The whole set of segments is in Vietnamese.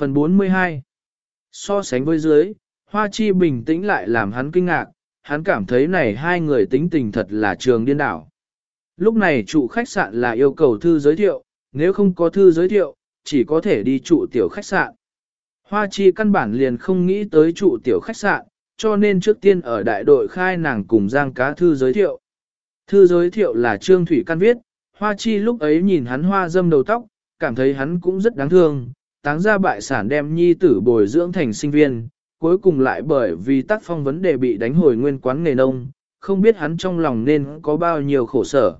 Phần 42 So sánh với dưới, Hoa Chi bình tĩnh lại làm hắn kinh ngạc, hắn cảm thấy này hai người tính tình thật là trường điên đảo. Lúc này trụ khách sạn là yêu cầu thư giới thiệu, nếu không có thư giới thiệu, chỉ có thể đi trụ tiểu khách sạn. Hoa Chi căn bản liền không nghĩ tới trụ tiểu khách sạn, cho nên trước tiên ở đại đội khai nàng cùng Giang Cá Thư giới thiệu. Thư giới thiệu là Trương Thủy Căn viết, Hoa Chi lúc ấy nhìn hắn hoa dâm đầu tóc, cảm thấy hắn cũng rất đáng thương, táng ra bại sản đem nhi tử bồi dưỡng thành sinh viên, cuối cùng lại bởi vì tác phong vấn đề bị đánh hồi nguyên quán nghề nông, không biết hắn trong lòng nên có bao nhiêu khổ sở.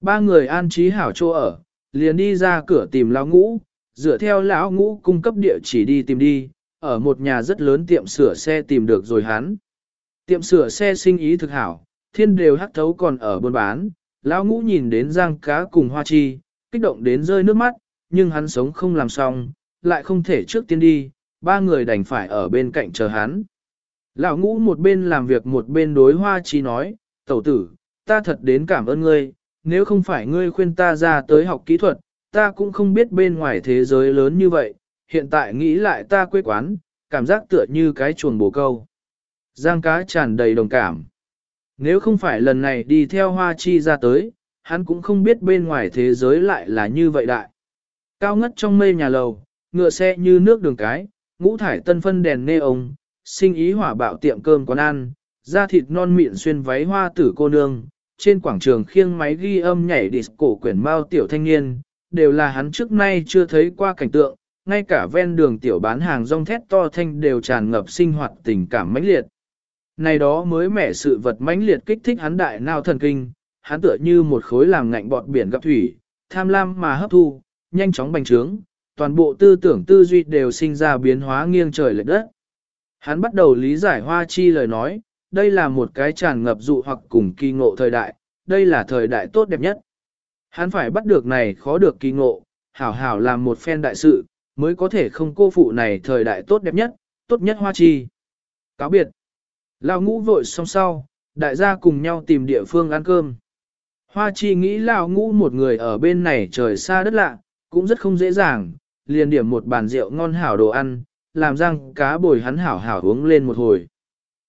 Ba người an trí hảo chỗ ở, liền đi ra cửa tìm lão ngũ, dựa theo lão ngũ cung cấp địa chỉ đi tìm đi, ở một nhà rất lớn tiệm sửa xe tìm được rồi hắn. Tiệm sửa xe sinh ý thực hảo, thiên đều hắc thấu còn ở buôn bán, lão ngũ nhìn đến giang cá cùng hoa chi, kích động đến rơi nước mắt, nhưng hắn sống không làm xong, lại không thể trước tiên đi, ba người đành phải ở bên cạnh chờ hắn. Lão ngũ một bên làm việc một bên đối hoa chi nói, tẩu tử, ta thật đến cảm ơn ngươi, nếu không phải ngươi khuyên ta ra tới học kỹ thuật, ta cũng không biết bên ngoài thế giới lớn như vậy, hiện tại nghĩ lại ta quê quán, cảm giác tựa như cái chuồng bồ câu. Giang cá tràn đầy đồng cảm. Nếu không phải lần này đi theo hoa chi ra tới, hắn cũng không biết bên ngoài thế giới lại là như vậy đại. Cao ngất trong mây nhà lầu, ngựa xe như nước đường cái, ngũ thải tân phân đèn nê ông, sinh ý hỏa bạo tiệm cơm quán ăn, da thịt non mịn xuyên váy hoa tử cô nương, trên quảng trường khiêng máy ghi âm nhảy disco quyển mao tiểu thanh niên, đều là hắn trước nay chưa thấy qua cảnh tượng, ngay cả ven đường tiểu bán hàng rong thét to thanh đều tràn ngập sinh hoạt tình cảm mãnh liệt. Này đó mới mẻ sự vật mãnh liệt kích thích hắn đại nao thần kinh, hắn tựa như một khối làm ngạnh bọt biển gặp thủy, tham lam mà hấp thu, nhanh chóng bành trướng, toàn bộ tư tưởng tư duy đều sinh ra biến hóa nghiêng trời lệch đất. Hắn bắt đầu lý giải hoa chi lời nói, đây là một cái tràn ngập dụ hoặc cùng kỳ ngộ thời đại, đây là thời đại tốt đẹp nhất. Hắn phải bắt được này khó được kỳ ngộ, hảo hảo làm một phen đại sự, mới có thể không cô phụ này thời đại tốt đẹp nhất, tốt nhất hoa chi. Cáo biệt. Lão ngũ vội xong sau, đại gia cùng nhau tìm địa phương ăn cơm. Hoa chi nghĩ Lão ngũ một người ở bên này trời xa đất lạ, cũng rất không dễ dàng, liền điểm một bàn rượu ngon hảo đồ ăn, làm răng cá bồi hắn hảo hảo uống lên một hồi.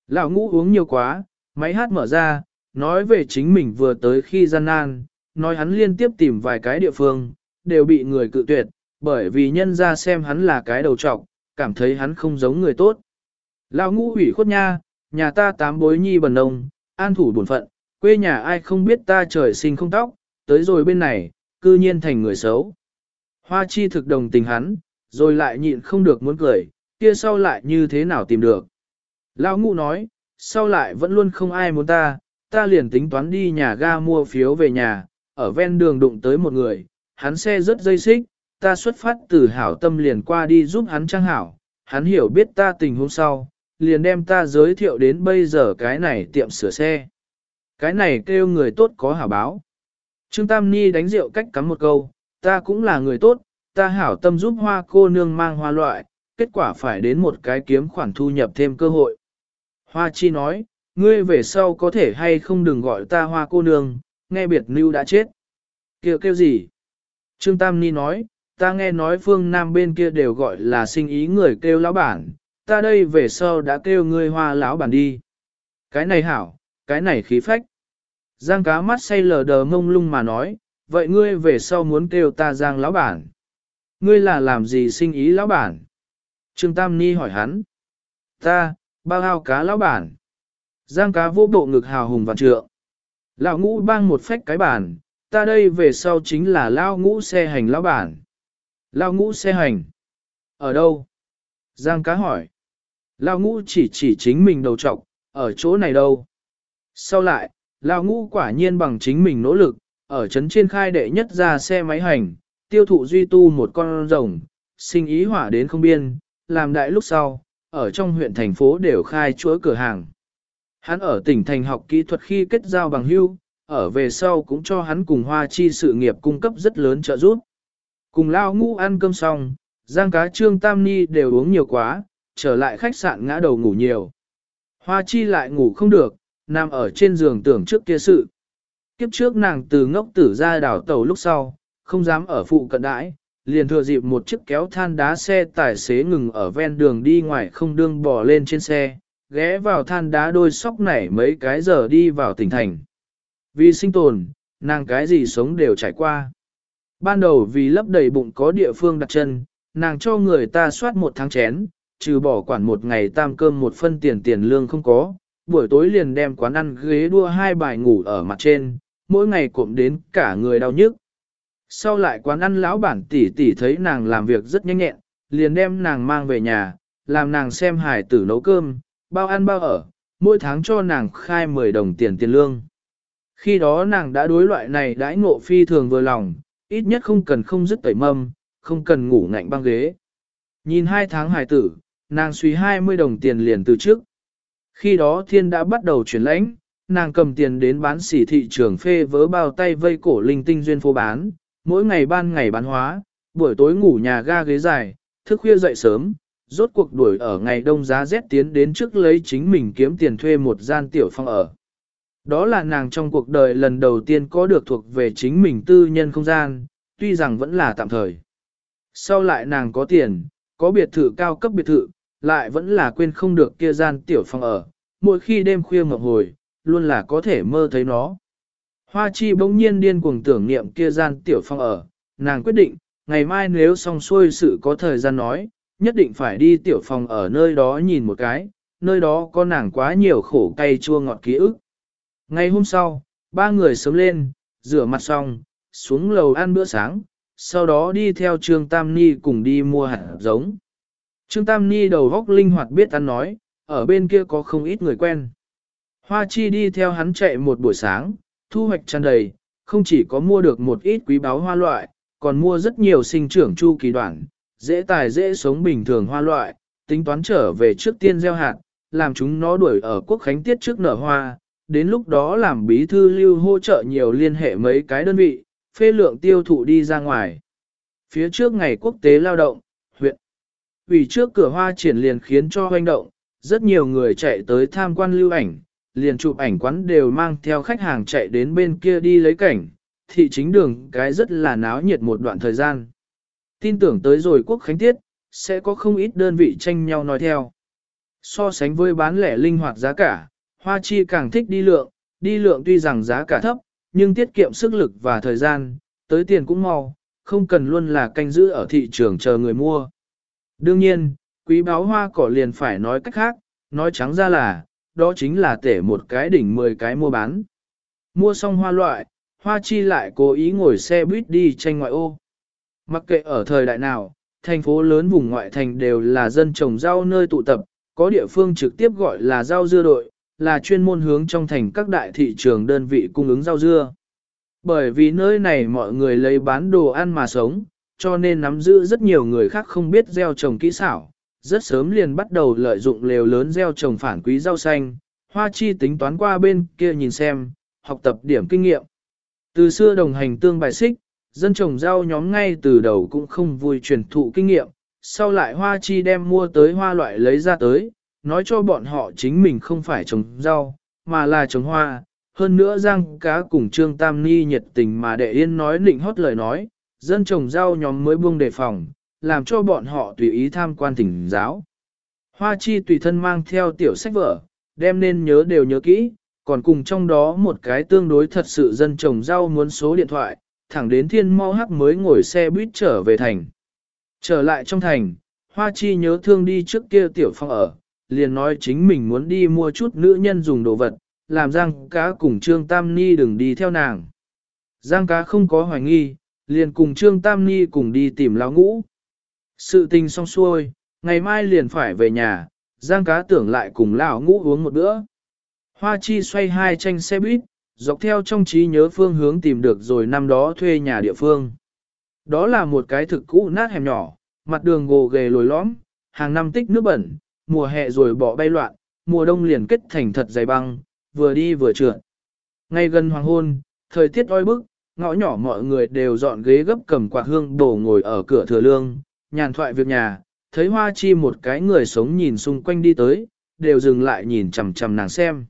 Lão ngũ uống nhiều quá, máy hát mở ra, nói về chính mình vừa tới khi gian nan, nói hắn liên tiếp tìm vài cái địa phương, đều bị người cự tuyệt, bởi vì nhân ra xem hắn là cái đầu trọc, cảm thấy hắn không giống người tốt. Lão ngũ ủy khuất nha, nhà ta tám bối nhi bần nông, an thủ buồn phận, quê nhà ai không biết ta trời sinh không tóc, tới rồi bên này, cư nhiên thành người xấu. Hoa chi thực đồng tình hắn, rồi lại nhịn không được muốn cười, kia sau lại như thế nào tìm được. Lão ngũ nói, sau lại vẫn luôn không ai muốn ta, ta liền tính toán đi nhà ga mua phiếu về nhà, ở ven đường đụng tới một người, hắn xe rất dây xích, ta xuất phát từ hảo tâm liền qua đi giúp hắn trang hảo, hắn hiểu biết ta tình hôm sau, liền đem ta giới thiệu đến bây giờ cái này tiệm sửa xe. Cái này kêu người tốt có hảo báo. Trương Tam Ni đánh rượu cách cắm một câu, ta cũng là người tốt, ta hảo tâm giúp hoa cô nương mang hoa loại, kết quả phải đến một cái kiếm khoản thu nhập thêm cơ hội. Hoa chi nói, ngươi về sau có thể hay không đừng gọi ta hoa cô nương, nghe biệt lưu đã chết. Kêu kêu gì? Trương Tam Ni nói, ta nghe nói phương Nam bên kia đều gọi là sinh ý người kêu lão bản, ta đây về sau đã kêu ngươi hoa lão bản đi. Cái này hảo, cái này khí phách. Giang cá mắt say lờ đờ mông lung mà nói, vậy ngươi về sau muốn kêu ta Giang lão bản. Ngươi là làm gì sinh ý lão bản? Trương Tam Ni hỏi hắn. Ta, bao hao cá lão bản. Giang cá vô bộ ngực hào hùng vạn trượng. Lão ngũ bang một phách cái bản, ta đây về sau chính là lão ngũ xe hành lão bản. Lão ngũ xe hành. Ở đâu? Giang cá hỏi. Lão ngũ chỉ chỉ chính mình đầu trọc, ở chỗ này đâu? Sau lại, lão ngũ quả nhiên bằng chính mình nỗ lực, ở trấn trên khai đệ nhất ra xe máy hành, tiêu thụ duy tu một con rồng, sinh ý hỏa đến không biên, làm đại lúc sau, ở trong huyện thành phố đều khai chuỗi cửa hàng. Hắn ở tỉnh thành học kỹ thuật khi kết giao bằng hưu, ở về sau cũng cho hắn cùng hoa chi sự nghiệp cung cấp rất lớn trợ giúp. Cùng lao ngũ ăn cơm xong, giang cá trương tam ni đều uống nhiều quá, trở lại khách sạn ngã đầu ngủ nhiều. Hoa chi lại ngủ không được, nằm ở trên giường tưởng trước kia sự. Kiếp trước nàng từ ngốc tử ra đảo tàu lúc sau, không dám ở phụ cận đãi, liền thừa dịp một chiếc kéo than đá xe tài xế ngừng ở ven đường đi ngoài không đương bò lên trên xe, ghé vào than đá đôi sóc nảy mấy cái giờ đi vào tỉnh thành. Vì sinh tồn, nàng cái gì sống đều trải qua. Ban đầu vì lấp đầy bụng có địa phương đặt chân, nàng cho người ta soát một tháng chén, trừ bỏ quản một ngày tam cơm một phân tiền tiền lương không có, buổi tối liền đem quán ăn ghế đua hai bài ngủ ở mặt trên, mỗi ngày cuộm đến cả người đau nhức. Sau lại quán ăn lão bản tỷ tỷ thấy nàng làm việc rất nhanh nhẹn, liền đem nàng mang về nhà, làm nàng xem hải tử nấu cơm, bao ăn bao ở, mỗi tháng cho nàng khai 10 đồng tiền tiền lương. Khi đó nàng đã đối loại này đãi ngộ phi thường vừa lòng, ít nhất không cần không dứt tẩy mâm, không cần ngủ ngạnh băng ghế. Nhìn hai tháng hải tử, nàng suy 20 đồng tiền liền từ trước. Khi đó thiên đã bắt đầu chuyển lãnh, nàng cầm tiền đến bán xỉ thị trường phê vớ bao tay vây cổ linh tinh duyên phố bán, mỗi ngày ban ngày bán hóa, buổi tối ngủ nhà ga ghế dài, thức khuya dậy sớm, rốt cuộc đuổi ở ngày đông giá rét tiến đến trước lấy chính mình kiếm tiền thuê một gian tiểu phòng ở. Đó là nàng trong cuộc đời lần đầu tiên có được thuộc về chính mình tư nhân không gian, tuy rằng vẫn là tạm thời. Sau lại nàng có tiền, có biệt thự cao cấp biệt thự, lại vẫn là quên không được kia gian tiểu phòng ở, mỗi khi đêm khuya ngọc hồi, luôn là có thể mơ thấy nó. Hoa chi bỗng nhiên điên cuồng tưởng niệm kia gian tiểu Phong ở, nàng quyết định, ngày mai nếu xong xuôi sự có thời gian nói, nhất định phải đi tiểu Phong ở nơi đó nhìn một cái, nơi đó có nàng quá nhiều khổ cay chua ngọt ký ức. Ngày hôm sau, ba người sớm lên, rửa mặt xong, xuống lầu ăn bữa sáng, sau đó đi theo Trương Tam Ni cùng đi mua hạt giống. Trương Tam Ni đầu góc linh hoạt biết ăn nói, ở bên kia có không ít người quen. Hoa Chi đi theo hắn chạy một buổi sáng, thu hoạch tràn đầy, không chỉ có mua được một ít quý báu hoa loại, còn mua rất nhiều sinh trưởng chu kỳ đoạn, dễ tài dễ sống bình thường hoa loại, tính toán trở về trước tiên gieo hạt, làm chúng nó đuổi ở quốc khánh tiết trước nở hoa, đến lúc đó làm bí thư lưu hỗ trợ nhiều liên hệ mấy cái đơn vị, phê lượng tiêu thụ đi ra ngoài. Phía trước ngày quốc tế lao động, huyện, ủy trước cửa hoa triển liền khiến cho hoành động, rất nhiều người chạy tới tham quan lưu ảnh, liền chụp ảnh quán đều mang theo khách hàng chạy đến bên kia đi lấy cảnh, thị chính đường cái rất là náo nhiệt một đoạn thời gian. Tin tưởng tới rồi quốc khánh tiết, sẽ có không ít đơn vị tranh nhau nói theo. So sánh với bán lẻ linh hoạt giá cả, Hoa Chi càng thích đi lượng, đi lượng tuy rằng giá cả thấp, nhưng tiết kiệm sức lực và thời gian, tới tiền cũng mau, không cần luôn là canh giữ ở thị trường chờ người mua. Đương nhiên, quý báo hoa cỏ liền phải nói cách khác, nói trắng ra là, đó chính là tể một cái đỉnh 10 cái mua bán. Mua xong hoa loại, hoa chi lại cố ý ngồi xe buýt đi tranh ngoại ô. Mặc kệ ở thời đại nào, thành phố lớn vùng ngoại thành đều là dân trồng rau nơi tụ tập, có địa phương trực tiếp gọi là rau dưa đội, là chuyên môn hướng trong thành các đại thị trường đơn vị cung ứng rau dưa. Bởi vì nơi này mọi người lấy bán đồ ăn mà sống, cho nên nắm giữ rất nhiều người khác không biết gieo trồng kỹ xảo, rất sớm liền bắt đầu lợi dụng lều lớn gieo trồng phản quý rau xanh, hoa chi tính toán qua bên kia nhìn xem, học tập điểm kinh nghiệm. Từ xưa đồng hành tương bài xích, dân trồng rau nhóm ngay từ đầu cũng không vui truyền thụ kinh nghiệm, sau lại hoa chi đem mua tới hoa loại lấy ra tới, nói cho bọn họ chính mình không phải trồng rau, mà là trồng hoa. Hơn nữa Giang cá cùng Trương Tam Ni nhiệt tình mà đệ yên nói định hót lời nói, dân trồng rau nhóm mới buông đề phòng, làm cho bọn họ tùy ý tham quan thỉnh giáo. Hoa chi tùy thân mang theo tiểu sách vở, đem nên nhớ đều nhớ kỹ, còn cùng trong đó một cái tương đối thật sự dân trồng rau muốn số điện thoại, thẳng đến thiên mau hắc mới ngồi xe buýt trở về thành. Trở lại trong thành, Hoa chi nhớ thương đi trước kia tiểu phong ở, liền nói chính mình muốn đi mua chút nữ nhân dùng đồ vật, làm Giang cá cùng Trương Tam Ni đừng đi theo nàng. Giang cá không có hoài nghi, liền cùng Trương Tam Ni cùng đi tìm lão ngũ. Sự tình xong xuôi, ngày mai liền phải về nhà, Giang cá tưởng lại cùng lão ngũ uống một bữa. Hoa chi xoay hai tranh xe buýt, dọc theo trong trí nhớ phương hướng tìm được rồi năm đó thuê nhà địa phương. Đó là một cái thực cũ nát hẻm nhỏ, mặt đường gồ ghề lồi lõm, hàng năm tích nước bẩn, mùa hè rồi bỏ bay loạn, mùa đông liền kết thành thật dày băng, vừa đi vừa trượt. Ngay gần hoàng hôn, thời tiết oi bức, ngõ nhỏ mọi người đều dọn ghế gấp cầm quạt hương đổ ngồi ở cửa thừa lương, nhàn thoại việc nhà, thấy hoa chi một cái người sống nhìn xung quanh đi tới, đều dừng lại nhìn chằm chằm nàng xem.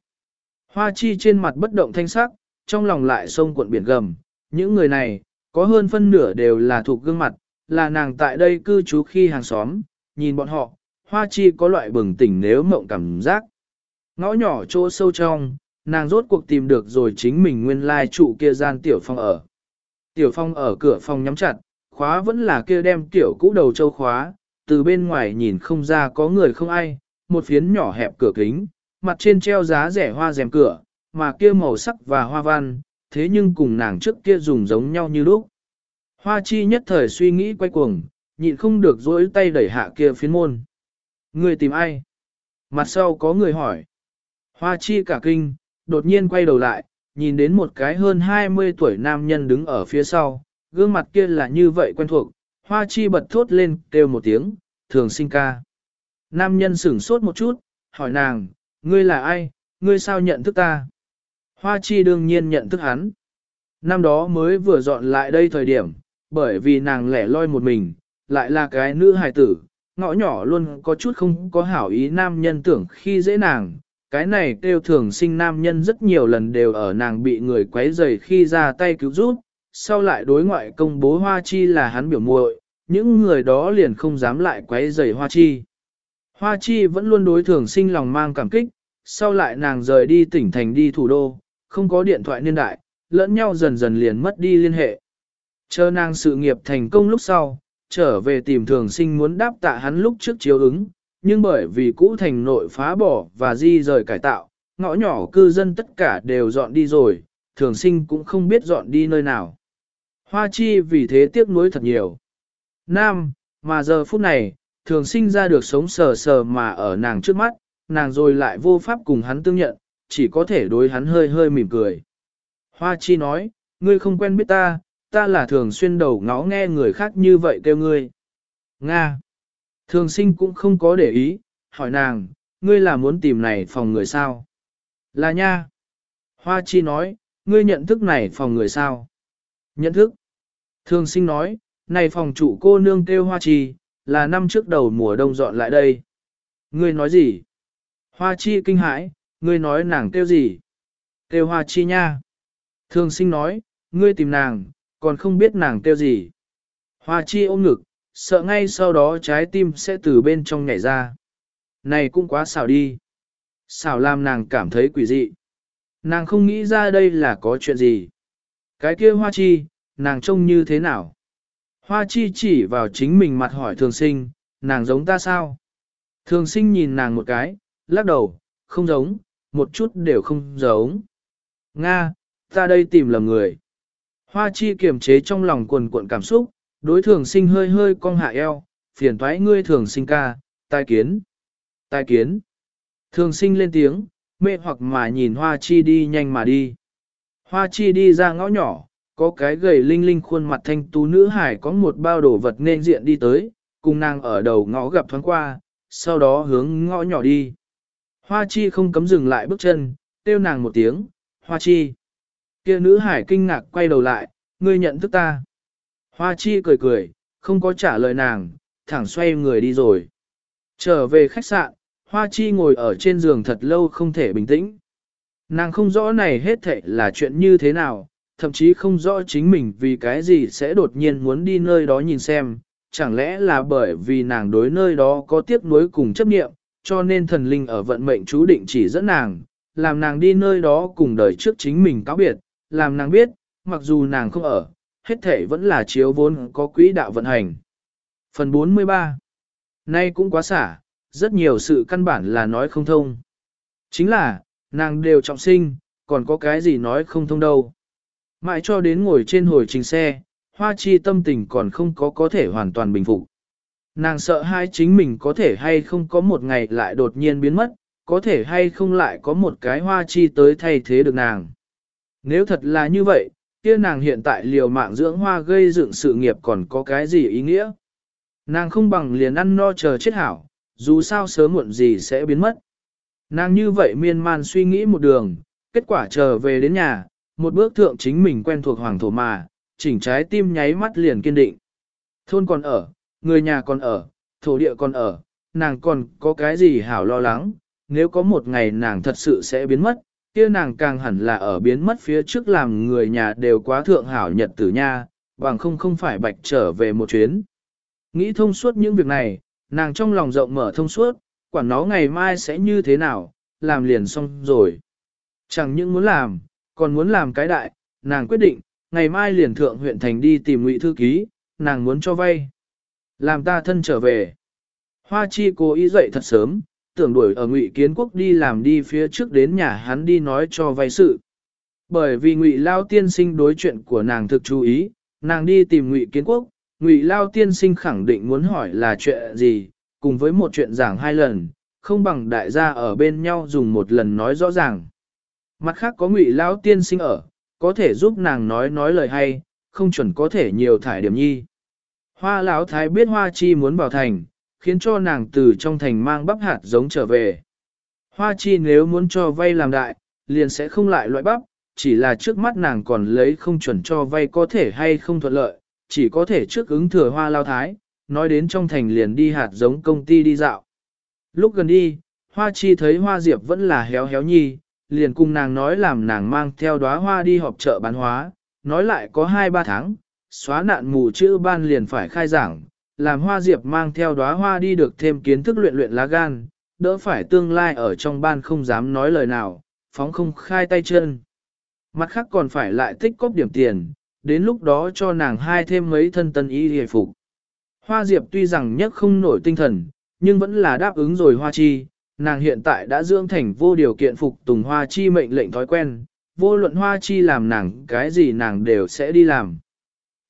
Hoa chi trên mặt bất động thanh sắc, trong lòng lại sông cuộn biển gầm, những người này, có hơn phân nửa đều là thuộc gương mặt, là nàng tại đây cư trú khi hàng xóm, nhìn bọn họ, hoa chi có loại bừng tỉnh nếu mộng cảm giác. Ngõ nhỏ chỗ sâu trong, nàng rốt cuộc tìm được rồi chính mình nguyên lai trụ kia gian tiểu phong ở. Tiểu phong ở cửa phòng nhắm chặt, khóa vẫn là kia đem tiểu cũ đầu châu khóa, từ bên ngoài nhìn không ra có người không ai, một phiến nhỏ hẹp cửa kính, mặt trên treo giá rẻ hoa rèm cửa, mà kia màu sắc và hoa văn, thế nhưng cùng nàng trước kia dùng giống nhau như lúc. Hoa chi nhất thời suy nghĩ quay cuồng, nhịn không được dối tay đẩy hạ kia phiến môn. Người tìm ai? Mặt sau có người hỏi. Hoa chi cả kinh, đột nhiên quay đầu lại, nhìn đến một cái hơn 20 tuổi nam nhân đứng ở phía sau, gương mặt kia là như vậy quen thuộc, hoa chi bật thốt lên kêu một tiếng, thường sinh ca. Nam nhân sửng sốt một chút, hỏi nàng, ngươi là ai, ngươi sao nhận thức ta? Hoa chi đương nhiên nhận thức hắn. Năm đó mới vừa dọn lại đây thời điểm, bởi vì nàng lẻ loi một mình, lại là cái nữ hài tử, ngõ nhỏ luôn có chút không có hảo ý nam nhân tưởng khi dễ nàng. Cái này kêu thường sinh nam nhân rất nhiều lần đều ở nàng bị người quấy rầy khi ra tay cứu giúp, sau lại đối ngoại công bố Hoa Chi là hắn biểu muội, những người đó liền không dám lại quấy rầy Hoa Chi. Hoa Chi vẫn luôn đối thường sinh lòng mang cảm kích, sau lại nàng rời đi tỉnh thành đi thủ đô, không có điện thoại niên đại, lẫn nhau dần dần liền mất đi liên hệ. Chờ nàng sự nghiệp thành công lúc sau, trở về tìm thường sinh muốn đáp tạ hắn lúc trước chiếu ứng, nhưng bởi vì cũ thành nội phá bỏ và di rời cải tạo, ngõ nhỏ cư dân tất cả đều dọn đi rồi, thường sinh cũng không biết dọn đi nơi nào. Hoa chi vì thế tiếc nuối thật nhiều. Nam, mà giờ phút này, thường sinh ra được sống sờ sờ mà ở nàng trước mắt, nàng rồi lại vô pháp cùng hắn tương nhận, chỉ có thể đối hắn hơi hơi mỉm cười. Hoa chi nói, ngươi không quen biết ta, ta là thường xuyên đầu ngó nghe người khác như vậy kêu ngươi. Nga. Thường sinh cũng không có để ý, hỏi nàng, ngươi là muốn tìm này phòng người sao? Là nha. Hoa chi nói, ngươi nhận thức này phòng người sao? Nhận thức. Thường sinh nói, này phòng chủ cô nương kêu hoa chi, là năm trước đầu mùa đông dọn lại đây. Ngươi nói gì? Hoa chi kinh hãi, ngươi nói nàng kêu gì? Kêu hoa chi nha. Thường sinh nói, ngươi tìm nàng, còn không biết nàng kêu gì. Hoa chi ôm ngực, sợ ngay sau đó trái tim sẽ từ bên trong nhảy ra. Này cũng quá xảo đi. Xảo làm nàng cảm thấy quỷ dị. Nàng không nghĩ ra đây là có chuyện gì. Cái kia hoa chi, nàng trông như thế nào? Hoa chi chỉ vào chính mình mặt hỏi thường sinh, nàng giống ta sao? Thường sinh nhìn nàng một cái, lắc đầu, không giống, một chút đều không giống. Nga, ta đây tìm lầm người. Hoa chi kiềm chế trong lòng quần cuộn cảm xúc, đối thường sinh hơi hơi cong hạ eo, phiền thoái ngươi thường sinh ca, tai kiến. Tai kiến. Thường sinh lên tiếng, mê hoặc mà nhìn hoa chi đi nhanh mà đi. Hoa chi đi ra ngõ nhỏ, có cái gầy linh linh khuôn mặt thanh tú nữ hải có một bao đồ vật nên diện đi tới, cùng nàng ở đầu ngõ gặp thoáng qua, sau đó hướng ngõ nhỏ đi. Hoa chi không cấm dừng lại bước chân, kêu nàng một tiếng, hoa chi. Kia nữ hải kinh ngạc quay đầu lại, ngươi nhận thức ta. Hoa chi cười cười, không có trả lời nàng, thẳng xoay người đi rồi. Trở về khách sạn, Hoa chi ngồi ở trên giường thật lâu không thể bình tĩnh. Nàng không rõ này hết thệ là chuyện như thế nào, thậm chí không rõ chính mình vì cái gì sẽ đột nhiên muốn đi nơi đó nhìn xem, chẳng lẽ là bởi vì nàng đối nơi đó có tiếc nuối cùng chấp niệm, cho nên thần linh ở vận mệnh chú định chỉ dẫn nàng, làm nàng đi nơi đó cùng đời trước chính mình cáo biệt, làm nàng biết, mặc dù nàng không ở, hết thể vẫn là chiếu vốn có quỹ đạo vận hành. Phần 43 Nay cũng quá xả, rất nhiều sự căn bản là nói không thông. Chính là, nàng đều trọng sinh, còn có cái gì nói không thông đâu. Mãi cho đến ngồi trên hồi trình xe, hoa chi tâm tình còn không có có thể hoàn toàn bình phục. Nàng sợ hai chính mình có thể hay không có một ngày lại đột nhiên biến mất, có thể hay không lại có một cái hoa chi tới thay thế được nàng. Nếu thật là như vậy, kia nàng hiện tại liều mạng dưỡng hoa gây dựng sự nghiệp còn có cái gì ý nghĩa? Nàng không bằng liền ăn no chờ chết hảo, dù sao sớm muộn gì sẽ biến mất. Nàng như vậy miên man suy nghĩ một đường, kết quả trở về đến nhà, một bước thượng chính mình quen thuộc hoàng thổ mà, chỉnh trái tim nháy mắt liền kiên định. Thôn còn ở, người nhà còn ở, thổ địa còn ở, nàng còn có cái gì hảo lo lắng, nếu có một ngày nàng thật sự sẽ biến mất, kia nàng càng hẳn là ở biến mất phía trước làm người nhà đều quá thượng hảo nhật tử nha, bằng không không phải bạch trở về một chuyến. Nghĩ thông suốt những việc này, nàng trong lòng rộng mở thông suốt, quản nó ngày mai sẽ như thế nào, làm liền xong rồi. Chẳng những muốn làm, còn muốn làm cái đại, nàng quyết định, ngày mai liền thượng huyện thành đi tìm ngụy thư ký, nàng muốn cho vay. Làm ta thân trở về. Hoa chi cố ý dậy thật sớm, tưởng đuổi ở ngụy kiến quốc đi làm đi phía trước đến nhà hắn đi nói cho vay sự. Bởi vì ngụy lao tiên sinh đối chuyện của nàng thực chú ý, nàng đi tìm ngụy kiến quốc, ngụy lao tiên sinh khẳng định muốn hỏi là chuyện gì, cùng với một chuyện giảng hai lần, không bằng đại gia ở bên nhau dùng một lần nói rõ ràng. Mặt khác có ngụy lão tiên sinh ở, có thể giúp nàng nói nói lời hay, không chuẩn có thể nhiều thải điểm nhi. Hoa lão thái biết hoa chi muốn vào thành, khiến cho nàng từ trong thành mang bắp hạt giống trở về. Hoa chi nếu muốn cho vay làm đại, liền sẽ không lại loại bắp, chỉ là trước mắt nàng còn lấy không chuẩn cho vay có thể hay không thuận lợi, chỉ có thể trước ứng thừa hoa lao thái, nói đến trong thành liền đi hạt giống công ty đi dạo. Lúc gần đi, hoa chi thấy hoa diệp vẫn là héo héo nhi, liền cùng nàng nói làm nàng mang theo đóa hoa đi họp chợ bán hóa, nói lại có 2-3 tháng, xóa nạn mù chữ ban liền phải khai giảng, làm hoa diệp mang theo đóa hoa đi được thêm kiến thức luyện luyện lá gan, đỡ phải tương lai ở trong ban không dám nói lời nào, phóng không khai tay chân. Mặt khác còn phải lại tích cóp điểm tiền, đến lúc đó cho nàng hai thêm mấy thân tân y hề phục. Hoa diệp tuy rằng nhất không nổi tinh thần, nhưng vẫn là đáp ứng rồi hoa chi, nàng hiện tại đã dưỡng thành vô điều kiện phục tùng hoa chi mệnh lệnh thói quen, vô luận hoa chi làm nàng cái gì nàng đều sẽ đi làm.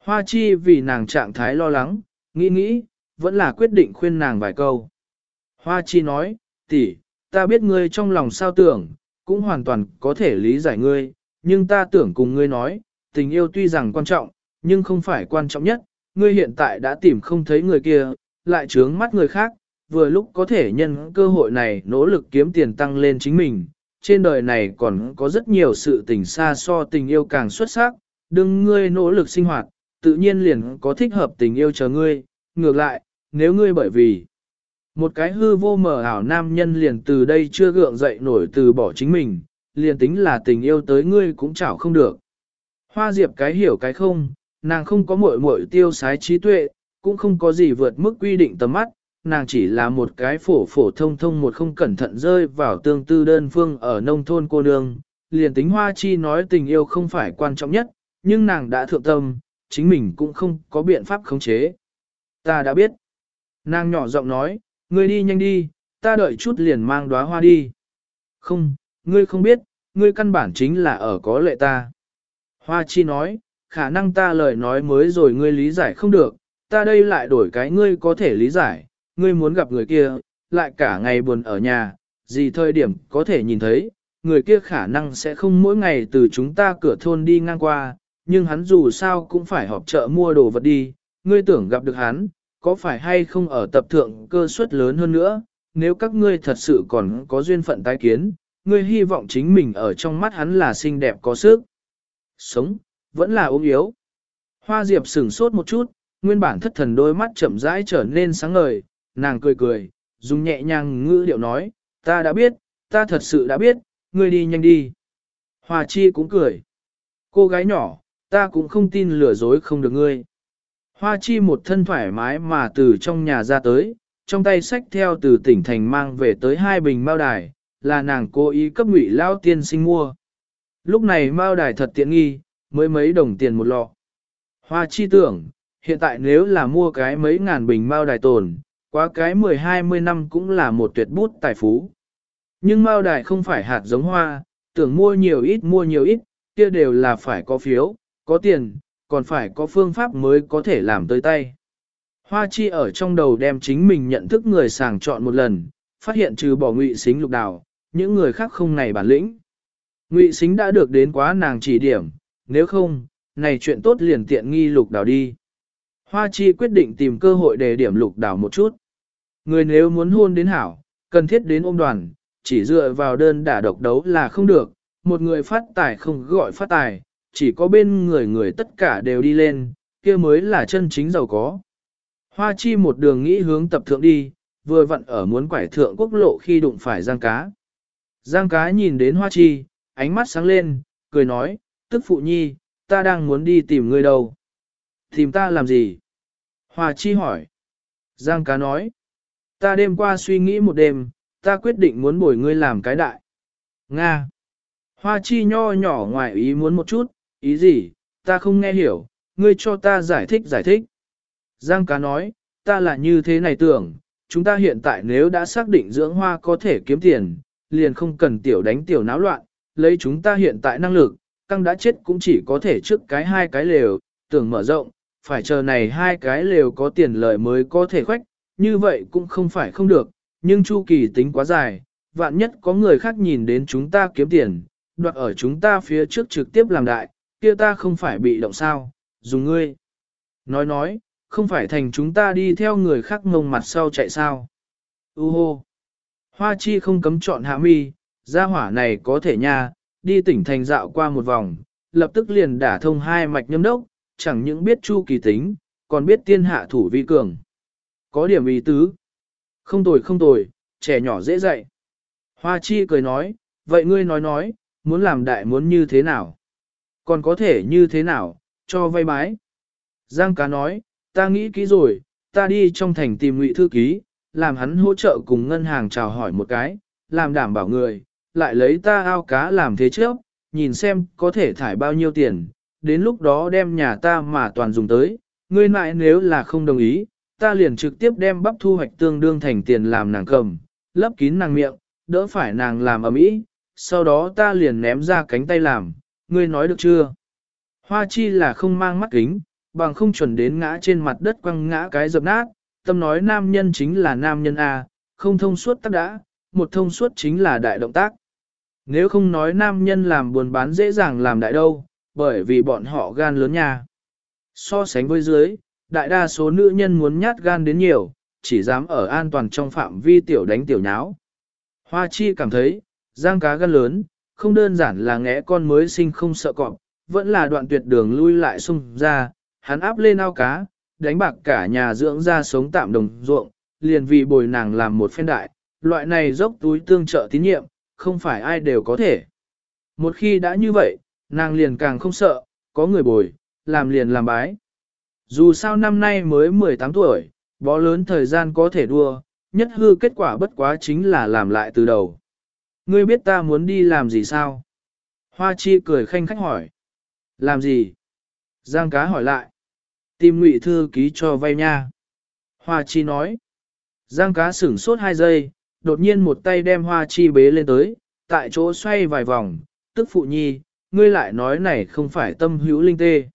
Hoa chi vì nàng trạng thái lo lắng, nghĩ nghĩ, vẫn là quyết định khuyên nàng vài câu. Hoa chi nói, tỷ, ta biết ngươi trong lòng sao tưởng, cũng hoàn toàn có thể lý giải ngươi, nhưng ta tưởng cùng ngươi nói, tình yêu tuy rằng quan trọng, nhưng không phải quan trọng nhất, ngươi hiện tại đã tìm không thấy người kia, lại trướng mắt người khác, vừa lúc có thể nhân cơ hội này nỗ lực kiếm tiền tăng lên chính mình. Trên đời này còn có rất nhiều sự tình xa so tình yêu càng xuất sắc, đừng ngươi nỗ lực sinh hoạt, tự nhiên liền có thích hợp tình yêu chờ ngươi. Ngược lại, nếu ngươi bởi vì một cái hư vô mờ ảo nam nhân liền từ đây chưa gượng dậy nổi từ bỏ chính mình, liền tính là tình yêu tới ngươi cũng chảo không được. Hoa diệp cái hiểu cái không, nàng không có muội muội tiêu sái trí tuệ, cũng không có gì vượt mức quy định tầm mắt, nàng chỉ là một cái phổ phổ thông thông một không cẩn thận rơi vào tương tư đơn phương ở nông thôn cô nương, liền tính hoa chi nói tình yêu không phải quan trọng nhất, nhưng nàng đã thượng tâm, chính mình cũng không có biện pháp khống chế. Ta đã biết. Nàng nhỏ giọng nói, ngươi đi nhanh đi, ta đợi chút liền mang đóa hoa đi. Không, ngươi không biết, ngươi căn bản chính là ở có lệ ta. Hoa chi nói, khả năng ta lời nói mới rồi ngươi lý giải không được, ta đây lại đổi cái ngươi có thể lý giải, ngươi muốn gặp người kia, lại cả ngày buồn ở nhà, gì thời điểm có thể nhìn thấy, người kia khả năng sẽ không mỗi ngày từ chúng ta cửa thôn đi ngang qua, nhưng hắn dù sao cũng phải họp chợ mua đồ vật đi, ngươi tưởng gặp được hắn, có phải hay không ở tập thượng cơ suất lớn hơn nữa, nếu các ngươi thật sự còn có duyên phận tái kiến, ngươi hy vọng chính mình ở trong mắt hắn là xinh đẹp có sức. Sống, vẫn là ốm yếu. Hoa Diệp sửng sốt một chút, nguyên bản thất thần đôi mắt chậm rãi trở nên sáng ngời, nàng cười cười, dùng nhẹ nhàng ngữ điệu nói, ta đã biết, ta thật sự đã biết, ngươi đi nhanh đi. Hoa Chi cũng cười. Cô gái nhỏ, ta cũng không tin lừa dối không được ngươi. Hoa Chi một thân thoải mái mà từ trong nhà ra tới, trong tay sách theo từ tỉnh thành mang về tới hai bình mao đài, là nàng cố ý cấp ngụy lao tiên sinh mua. Lúc này mao đài thật tiện nghi, mới mấy đồng tiền một lọ. Hoa chi tưởng, hiện tại nếu là mua cái mấy ngàn bình mao đài tồn, quá cái 10-20 năm cũng là một tuyệt bút tài phú. Nhưng mao đài không phải hạt giống hoa, tưởng mua nhiều ít mua nhiều ít, kia đều là phải có phiếu, có tiền, còn phải có phương pháp mới có thể làm tới tay. Hoa chi ở trong đầu đem chính mình nhận thức người sàng chọn một lần, phát hiện trừ bỏ ngụy xính lục đào, những người khác không này bản lĩnh. Ngụy xính đã được đến quá nàng chỉ điểm, nếu không, này chuyện tốt liền tiện nghi lục đào đi. Hoa chi quyết định tìm cơ hội để điểm lục đào một chút. Người nếu muốn hôn đến hảo, cần thiết đến ôm đoàn, chỉ dựa vào đơn đả độc đấu là không được, một người phát tài không gọi phát tài, chỉ có bên người người tất cả đều đi lên, kia mới là chân chính giàu có. Hoa chi một đường nghĩ hướng tập thượng đi, vừa vặn ở muốn quải thượng quốc lộ khi đụng phải giang cá. Giang cá nhìn đến hoa chi, ánh mắt sáng lên, cười nói, tức phụ nhi, ta đang muốn đi tìm ngươi đâu. Tìm ta làm gì? Hoa chi hỏi. Giang cá nói, ta đêm qua suy nghĩ một đêm, ta quyết định muốn bồi ngươi làm cái đại. Nga. Hoa chi nho nhỏ ngoài ý muốn một chút, ý gì, ta không nghe hiểu, ngươi cho ta giải thích giải thích. Giang cá nói, ta là như thế này tưởng, chúng ta hiện tại nếu đã xác định dưỡng hoa có thể kiếm tiền, liền không cần tiểu đánh tiểu náo loạn, lấy chúng ta hiện tại năng lực, căng đã chết cũng chỉ có thể trước cái hai cái lều, tưởng mở rộng, phải chờ này hai cái lều có tiền lợi mới có thể khoách, như vậy cũng không phải không được, nhưng chu kỳ tính quá dài, vạn nhất có người khác nhìn đến chúng ta kiếm tiền, đoạt ở chúng ta phía trước trực tiếp làm đại, kia ta không phải bị động sao, dùng ngươi. Nói nói, không phải thành chúng ta đi theo người khác ngông mặt sau chạy sao. U hô. Hoa chi không cấm chọn hạ mi, gia hỏa này có thể nha, đi tỉnh thành dạo qua một vòng, lập tức liền đả thông hai mạch nhâm đốc, chẳng những biết chu kỳ tính, còn biết tiên hạ thủ vi cường. Có điểm ý tứ. Không tồi không tồi, trẻ nhỏ dễ dạy. Hoa chi cười nói, vậy ngươi nói nói, muốn làm đại muốn như thế nào? Còn có thể như thế nào, cho vay bái. Giang cá nói, ta nghĩ kỹ rồi, ta đi trong thành tìm ngụy thư ký, làm hắn hỗ trợ cùng ngân hàng chào hỏi một cái, làm đảm bảo người, lại lấy ta ao cá làm thế trước, nhìn xem có thể thải bao nhiêu tiền, đến lúc đó đem nhà ta mà toàn dùng tới, ngươi lại nếu là không đồng ý, ta liền trực tiếp đem bắp thu hoạch tương đương thành tiền làm nàng cầm, lấp kín nàng miệng, đỡ phải nàng làm ầm ĩ, sau đó ta liền ném ra cánh tay làm, ngươi nói được chưa? Hoa chi là không mang mắt kính, bằng không chuẩn đến ngã trên mặt đất quăng ngã cái dập nát, tâm nói nam nhân chính là nam nhân A, không thông suốt tắc đã, một thông suốt chính là đại động tác. Nếu không nói nam nhân làm buồn bán dễ dàng làm đại đâu, bởi vì bọn họ gan lớn nha. So sánh với dưới, đại đa số nữ nhân muốn nhát gan đến nhiều, chỉ dám ở an toàn trong phạm vi tiểu đánh tiểu nháo. Hoa chi cảm thấy, giang cá gan lớn, không đơn giản là ngẽ con mới sinh không sợ cọp, vẫn là đoạn tuyệt đường lui lại xung ra, hắn áp lên ao cá, đánh bạc cả nhà dưỡng ra sống tạm đồng ruộng, liền vì bồi nàng làm một phen đại, loại này dốc túi tương trợ tín nhiệm, không phải ai đều có thể. Một khi đã như vậy, nàng liền càng không sợ, có người bồi, làm liền làm bái. Dù sao năm nay mới 18 tuổi, bó lớn thời gian có thể đua, nhất hư kết quả bất quá chính là làm lại từ đầu. Ngươi biết ta muốn đi làm gì sao? Hoa chi cười khanh khách hỏi. Làm gì? Giang cá hỏi lại. Tìm ngụy thư ký cho vay nha. Hoa chi nói. Giang cá sửng sốt hai giây, đột nhiên một tay đem hoa chi bế lên tới, tại chỗ xoay vài vòng, tức phụ nhi, ngươi lại nói này không phải tâm hữu linh tê.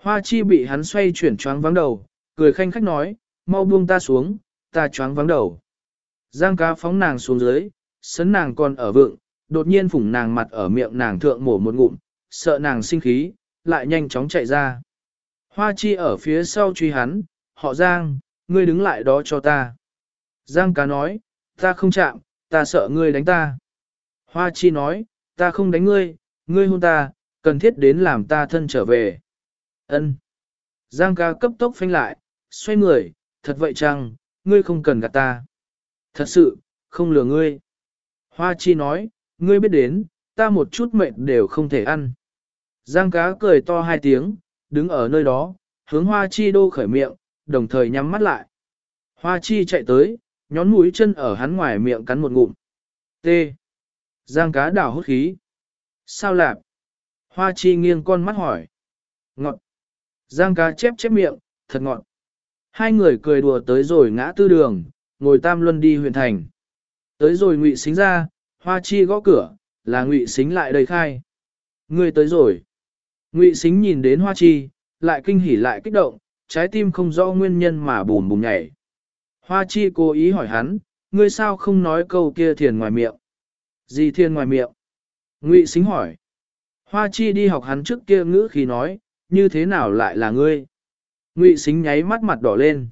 Hoa chi bị hắn xoay chuyển choáng vắng đầu, cười khanh khách nói, mau buông ta xuống, ta choáng vắng đầu. Giang cá phóng nàng xuống dưới, sấn nàng còn ở vượng, đột nhiên phủng nàng mặt ở miệng nàng thượng mổ một ngụm, sợ nàng sinh khí, lại nhanh chóng chạy ra. Hoa chi ở phía sau truy hắn, họ Giang, ngươi đứng lại đó cho ta. Giang cá nói, ta không chạm, ta sợ ngươi đánh ta. Hoa chi nói, ta không đánh ngươi, ngươi hôn ta, cần thiết đến làm ta thân trở về. Ân. Giang ca cấp tốc phanh lại, xoay người, thật vậy chăng, ngươi không cần gạt ta. Thật sự, không lừa ngươi. Hoa chi nói, ngươi biết đến, ta một chút mệt đều không thể ăn. Giang cá cười to hai tiếng, đứng ở nơi đó, hướng hoa chi đô khởi miệng, đồng thời nhắm mắt lại. Hoa chi chạy tới, nhón mũi chân ở hắn ngoài miệng cắn một ngụm. T. Giang cá đảo hốt khí. Sao lạp? Hoa chi nghiêng con mắt hỏi. Ngọt. Giang cá chép chép miệng, thật ngọt. Hai người cười đùa tới rồi ngã tư đường, ngồi tam luân đi huyện thành. Tới rồi ngụy xính ra, hoa chi gõ cửa, là ngụy xính lại đầy khai. Người tới rồi. Ngụy xính nhìn đến hoa chi, lại kinh hỉ lại kích động, trái tim không rõ nguyên nhân mà bùm bùm nhảy. Hoa chi cố ý hỏi hắn, ngươi sao không nói câu kia thiền ngoài miệng? Gì thiền ngoài miệng? Ngụy xính hỏi. Hoa chi đi học hắn trước kia ngữ khi nói, như thế nào lại là ngươi? Ngụy xính nháy mắt mặt đỏ lên.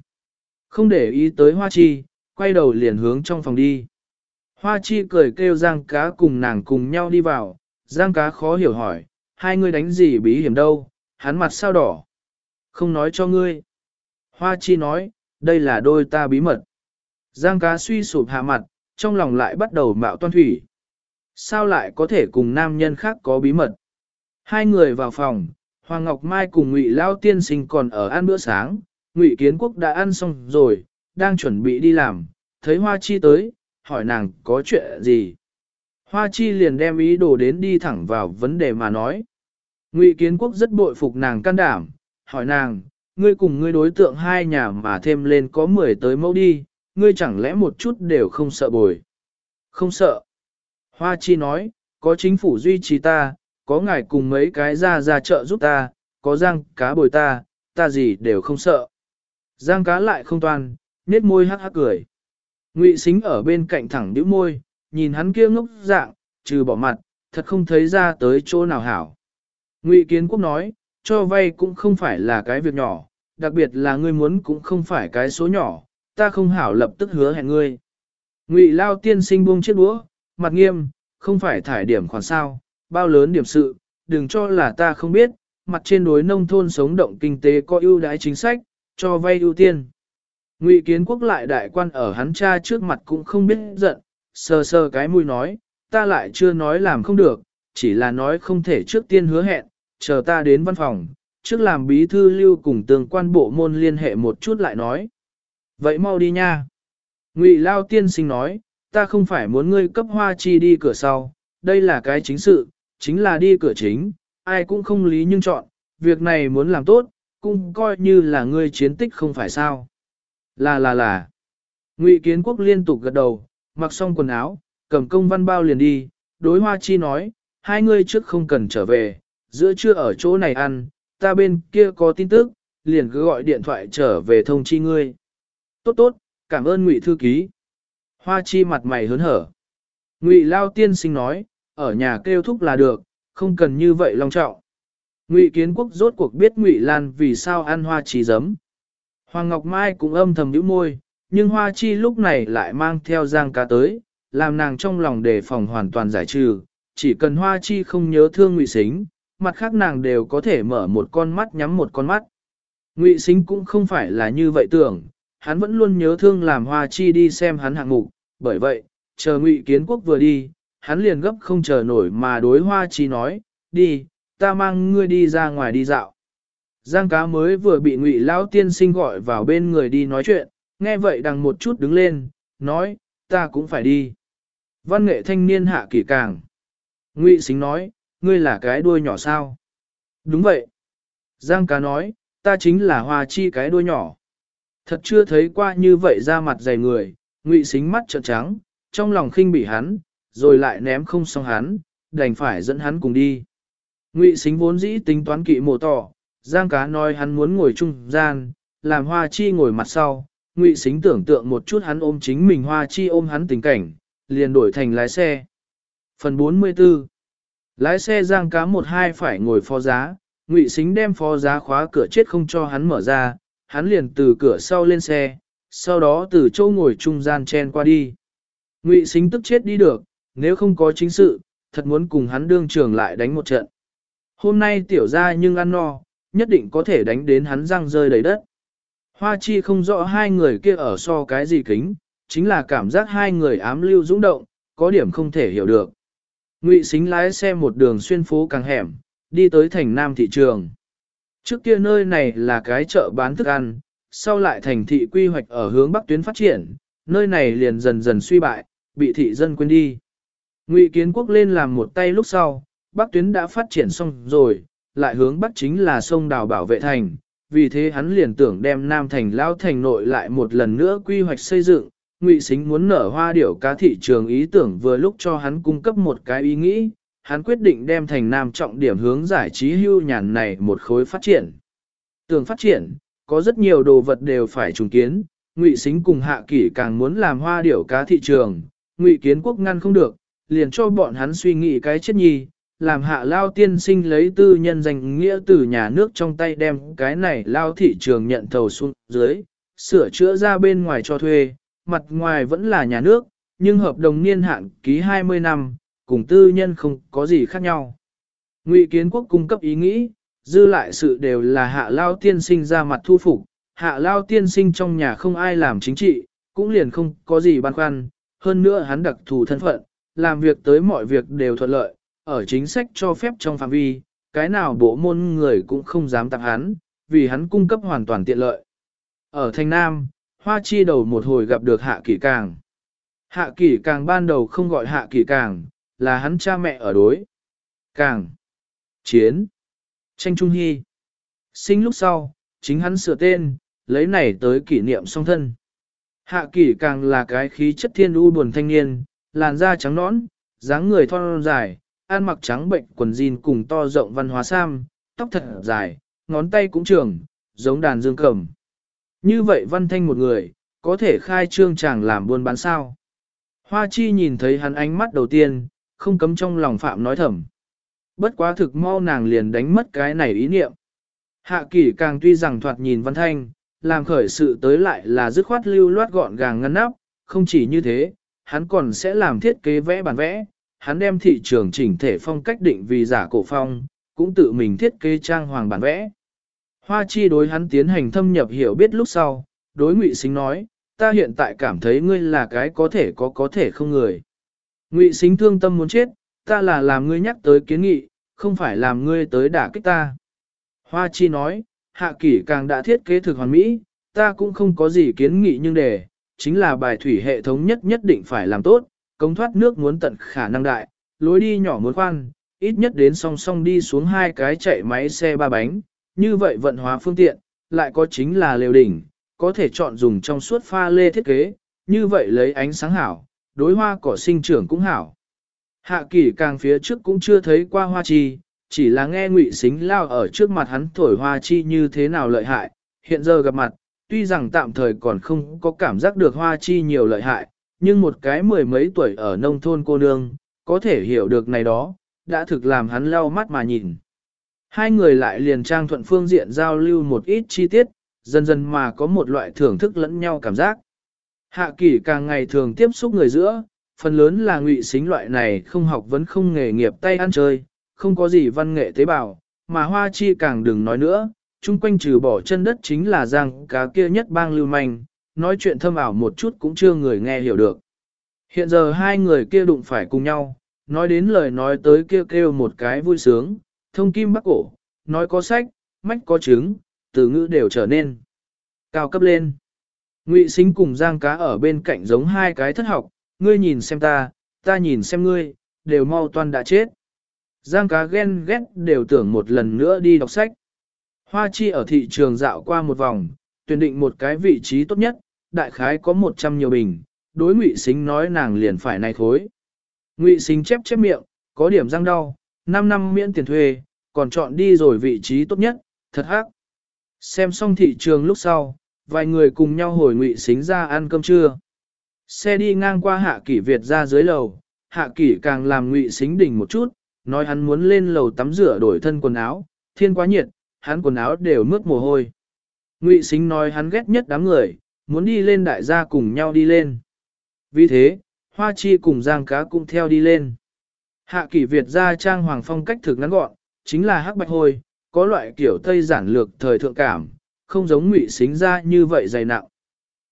Không để ý tới hoa chi, quay đầu liền hướng trong phòng đi. Hoa chi cười kêu Giang cá cùng nàng cùng nhau đi vào, Giang cá khó hiểu hỏi, hai ngươi đánh gì bí hiểm đâu, hắn mặt sao đỏ. Không nói cho ngươi. Hoa chi nói, đây là đôi ta bí mật. Giang cá suy sụp hạ mặt, trong lòng lại bắt đầu mạo toan thủy. Sao lại có thể cùng nam nhân khác có bí mật? Hai người vào phòng, Hoàng Ngọc Mai cùng Ngụy Lao Tiên Sinh còn ở ăn bữa sáng, Ngụy Kiến Quốc đã ăn xong rồi, đang chuẩn bị đi làm, thấy Hoa Chi tới, hỏi nàng có chuyện gì. Hoa Chi liền đem ý đồ đến đi thẳng vào vấn đề mà nói. Ngụy Kiến Quốc rất bội phục nàng can đảm, hỏi nàng, ngươi cùng ngươi đối tượng hai nhà mà thêm lên có 10 tới mẫu đi, ngươi chẳng lẽ một chút đều không sợ bồi. Không sợ. Hoa Chi nói, có chính phủ duy trì ta, có ngài cùng mấy cái ra ra chợ giúp ta, có răng cá bồi ta, ta gì đều không sợ. Giang cá lại không toàn, nết môi hắc hắc cười. Ngụy xính ở bên cạnh thẳng đĩu môi, nhìn hắn kia ngốc dạng, trừ bỏ mặt, thật không thấy ra tới chỗ nào hảo. Ngụy kiến quốc nói, cho vay cũng không phải là cái việc nhỏ, đặc biệt là ngươi muốn cũng không phải cái số nhỏ, ta không hảo lập tức hứa hẹn ngươi. Ngụy lao tiên sinh buông chiếc đũa, mặt nghiêm, không phải thải điểm khoản sao, bao lớn điểm sự, đừng cho là ta không biết, mặt trên đối nông thôn sống động kinh tế có ưu đãi chính sách, cho vay ưu tiên. Ngụy kiến quốc lại đại quan ở hắn cha trước mặt cũng không biết giận, sờ sờ cái mũi nói, ta lại chưa nói làm không được, chỉ là nói không thể trước tiên hứa hẹn, chờ ta đến văn phòng, trước làm bí thư lưu cùng tương quan bộ môn liên hệ một chút lại nói. Vậy mau đi nha. Ngụy Lao tiên sinh nói, ta không phải muốn ngươi cấp hoa chi đi cửa sau, đây là cái chính sự, chính là đi cửa chính, ai cũng không lý nhưng chọn, việc này muốn làm tốt, cũng coi như là ngươi chiến tích không phải sao. Là là là. Ngụy Kiến Quốc liên tục gật đầu, mặc xong quần áo, cầm công văn bao liền đi, đối hoa chi nói, hai ngươi trước không cần trở về, giữa trưa ở chỗ này ăn, ta bên kia có tin tức, liền cứ gọi điện thoại trở về thông chi ngươi. Tốt tốt, cảm ơn Ngụy thư ký. Hoa chi mặt mày hớn hở. Ngụy Lao tiên sinh nói, ở nhà kêu thúc là được, không cần như vậy long trọng. Ngụy Kiến Quốc rốt cuộc biết Ngụy Lan vì sao ăn hoa chi giấm. Hoàng Ngọc Mai cũng âm thầm nhíu môi, nhưng hoa chi lúc này lại mang theo giang cá tới, làm nàng trong lòng đề phòng hoàn toàn giải trừ, chỉ cần hoa chi không nhớ thương Ngụy Sính, mặt khác nàng đều có thể mở một con mắt nhắm một con mắt. Ngụy Sính cũng không phải là như vậy tưởng, hắn vẫn luôn nhớ thương làm hoa chi đi xem hắn hạng mục, bởi vậy, chờ Ngụy Kiến Quốc vừa đi, hắn liền gấp không chờ nổi mà đối hoa chi nói, đi, ta mang ngươi đi ra ngoài đi dạo. Giang cá mới vừa bị Ngụy Lão tiên sinh gọi vào bên người đi nói chuyện, nghe vậy đằng một chút đứng lên, nói, ta cũng phải đi. Văn nghệ thanh niên hạ kỳ càng. Ngụy xính nói, ngươi là cái đuôi nhỏ sao? Đúng vậy. Giang cá nói, ta chính là hoa chi cái đuôi nhỏ. Thật chưa thấy qua như vậy ra mặt dày người, ngụy xính mắt trợn trắng, trong lòng khinh bị hắn, rồi lại ném không xong hắn, đành phải dẫn hắn cùng đi. Ngụy xính vốn dĩ tính toán kỵ mổ tỏ, Giang cá nói hắn muốn ngồi trung gian, làm hoa chi ngồi mặt sau, ngụy xính tưởng tượng một chút hắn ôm chính mình hoa chi ôm hắn tình cảnh, liền đổi thành lái xe. Phần 44 Lái xe giang cá một hai phải ngồi phó giá, ngụy xính đem phó giá khóa cửa chết không cho hắn mở ra, hắn liền từ cửa sau lên xe, sau đó từ châu ngồi trung gian chen qua đi. Ngụy xính tức chết đi được, nếu không có chính sự, thật muốn cùng hắn đương trường lại đánh một trận. Hôm nay tiểu ra nhưng ăn no, nhất định có thể đánh đến hắn răng rơi đầy đất. Hoa chi không rõ hai người kia ở so cái gì kính, chính là cảm giác hai người ám lưu dũng động, có điểm không thể hiểu được. Ngụy xính lái xe một đường xuyên phố càng hẻm, đi tới thành Nam thị trường. Trước kia nơi này là cái chợ bán thức ăn, sau lại thành thị quy hoạch ở hướng bắc tuyến phát triển, nơi này liền dần dần suy bại, bị thị dân quên đi. Ngụy Kiến Quốc lên làm một tay lúc sau, bắc tuyến đã phát triển xong rồi, lại hướng bắc chính là sông đào bảo vệ thành, vì thế hắn liền tưởng đem Nam thành lao thành nội lại một lần nữa quy hoạch xây dựng, Ngụy Sính muốn nở hoa điểu cá thị trường ý tưởng vừa lúc cho hắn cung cấp một cái ý nghĩ, hắn quyết định đem thành nam trọng điểm hướng giải trí hưu nhàn này một khối phát triển. Tưởng phát triển, có rất nhiều đồ vật đều phải trùng kiến, Ngụy Sính cùng Hạ Kỷ càng muốn làm hoa điểu cá thị trường, Ngụy Kiến Quốc ngăn không được, liền cho bọn hắn suy nghĩ cái chết nhi, làm Hạ Lao tiên sinh lấy tư nhân danh nghĩa từ nhà nước trong tay đem cái này Lao thị trường nhận thầu xuống dưới, sửa chữa ra bên ngoài cho thuê, mặt ngoài vẫn là nhà nước, nhưng hợp đồng niên hạn ký 20 năm, cùng tư nhân không có gì khác nhau. Ngụy Kiến Quốc cung cấp ý nghĩ, dư lại sự đều là hạ lao tiên sinh ra mặt thu phục, hạ lao tiên sinh trong nhà không ai làm chính trị, cũng liền không có gì băn khoăn, hơn nữa hắn đặc thù thân phận, làm việc tới mọi việc đều thuận lợi, ở chính sách cho phép trong phạm vi, cái nào bộ môn người cũng không dám tặng hắn, vì hắn cung cấp hoàn toàn tiện lợi. Ở thành Nam, hoa chi đầu một hồi gặp được hạ kỷ càng. Hạ kỷ càng ban đầu không gọi hạ kỷ càng, là hắn cha mẹ ở đối. Càng. Chiến. Tranh Trung Hy. Sinh lúc sau, chính hắn sửa tên, lấy này tới kỷ niệm song thân. Hạ kỷ càng là cái khí chất thiên u buồn thanh niên, làn da trắng nõn, dáng người thon dài, ăn mặc trắng bệnh quần jean cùng to rộng văn hóa sam, tóc thật dài, ngón tay cũng trường, giống đàn dương cầm. Như vậy văn thanh một người, có thể khai trương chàng làm buôn bán sao. Hoa chi nhìn thấy hắn ánh mắt đầu tiên, không cấm trong lòng phạm nói thầm. Bất quá thực mau nàng liền đánh mất cái này ý niệm. Hạ kỷ càng tuy rằng thoạt nhìn văn thanh, làm khởi sự tới lại là dứt khoát lưu loát gọn gàng ngăn nắp, không chỉ như thế, hắn còn sẽ làm thiết kế vẽ bản vẽ, hắn đem thị trường chỉnh thể phong cách định vì giả cổ phong, cũng tự mình thiết kế trang hoàng bản vẽ. Hoa chi đối hắn tiến hành thâm nhập hiểu biết lúc sau, đối ngụy Sính nói, ta hiện tại cảm thấy ngươi là cái có thể có có thể không người. Ngụy Sính thương tâm muốn chết, ta là làm ngươi nhắc tới kiến nghị, không phải làm ngươi tới đả kích ta. Hoa chi nói, hạ kỷ càng đã thiết kế thực hoàn mỹ, ta cũng không có gì kiến nghị nhưng để, chính là bài thủy hệ thống nhất nhất định phải làm tốt, công thoát nước muốn tận khả năng đại, lối đi nhỏ muốn khoan, ít nhất đến song song đi xuống hai cái chạy máy xe ba bánh, như vậy vận hóa phương tiện, lại có chính là liều đỉnh, có thể chọn dùng trong suốt pha lê thiết kế, như vậy lấy ánh sáng hảo, đối hoa cỏ sinh trưởng cũng hảo. Hạ kỷ càng phía trước cũng chưa thấy qua hoa chi, chỉ là nghe ngụy xính lao ở trước mặt hắn thổi hoa chi như thế nào lợi hại, hiện giờ gặp mặt, tuy rằng tạm thời còn không có cảm giác được hoa chi nhiều lợi hại, nhưng một cái mười mấy tuổi ở nông thôn cô nương, có thể hiểu được này đó, đã thực làm hắn lau mắt mà nhìn. Hai người lại liền trang thuận phương diện giao lưu một ít chi tiết, dần dần mà có một loại thưởng thức lẫn nhau cảm giác. Hạ kỷ càng ngày thường tiếp xúc người giữa, phần lớn là ngụy xính loại này không học vẫn không nghề nghiệp tay ăn chơi, không có gì văn nghệ tế bào, mà hoa chi càng đừng nói nữa, chung quanh trừ bỏ chân đất chính là giang cá kia nhất bang lưu manh, nói chuyện thâm ảo một chút cũng chưa người nghe hiểu được. Hiện giờ hai người kia đụng phải cùng nhau, nói đến lời nói tới kêu kêu một cái vui sướng, thông kim bắc cổ, nói có sách, mách có trứng, từ ngữ đều trở nên cao cấp lên. Ngụy Sính cùng giang cá ở bên cạnh giống hai cái thất học, ngươi nhìn xem ta, ta nhìn xem ngươi, đều mau toan đã chết. Giang cá ghen ghét đều tưởng một lần nữa đi đọc sách. Hoa chi ở thị trường dạo qua một vòng, tuyển định một cái vị trí tốt nhất, đại khái có 100 nhiều bình, đối ngụy xính nói nàng liền phải này thối. Ngụy xính chép chép miệng, có điểm răng đau, 5 năm miễn tiền thuê, còn chọn đi rồi vị trí tốt nhất, thật hắc. Xem xong thị trường lúc sau, vài người cùng nhau hồi ngụy xính ra ăn cơm trưa. Xe đi ngang qua hạ kỷ Việt ra dưới lầu, hạ kỷ càng làm ngụy xính đỉnh một chút, nói hắn muốn lên lầu tắm rửa đổi thân quần áo, thiên quá nhiệt, hắn quần áo đều mướt mồ hôi. Ngụy Sính nói hắn ghét nhất đám người, muốn đi lên đại gia cùng nhau đi lên. Vì thế, Hoa Chi cùng Giang Cá cũng theo đi lên. Hạ kỷ Việt ra trang hoàng phong cách thực ngắn gọn, chính là hắc bạch hôi, có loại kiểu tây giản lược thời thượng cảm, không giống ngụy Sính ra như vậy dày nặng.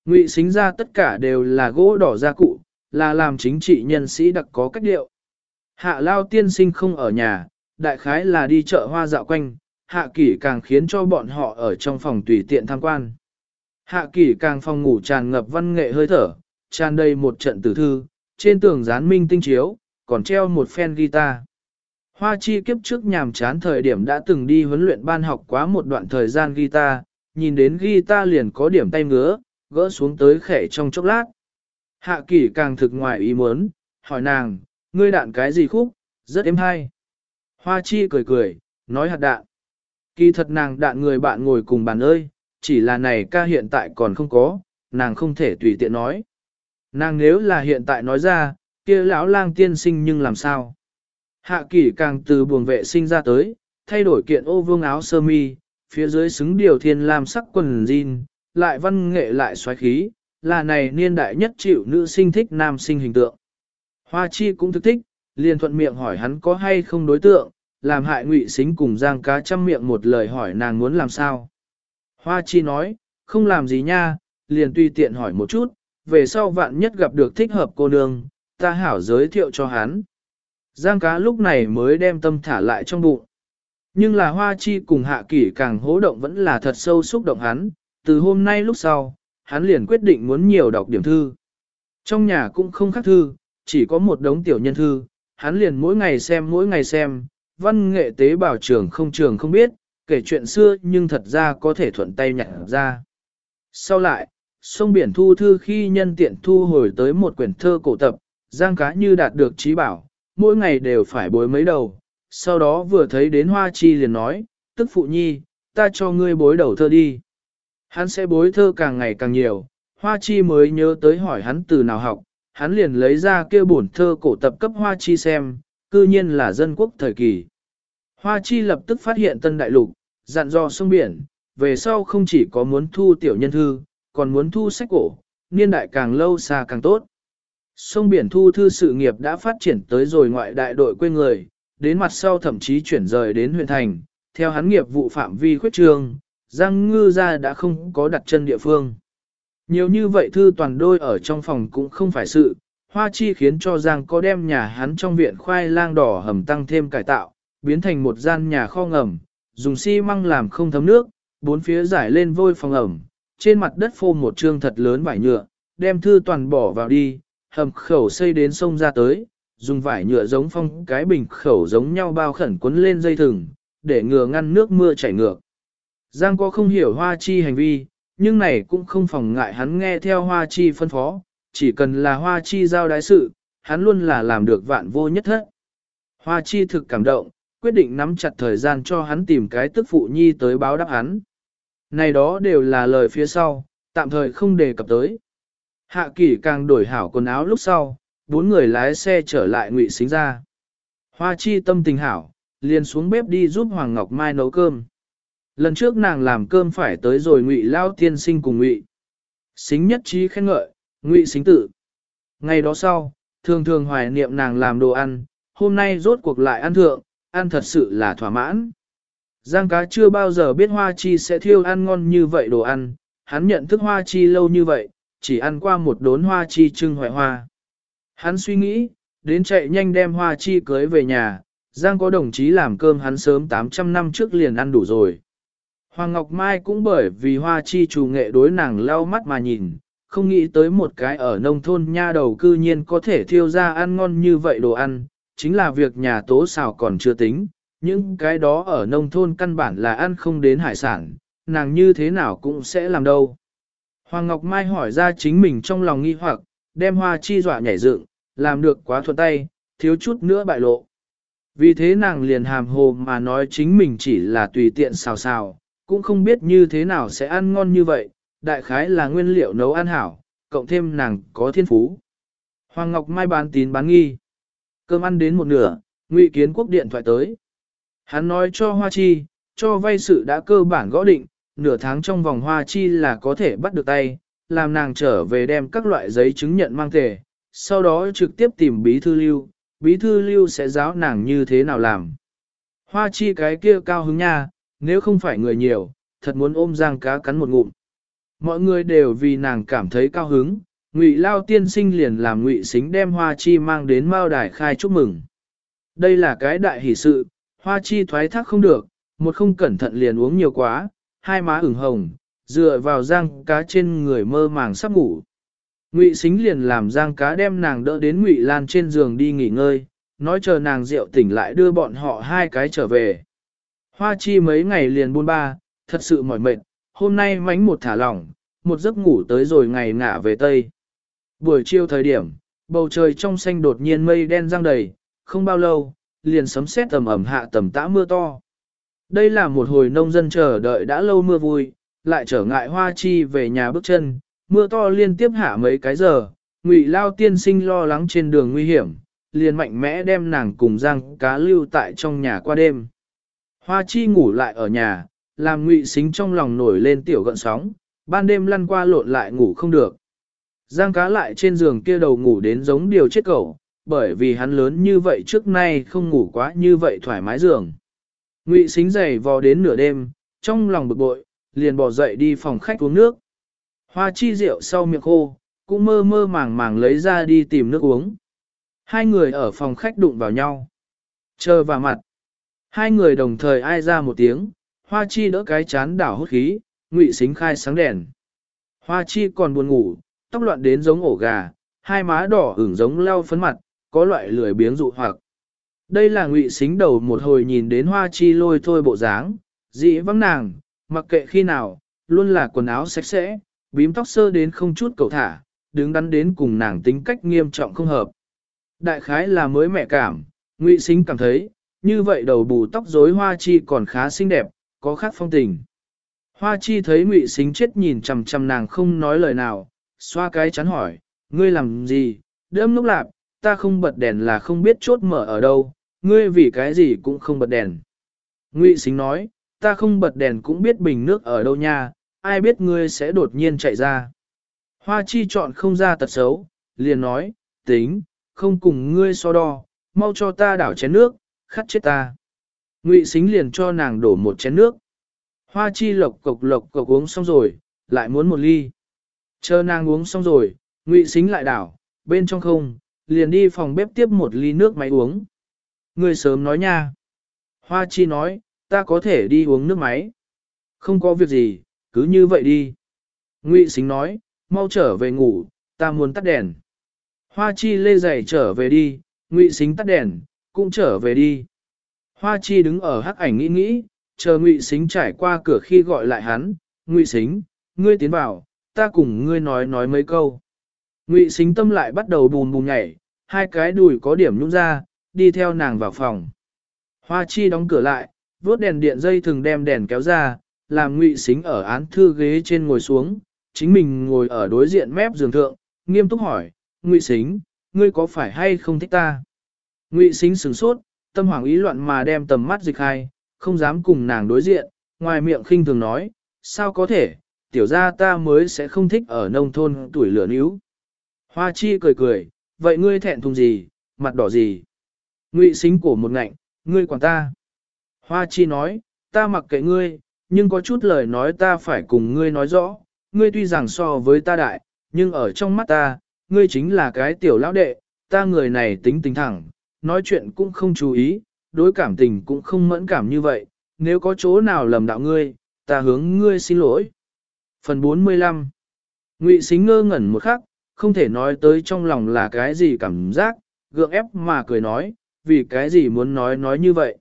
Ngụy Sính ra tất cả đều là gỗ đỏ gia cụ, là làm chính trị nhân sĩ đặc có cách điệu. Hạ lao tiên sinh không ở nhà, đại khái là đi chợ hoa dạo quanh, hạ kỷ càng khiến cho bọn họ ở trong phòng tùy tiện tham quan. Hạ kỷ càng phòng ngủ tràn ngập văn nghệ hơi thở, tràn đầy một trận tử thư, trên tường dán minh tinh chiếu, còn treo một phen guitar. Hoa chi kiếp trước nhàm chán thời điểm đã từng đi huấn luyện ban học quá một đoạn thời gian guitar, nhìn đến guitar liền có điểm tay ngứa, gỡ xuống tới khẽ trong chốc lát. Hạ kỷ càng thực ngoài ý muốn, hỏi nàng, ngươi đạn cái gì khúc, rất êm hay. Hoa chi cười cười, nói hạt đạn. Kỳ thật nàng đạn người bạn ngồi cùng bàn ơi, chỉ là này ca hiện tại còn không có, nàng không thể tùy tiện nói. Nàng nếu là hiện tại nói ra, kia lão lang tiên sinh nhưng làm sao? Hạ kỷ càng từ buồng vệ sinh ra tới, thay đổi kiện ô vương áo sơ mi, phía dưới xứng điều thiên làm sắc quần jean, lại văn nghệ lại xoáy khí, là này niên đại nhất chịu nữ sinh thích nam sinh hình tượng. Hoa chi cũng thức thích, liền thuận miệng hỏi hắn có hay không đối tượng, làm hại ngụy xính cùng giang cá chăm miệng một lời hỏi nàng muốn làm sao. Hoa chi nói, không làm gì nha, liền tùy tiện hỏi một chút, về sau vạn nhất gặp được thích hợp cô nương, ta hảo giới thiệu cho hắn. Giang cá lúc này mới đem tâm thả lại trong bụng. Nhưng là hoa chi cùng hạ kỷ càng hố động vẫn là thật sâu xúc động hắn, từ hôm nay lúc sau, hắn liền quyết định muốn nhiều đọc điểm thư. Trong nhà cũng không khác thư, chỉ có một đống tiểu nhân thư, hắn liền mỗi ngày xem mỗi ngày xem, văn nghệ tế bảo trường không trường không biết, kể chuyện xưa nhưng thật ra có thể thuận tay nhặt ra. Sau lại, sông biển thu thư khi nhân tiện thu hồi tới một quyển thơ cổ tập, giang cá như đạt được trí bảo, mỗi ngày đều phải bối mấy đầu, sau đó vừa thấy đến hoa chi liền nói, tức phụ nhi, ta cho ngươi bối đầu thơ đi. Hắn sẽ bối thơ càng ngày càng nhiều, hoa chi mới nhớ tới hỏi hắn từ nào học, hắn liền lấy ra kia bổn thơ cổ tập cấp hoa chi xem, cư nhiên là dân quốc thời kỳ. Hoa chi lập tức phát hiện tân đại lục, dặn dò sông biển, về sau không chỉ có muốn thu tiểu nhân thư, còn muốn thu sách cổ, niên đại càng lâu xa càng tốt. Sông biển thu thư sự nghiệp đã phát triển tới rồi ngoại đại đội quê người, đến mặt sau thậm chí chuyển rời đến huyện thành, theo hắn nghiệp vụ phạm vi khuyết trường, Giang Ngư ra đã không có đặt chân địa phương. Nhiều như vậy thư toàn đôi ở trong phòng cũng không phải sự, Hoa Chi khiến cho Giang có đem nhà hắn trong viện khoai lang đỏ hầm tăng thêm cải tạo, biến thành một gian nhà kho ngầm, dùng xi măng làm không thấm nước, bốn phía giải lên vôi phòng ẩm, trên mặt đất phô một trương thật lớn vải nhựa, đem thư toàn bỏ vào đi, hầm khẩu xây đến sông ra tới, dùng vải nhựa giống phong cái bình khẩu giống nhau bao khẩn quấn lên dây thừng, để ngừa ngăn nước mưa chảy ngược. Giang có không hiểu hoa chi hành vi, nhưng này cũng không phòng ngại hắn nghe theo hoa chi phân phó, chỉ cần là hoa chi giao đái sự, hắn luôn là làm được vạn vô nhất hết. Hoa chi thực cảm động, quyết định nắm chặt thời gian cho hắn tìm cái tức phụ nhi tới báo đáp hắn. Này đó đều là lời phía sau, tạm thời không đề cập tới. Hạ kỷ càng đổi hảo quần áo lúc sau, bốn người lái xe trở lại ngụy xính ra. Hoa chi tâm tình hảo, liền xuống bếp đi giúp Hoàng Ngọc Mai nấu cơm. Lần trước nàng làm cơm phải tới rồi ngụy lao tiên sinh cùng ngụy. Xính nhất trí khen ngợi, ngụy xính tự. Ngày đó sau, thường thường hoài niệm nàng làm đồ ăn, hôm nay rốt cuộc lại ăn thượng, ăn thật sự là thỏa mãn. Giang cá chưa bao giờ biết hoa chi sẽ thiêu ăn ngon như vậy đồ ăn, hắn nhận thức hoa chi lâu như vậy, chỉ ăn qua một đốn hoa chi trưng hoại hoa. Hắn suy nghĩ, đến chạy nhanh đem hoa chi cưới về nhà, Giang có đồng chí làm cơm hắn sớm 800 năm trước liền ăn đủ rồi. Hoàng Ngọc Mai cũng bởi vì hoa chi chủ nghệ đối nàng lau mắt mà nhìn, không nghĩ tới một cái ở nông thôn nha đầu cư nhiên có thể thiêu ra ăn ngon như vậy đồ ăn, chính là việc nhà tố xào còn chưa tính, những cái đó ở nông thôn căn bản là ăn không đến hải sản, nàng như thế nào cũng sẽ làm đâu. Hoàng Ngọc Mai hỏi ra chính mình trong lòng nghi hoặc, đem hoa chi dọa nhảy dựng, làm được quá thuận tay, thiếu chút nữa bại lộ. Vì thế nàng liền hàm hồ mà nói chính mình chỉ là tùy tiện xào xào, cũng không biết như thế nào sẽ ăn ngon như vậy, đại khái là nguyên liệu nấu ăn hảo, cộng thêm nàng có thiên phú. Hoàng Ngọc Mai bán tín bán nghi. Cơm ăn đến một nửa, Ngụy Kiến Quốc điện thoại tới. Hắn nói cho Hoa Chi, cho vay sự đã cơ bản gõ định, nửa tháng trong vòng Hoa Chi là có thể bắt được tay, làm nàng trở về đem các loại giấy chứng nhận mang tề, sau đó trực tiếp tìm bí thư lưu, bí thư lưu sẽ giáo nàng như thế nào làm. Hoa Chi cái kia cao hứng nha, nếu không phải người nhiều, thật muốn ôm giang cá cắn một ngụm. Mọi người đều vì nàng cảm thấy cao hứng, Ngụy Lao tiên sinh liền làm Ngụy Xính đem Hoa Chi mang đến Mao Đài khai chúc mừng. Đây là cái đại hỷ sự, Hoa Chi thoái thác không được, một không cẩn thận liền uống nhiều quá, hai má ửng hồng, dựa vào giang cá trên người mơ màng sắp ngủ. Ngụy Xính liền làm giang cá đem nàng đỡ đến Ngụy Lan trên giường đi nghỉ ngơi, nói chờ nàng rượu tỉnh lại đưa bọn họ hai cái trở về. Hoa Chi mấy ngày liền buôn ba, thật sự mỏi mệt, hôm nay mánh một thả lỏng, một giấc ngủ tới rồi ngày ngả về Tây. Buổi chiều thời điểm, bầu trời trong xanh đột nhiên mây đen răng đầy, không bao lâu, liền sấm sét tầm ẩm hạ tầm tã mưa to. Đây là một hồi nông dân chờ đợi đã lâu mưa vui, lại trở ngại hoa chi về nhà bước chân, mưa to liên tiếp hạ mấy cái giờ, ngụy lao tiên sinh lo lắng trên đường nguy hiểm, liền mạnh mẽ đem nàng cùng giang cá lưu tại trong nhà qua đêm. Hoa chi ngủ lại ở nhà, làm ngụy xính trong lòng nổi lên tiểu gợn sóng, ban đêm lăn qua lộn lại ngủ không được. Giang cá lại trên giường kia đầu ngủ đến giống điều chết cẩu, bởi vì hắn lớn như vậy trước nay không ngủ quá như vậy thoải mái giường. Ngụy xính giày vò đến nửa đêm, trong lòng bực bội, liền bỏ dậy đi phòng khách uống nước. Hoa chi rượu sau miệng khô, cũng mơ mơ màng màng lấy ra đi tìm nước uống. Hai người ở phòng khách đụng vào nhau. Chờ vào mặt. Hai người đồng thời ai ra một tiếng, hoa chi đỡ cái chán đảo hốt khí, ngụy xính khai sáng đèn. Hoa chi còn buồn ngủ, tóc loạn đến giống ổ gà, hai má đỏ ửng giống leo phấn mặt, có loại lười biếng dụ hoặc. Đây là ngụy xính đầu một hồi nhìn đến hoa chi lôi thôi bộ dáng, dị vắng nàng, mặc kệ khi nào, luôn là quần áo sạch sẽ, bím tóc sơ đến không chút cầu thả, đứng đắn đến cùng nàng tính cách nghiêm trọng không hợp. Đại khái là mới mẹ cảm, ngụy xính cảm thấy, như vậy đầu bù tóc rối hoa chi còn khá xinh đẹp, có khác phong tình. Hoa chi thấy ngụy xính chết nhìn chằm chằm nàng không nói lời nào, xoa cái chắn hỏi, ngươi làm gì, đêm lúc lạp, ta không bật đèn là không biết chốt mở ở đâu, ngươi vì cái gì cũng không bật đèn. Ngụy xính nói, ta không bật đèn cũng biết bình nước ở đâu nha, ai biết ngươi sẽ đột nhiên chạy ra. Hoa chi chọn không ra tật xấu, liền nói, tính, không cùng ngươi so đo, mau cho ta đảo chén nước, khát chết ta. Ngụy xính liền cho nàng đổ một chén nước. Hoa chi lộc cộc lộc cộc uống xong rồi, lại muốn một ly. Chờ nàng uống xong rồi, ngụy xính lại đảo, bên trong không, liền đi phòng bếp tiếp một ly nước máy uống. Người sớm nói nha. Hoa chi nói, ta có thể đi uống nước máy. Không có việc gì, cứ như vậy đi. Ngụy xính nói, mau trở về ngủ, ta muốn tắt đèn. Hoa chi lê giày trở về đi, ngụy xính tắt đèn, cũng trở về đi. Hoa chi đứng ở hắc ảnh nghĩ nghĩ, chờ ngụy Sính trải qua cửa khi gọi lại hắn, ngụy Sính, ngươi tiến vào, ta cùng ngươi nói nói mấy câu. Ngụy Sính tâm lại bắt đầu bùn bùn nhảy, hai cái đùi có điểm nhũn ra, đi theo nàng vào phòng. Hoa chi đóng cửa lại, vuốt đèn điện dây thường đem đèn kéo ra, làm ngụy Sính ở án thư ghế trên ngồi xuống, chính mình ngồi ở đối diện mép giường thượng, nghiêm túc hỏi, ngụy Sính, ngươi có phải hay không thích ta? Ngụy Sính sửng sốt, tâm hoảng ý loạn mà đem tầm mắt dịch hai, không dám cùng nàng đối diện, ngoài miệng khinh thường nói, sao có thể, tiểu gia ta mới sẽ không thích ở nông thôn tuổi lửa níu. Hoa chi cười cười, vậy ngươi thẹn thùng gì, mặt đỏ gì? Ngụy xính cổ một ngạnh, ngươi quản ta. Hoa chi nói, ta mặc kệ ngươi, nhưng có chút lời nói ta phải cùng ngươi nói rõ, ngươi tuy rằng so với ta đại, nhưng ở trong mắt ta, ngươi chính là cái tiểu lão đệ, ta người này tính tình thẳng, nói chuyện cũng không chú ý, đối cảm tình cũng không mẫn cảm như vậy, nếu có chỗ nào lầm đạo ngươi, ta hướng ngươi xin lỗi. Phần 45 Ngụy xính ngơ ngẩn một khắc, không thể nói tới trong lòng là cái gì cảm giác, gượng ép mà cười nói, vì cái gì muốn nói nói như vậy.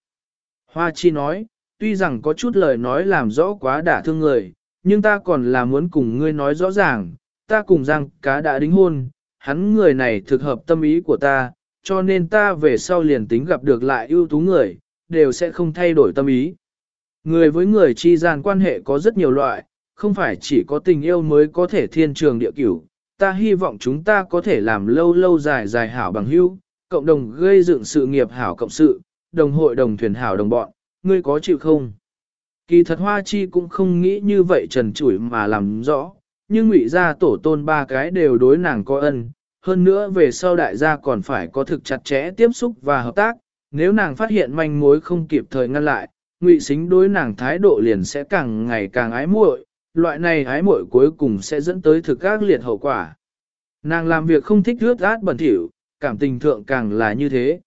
Hoa chi nói, tuy rằng có chút lời nói làm rõ quá đả thương người, nhưng ta còn là muốn cùng ngươi nói rõ ràng, ta cùng rằng cá đã đính hôn, hắn người này thực hợp tâm ý của ta, cho nên ta về sau liền tính gặp được lại ưu tú người, đều sẽ không thay đổi tâm ý. Người với người chi gian quan hệ có rất nhiều loại, không phải chỉ có tình yêu mới có thể thiên trường địa cửu. Ta hy vọng chúng ta có thể làm lâu lâu dài dài hảo bằng hữu, cộng đồng gây dựng sự nghiệp hảo cộng sự, đồng hội đồng thuyền hảo đồng bọn, ngươi có chịu không? Kỳ thật Hoa Chi cũng không nghĩ như vậy trần trụi mà làm rõ, nhưng ngụy gia tổ tôn ba cái đều đối nàng có ân, hơn nữa về sau đại gia còn phải có thực chặt chẽ tiếp xúc và hợp tác, nếu nàng phát hiện manh mối không kịp thời ngăn lại, ngụy xính đối nàng thái độ liền sẽ càng ngày càng ái muội, loại này ái muội cuối cùng sẽ dẫn tới thực các liệt hậu quả. Nàng làm việc không thích rước át bẩn thỉu, cảm tình thượng càng là như thế.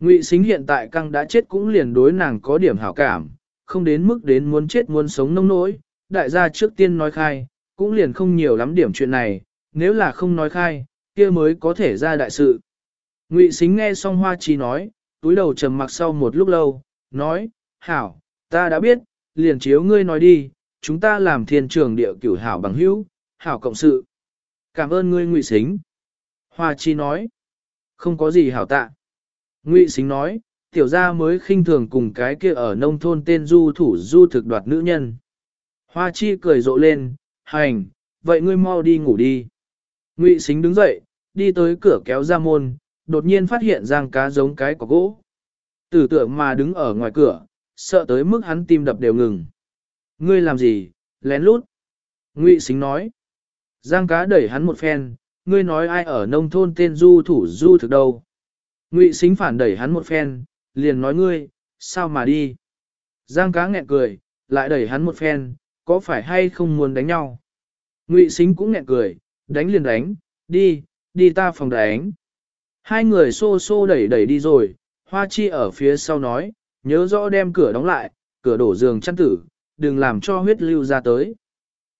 Ngụy xính hiện tại căng đã chết cũng liền đối nàng có điểm hảo cảm, không đến mức đến muốn chết muốn sống nông nỗi, đại gia trước tiên nói khai, cũng liền không nhiều lắm điểm chuyện này, nếu là không nói khai, kia mới có thể ra đại sự. Ngụy Sính nghe xong hoa chi nói, túi đầu trầm mặc sau một lúc lâu, nói, hảo, ta đã biết, liền chiếu ngươi nói đi, chúng ta làm thiên trường địa cửu hảo bằng hữu, hảo cộng sự. Cảm ơn ngươi ngụy Sính. Hoa chi nói, không có gì hảo tạ. Ngụy Sính nói, tiểu gia mới khinh thường cùng cái kia ở nông thôn tên du thủ du thực đoạt nữ nhân. Hoa chi cười rộ lên, hành, vậy ngươi mau đi ngủ đi. Ngụy Sính đứng dậy, đi tới cửa kéo ra môn, đột nhiên phát hiện giang cá giống cái có gỗ. Tử tượng mà đứng ở ngoài cửa, sợ tới mức hắn tim đập đều ngừng. Ngươi làm gì, lén lút. Ngụy xính nói. Giang cá đẩy hắn một phen, ngươi nói ai ở nông thôn tên du thủ du thực đâu. Ngụy xính phản đẩy hắn một phen, liền nói ngươi, sao mà đi. Giang cá nghẹn cười, lại đẩy hắn một phen, có phải hay không muốn đánh nhau. Ngụy xính cũng nghẹn cười, đánh liền đánh, đi, đi ta phòng đánh. Hai người xô xô đẩy đẩy đi rồi, hoa chi ở phía sau nói, nhớ rõ đem cửa đóng lại, cửa đổ giường chăn tử, đừng làm cho huyết lưu ra tới.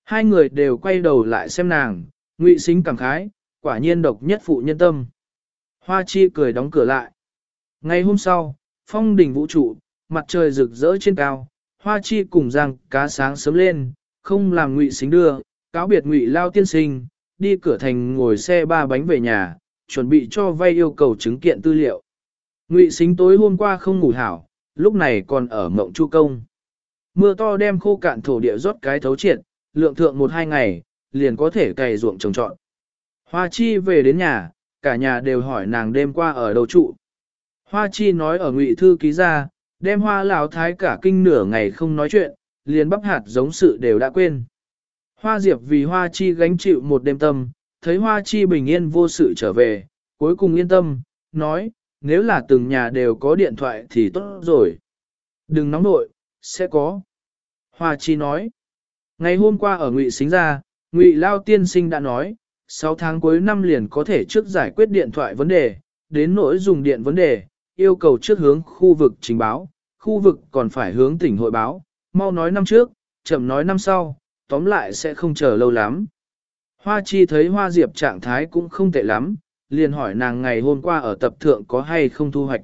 Hai người đều quay đầu lại xem nàng, ngụy xính cảm khái, quả nhiên độc nhất phụ nhân tâm. Hoa chi cười đóng cửa lại. Ngày hôm sau, phong đỉnh vũ trụ, mặt trời rực rỡ trên cao, hoa chi cùng giang cá sáng sớm lên, không làm ngụy xính đưa, cáo biệt ngụy lao tiên sinh, đi cửa thành ngồi xe ba bánh về nhà, chuẩn bị cho vay yêu cầu chứng kiện tư liệu. Ngụy xính tối hôm qua không ngủ hảo, lúc này còn ở mộng chu công. Mưa to đem khô cạn thổ địa rót cái thấu triệt, lượng thượng một hai ngày, liền có thể cày ruộng trồng trọn. Hoa chi về đến nhà, cả nhà đều hỏi nàng đêm qua ở đâu trụ. Hoa chi nói ở ngụy thư ký ra, đem hoa lão thái cả kinh nửa ngày không nói chuyện, liền bắp hạt giống sự đều đã quên. Hoa diệp vì hoa chi gánh chịu một đêm tâm, thấy hoa chi bình yên vô sự trở về, cuối cùng yên tâm, nói, nếu là từng nhà đều có điện thoại thì tốt rồi. Đừng nóng nội, sẽ có. Hoa chi nói, ngày hôm qua ở ngụy xính ra, ngụy lao tiên sinh đã nói, 6 tháng cuối năm liền có thể trước giải quyết điện thoại vấn đề, đến nỗi dùng điện vấn đề, yêu cầu trước hướng khu vực trình báo, khu vực còn phải hướng tỉnh hội báo, mau nói năm trước, chậm nói năm sau, tóm lại sẽ không chờ lâu lắm. Hoa chi thấy hoa diệp trạng thái cũng không tệ lắm, liền hỏi nàng ngày hôm qua ở tập thượng có hay không thu hoạch.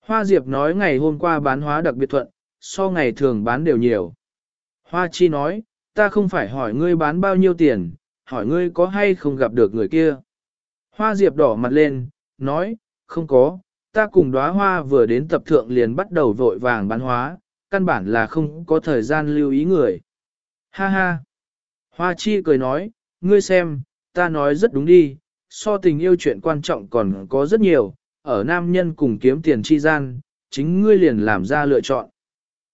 Hoa diệp nói ngày hôm qua bán hóa đặc biệt thuận, so ngày thường bán đều nhiều. Hoa chi nói, ta không phải hỏi ngươi bán bao nhiêu tiền, hỏi ngươi có hay không gặp được người kia. Hoa diệp đỏ mặt lên, nói, không có, ta cùng đóa hoa vừa đến tập thượng liền bắt đầu vội vàng bán hóa, căn bản là không có thời gian lưu ý người. Ha ha! Hoa chi cười nói, ngươi xem, ta nói rất đúng đi, so tình yêu chuyện quan trọng còn có rất nhiều, ở nam nhân cùng kiếm tiền chi gian, chính ngươi liền làm ra lựa chọn.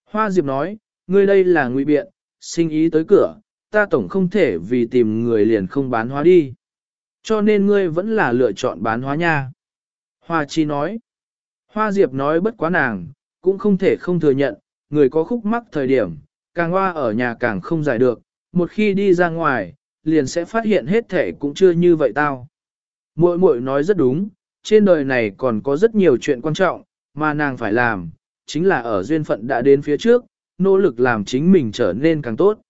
Hoa Diệp nói, ngươi đây là ngụy biện, sinh ý tới cửa, ta tổng không thể vì tìm người liền không bán hóa đi. Cho nên ngươi vẫn là lựa chọn bán hóa nha. Hoa Chi nói, Hoa Diệp nói bất quá nàng, cũng không thể không thừa nhận, người có khúc mắc thời điểm, càng hoa ở nhà càng không giải được, một khi đi ra ngoài, liền sẽ phát hiện hết thể cũng chưa như vậy tao. Muội muội nói rất đúng, trên đời này còn có rất nhiều chuyện quan trọng, mà nàng phải làm, chính là ở duyên phận đã đến phía trước, nỗ lực làm chính mình trở nên càng tốt.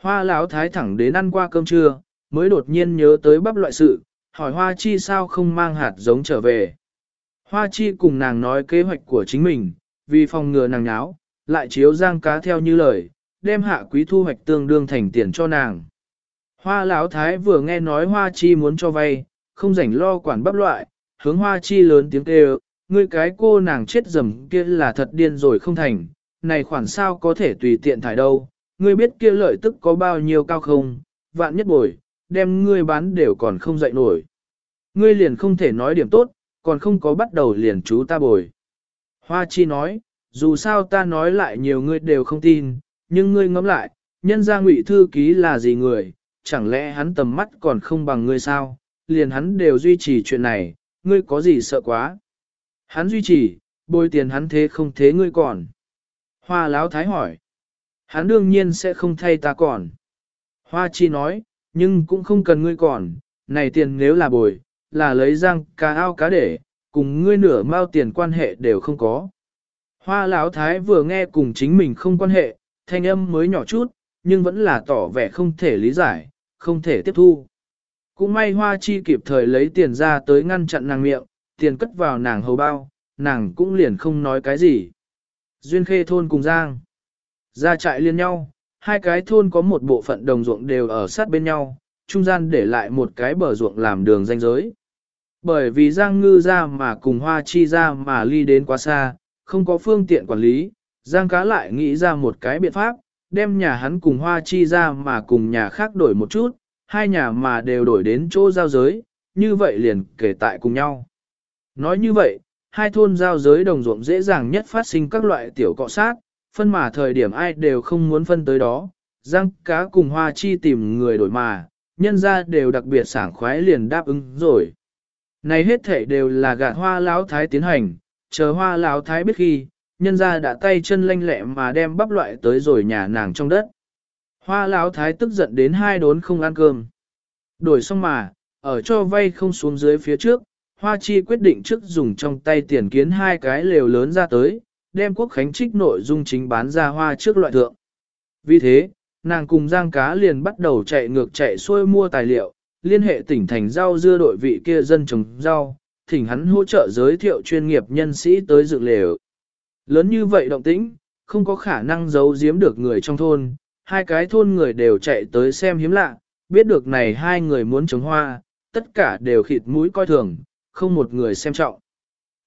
Hoa lão thái thẳng đến ăn qua cơm trưa, mới đột nhiên nhớ tới bắp loại sự, hỏi hoa chi sao không mang hạt giống trở về. Hoa chi cùng nàng nói kế hoạch của chính mình, vì phòng ngừa nàng nháo, lại chiếu giang cá theo như lời, đem hạ quý thu hoạch tương đương thành tiền cho nàng. Hoa lão thái vừa nghe nói hoa chi muốn cho vay, không rảnh lo quản bắp loại, hướng hoa chi lớn tiếng kêu, ngươi cái cô nàng chết dầm kia là thật điên rồi không thành, này khoản sao có thể tùy tiện thải đâu, ngươi biết kia lợi tức có bao nhiêu cao không, vạn nhất bồi, đem ngươi bán đều còn không dậy nổi. Ngươi liền không thể nói điểm tốt, còn không có bắt đầu liền chú ta bồi. Hoa chi nói, dù sao ta nói lại nhiều ngươi đều không tin, nhưng ngươi ngẫm lại, nhân gia ngụy thư ký là gì người, chẳng lẽ hắn tầm mắt còn không bằng ngươi sao, liền hắn đều duy trì chuyện này, ngươi có gì sợ quá. Hắn duy trì, bồi tiền hắn thế không thế ngươi còn. Hoa láo thái hỏi, hắn đương nhiên sẽ không thay ta còn. Hoa chi nói, nhưng cũng không cần ngươi còn, này tiền nếu là bồi, là lấy răng cá ao cá để, cùng ngươi nửa mao tiền quan hệ đều không có. Hoa lão thái vừa nghe cùng chính mình không quan hệ, thanh âm mới nhỏ chút, nhưng vẫn là tỏ vẻ không thể lý giải, không thể tiếp thu. Cũng may hoa chi kịp thời lấy tiền ra tới ngăn chặn nàng miệng, tiền cất vào nàng hầu bao, nàng cũng liền không nói cái gì. Duyên khê thôn cùng Giang. Ra trại liên nhau, hai cái thôn có một bộ phận đồng ruộng đều ở sát bên nhau, trung gian để lại một cái bờ ruộng làm đường danh giới. Bởi vì Giang ngư ra mà cùng hoa chi ra mà ly đến quá xa, không có phương tiện quản lý, Giang cá lại nghĩ ra một cái biện pháp, đem nhà hắn cùng hoa chi ra mà cùng nhà khác đổi một chút, hai nhà mà đều đổi đến chỗ giao giới, như vậy liền kể tại cùng nhau. Nói như vậy, hai thôn giao giới đồng ruộng dễ dàng nhất phát sinh các loại tiểu cọ sát, phân mà thời điểm ai đều không muốn phân tới đó, Giang cá cùng hoa chi tìm người đổi mà, nhân ra đều đặc biệt sảng khoái liền đáp ứng rồi. Này hết thể đều là gạt hoa lão thái tiến hành, chờ hoa lão thái biết khi, nhân ra đã tay chân lanh lẹ mà đem bắp loại tới rồi nhà nàng trong đất. Hoa lão thái tức giận đến hai đốn không ăn cơm. Đổi xong mà, ở cho vay không xuống dưới phía trước, Hoa Chi quyết định trước dùng trong tay tiền kiến hai cái lều lớn ra tới, đem quốc khánh trích nội dung chính bán ra hoa trước loại thượng. Vì thế, nàng cùng giang cá liền bắt đầu chạy ngược chạy xuôi mua tài liệu, liên hệ tỉnh thành rau dưa đội vị kia dân trồng rau, thỉnh hắn hỗ trợ giới thiệu chuyên nghiệp nhân sĩ tới dựng lều. Lớn như vậy động tĩnh, không có khả năng giấu giếm được người trong thôn, hai cái thôn người đều chạy tới xem hiếm lạ, biết được này hai người muốn trồng hoa, tất cả đều khịt mũi coi thường, không một người xem trọng.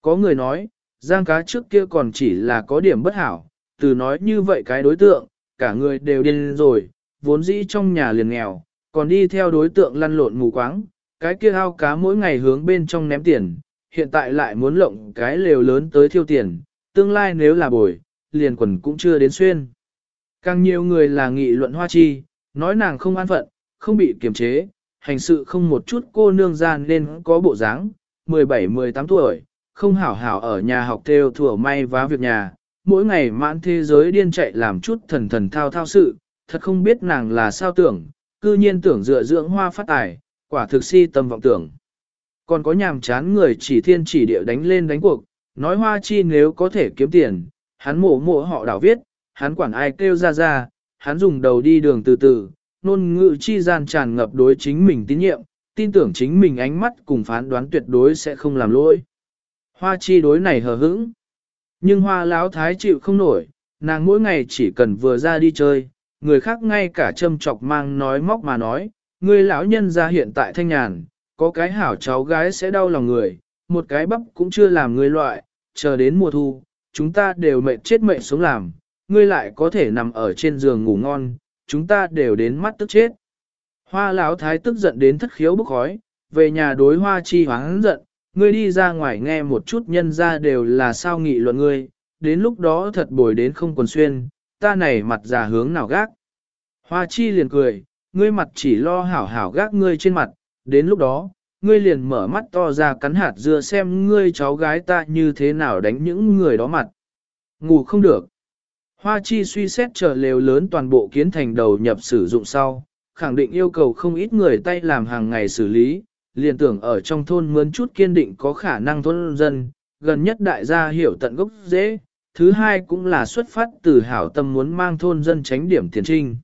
Có người nói, giang cá trước kia còn chỉ là có điểm bất hảo, từ nói như vậy cái đối tượng, cả người đều điên rồi, vốn dĩ trong nhà liền nghèo, còn đi theo đối tượng lăn lộn mù quáng, cái kia ao cá mỗi ngày hướng bên trong ném tiền, hiện tại lại muốn lộng cái lều lớn tới thiêu tiền, tương lai nếu là bồi, liền quần cũng chưa đến xuyên. Càng nhiều người là nghị luận hoa chi, nói nàng không an phận, không bị kiềm chế, hành sự không một chút cô nương gian nên có bộ dáng, 17-18 tuổi, không hảo hảo ở nhà học theo thủa may vá việc nhà, mỗi ngày mãn thế giới điên chạy làm chút thần thần thao thao sự, thật không biết nàng là sao tưởng, cư nhiên tưởng dựa dưỡng hoa phát tài, quả thực si tâm vọng tưởng. Còn có nhàm chán người chỉ thiên chỉ địa đánh lên đánh cuộc, nói hoa chi nếu có thể kiếm tiền, hắn mổ mổ họ đảo viết, hắn quản ai kêu ra ra, hắn dùng đầu đi đường từ từ, nôn ngự chi gian tràn ngập đối chính mình tín nhiệm, tin tưởng chính mình ánh mắt cùng phán đoán tuyệt đối sẽ không làm lỗi. Hoa chi đối này hờ hững. Nhưng hoa lão thái chịu không nổi, nàng mỗi ngày chỉ cần vừa ra đi chơi, người khác ngay cả châm chọc mang nói móc mà nói, người lão nhân ra hiện tại thanh nhàn, có cái hảo cháu gái sẽ đau lòng người, một cái bắp cũng chưa làm người loại, chờ đến mùa thu, chúng ta đều mệt chết mệt sống làm, ngươi lại có thể nằm ở trên giường ngủ ngon, chúng ta đều đến mắt tức chết. Hoa lão thái tức giận đến thất khiếu bức khói, về nhà đối hoa chi hoáng giận, ngươi đi ra ngoài nghe một chút nhân ra đều là sao nghị luận ngươi, đến lúc đó thật bồi đến không quần xuyên, ta này mặt già hướng nào gác. Hoa chi liền cười, ngươi mặt chỉ lo hảo hảo gác ngươi trên mặt, đến lúc đó, ngươi liền mở mắt to ra cắn hạt dưa xem ngươi cháu gái ta như thế nào đánh những người đó mặt. Ngủ không được. Hoa chi suy xét trở lều lớn toàn bộ kiến thành đầu nhập sử dụng sau, khẳng định yêu cầu không ít người tay làm hàng ngày xử lý, liền tưởng ở trong thôn mướn chút kiên định có khả năng thôn dân, gần nhất đại gia hiểu tận gốc dễ, thứ hai cũng là xuất phát từ hảo tâm muốn mang thôn dân tránh điểm tiền trinh.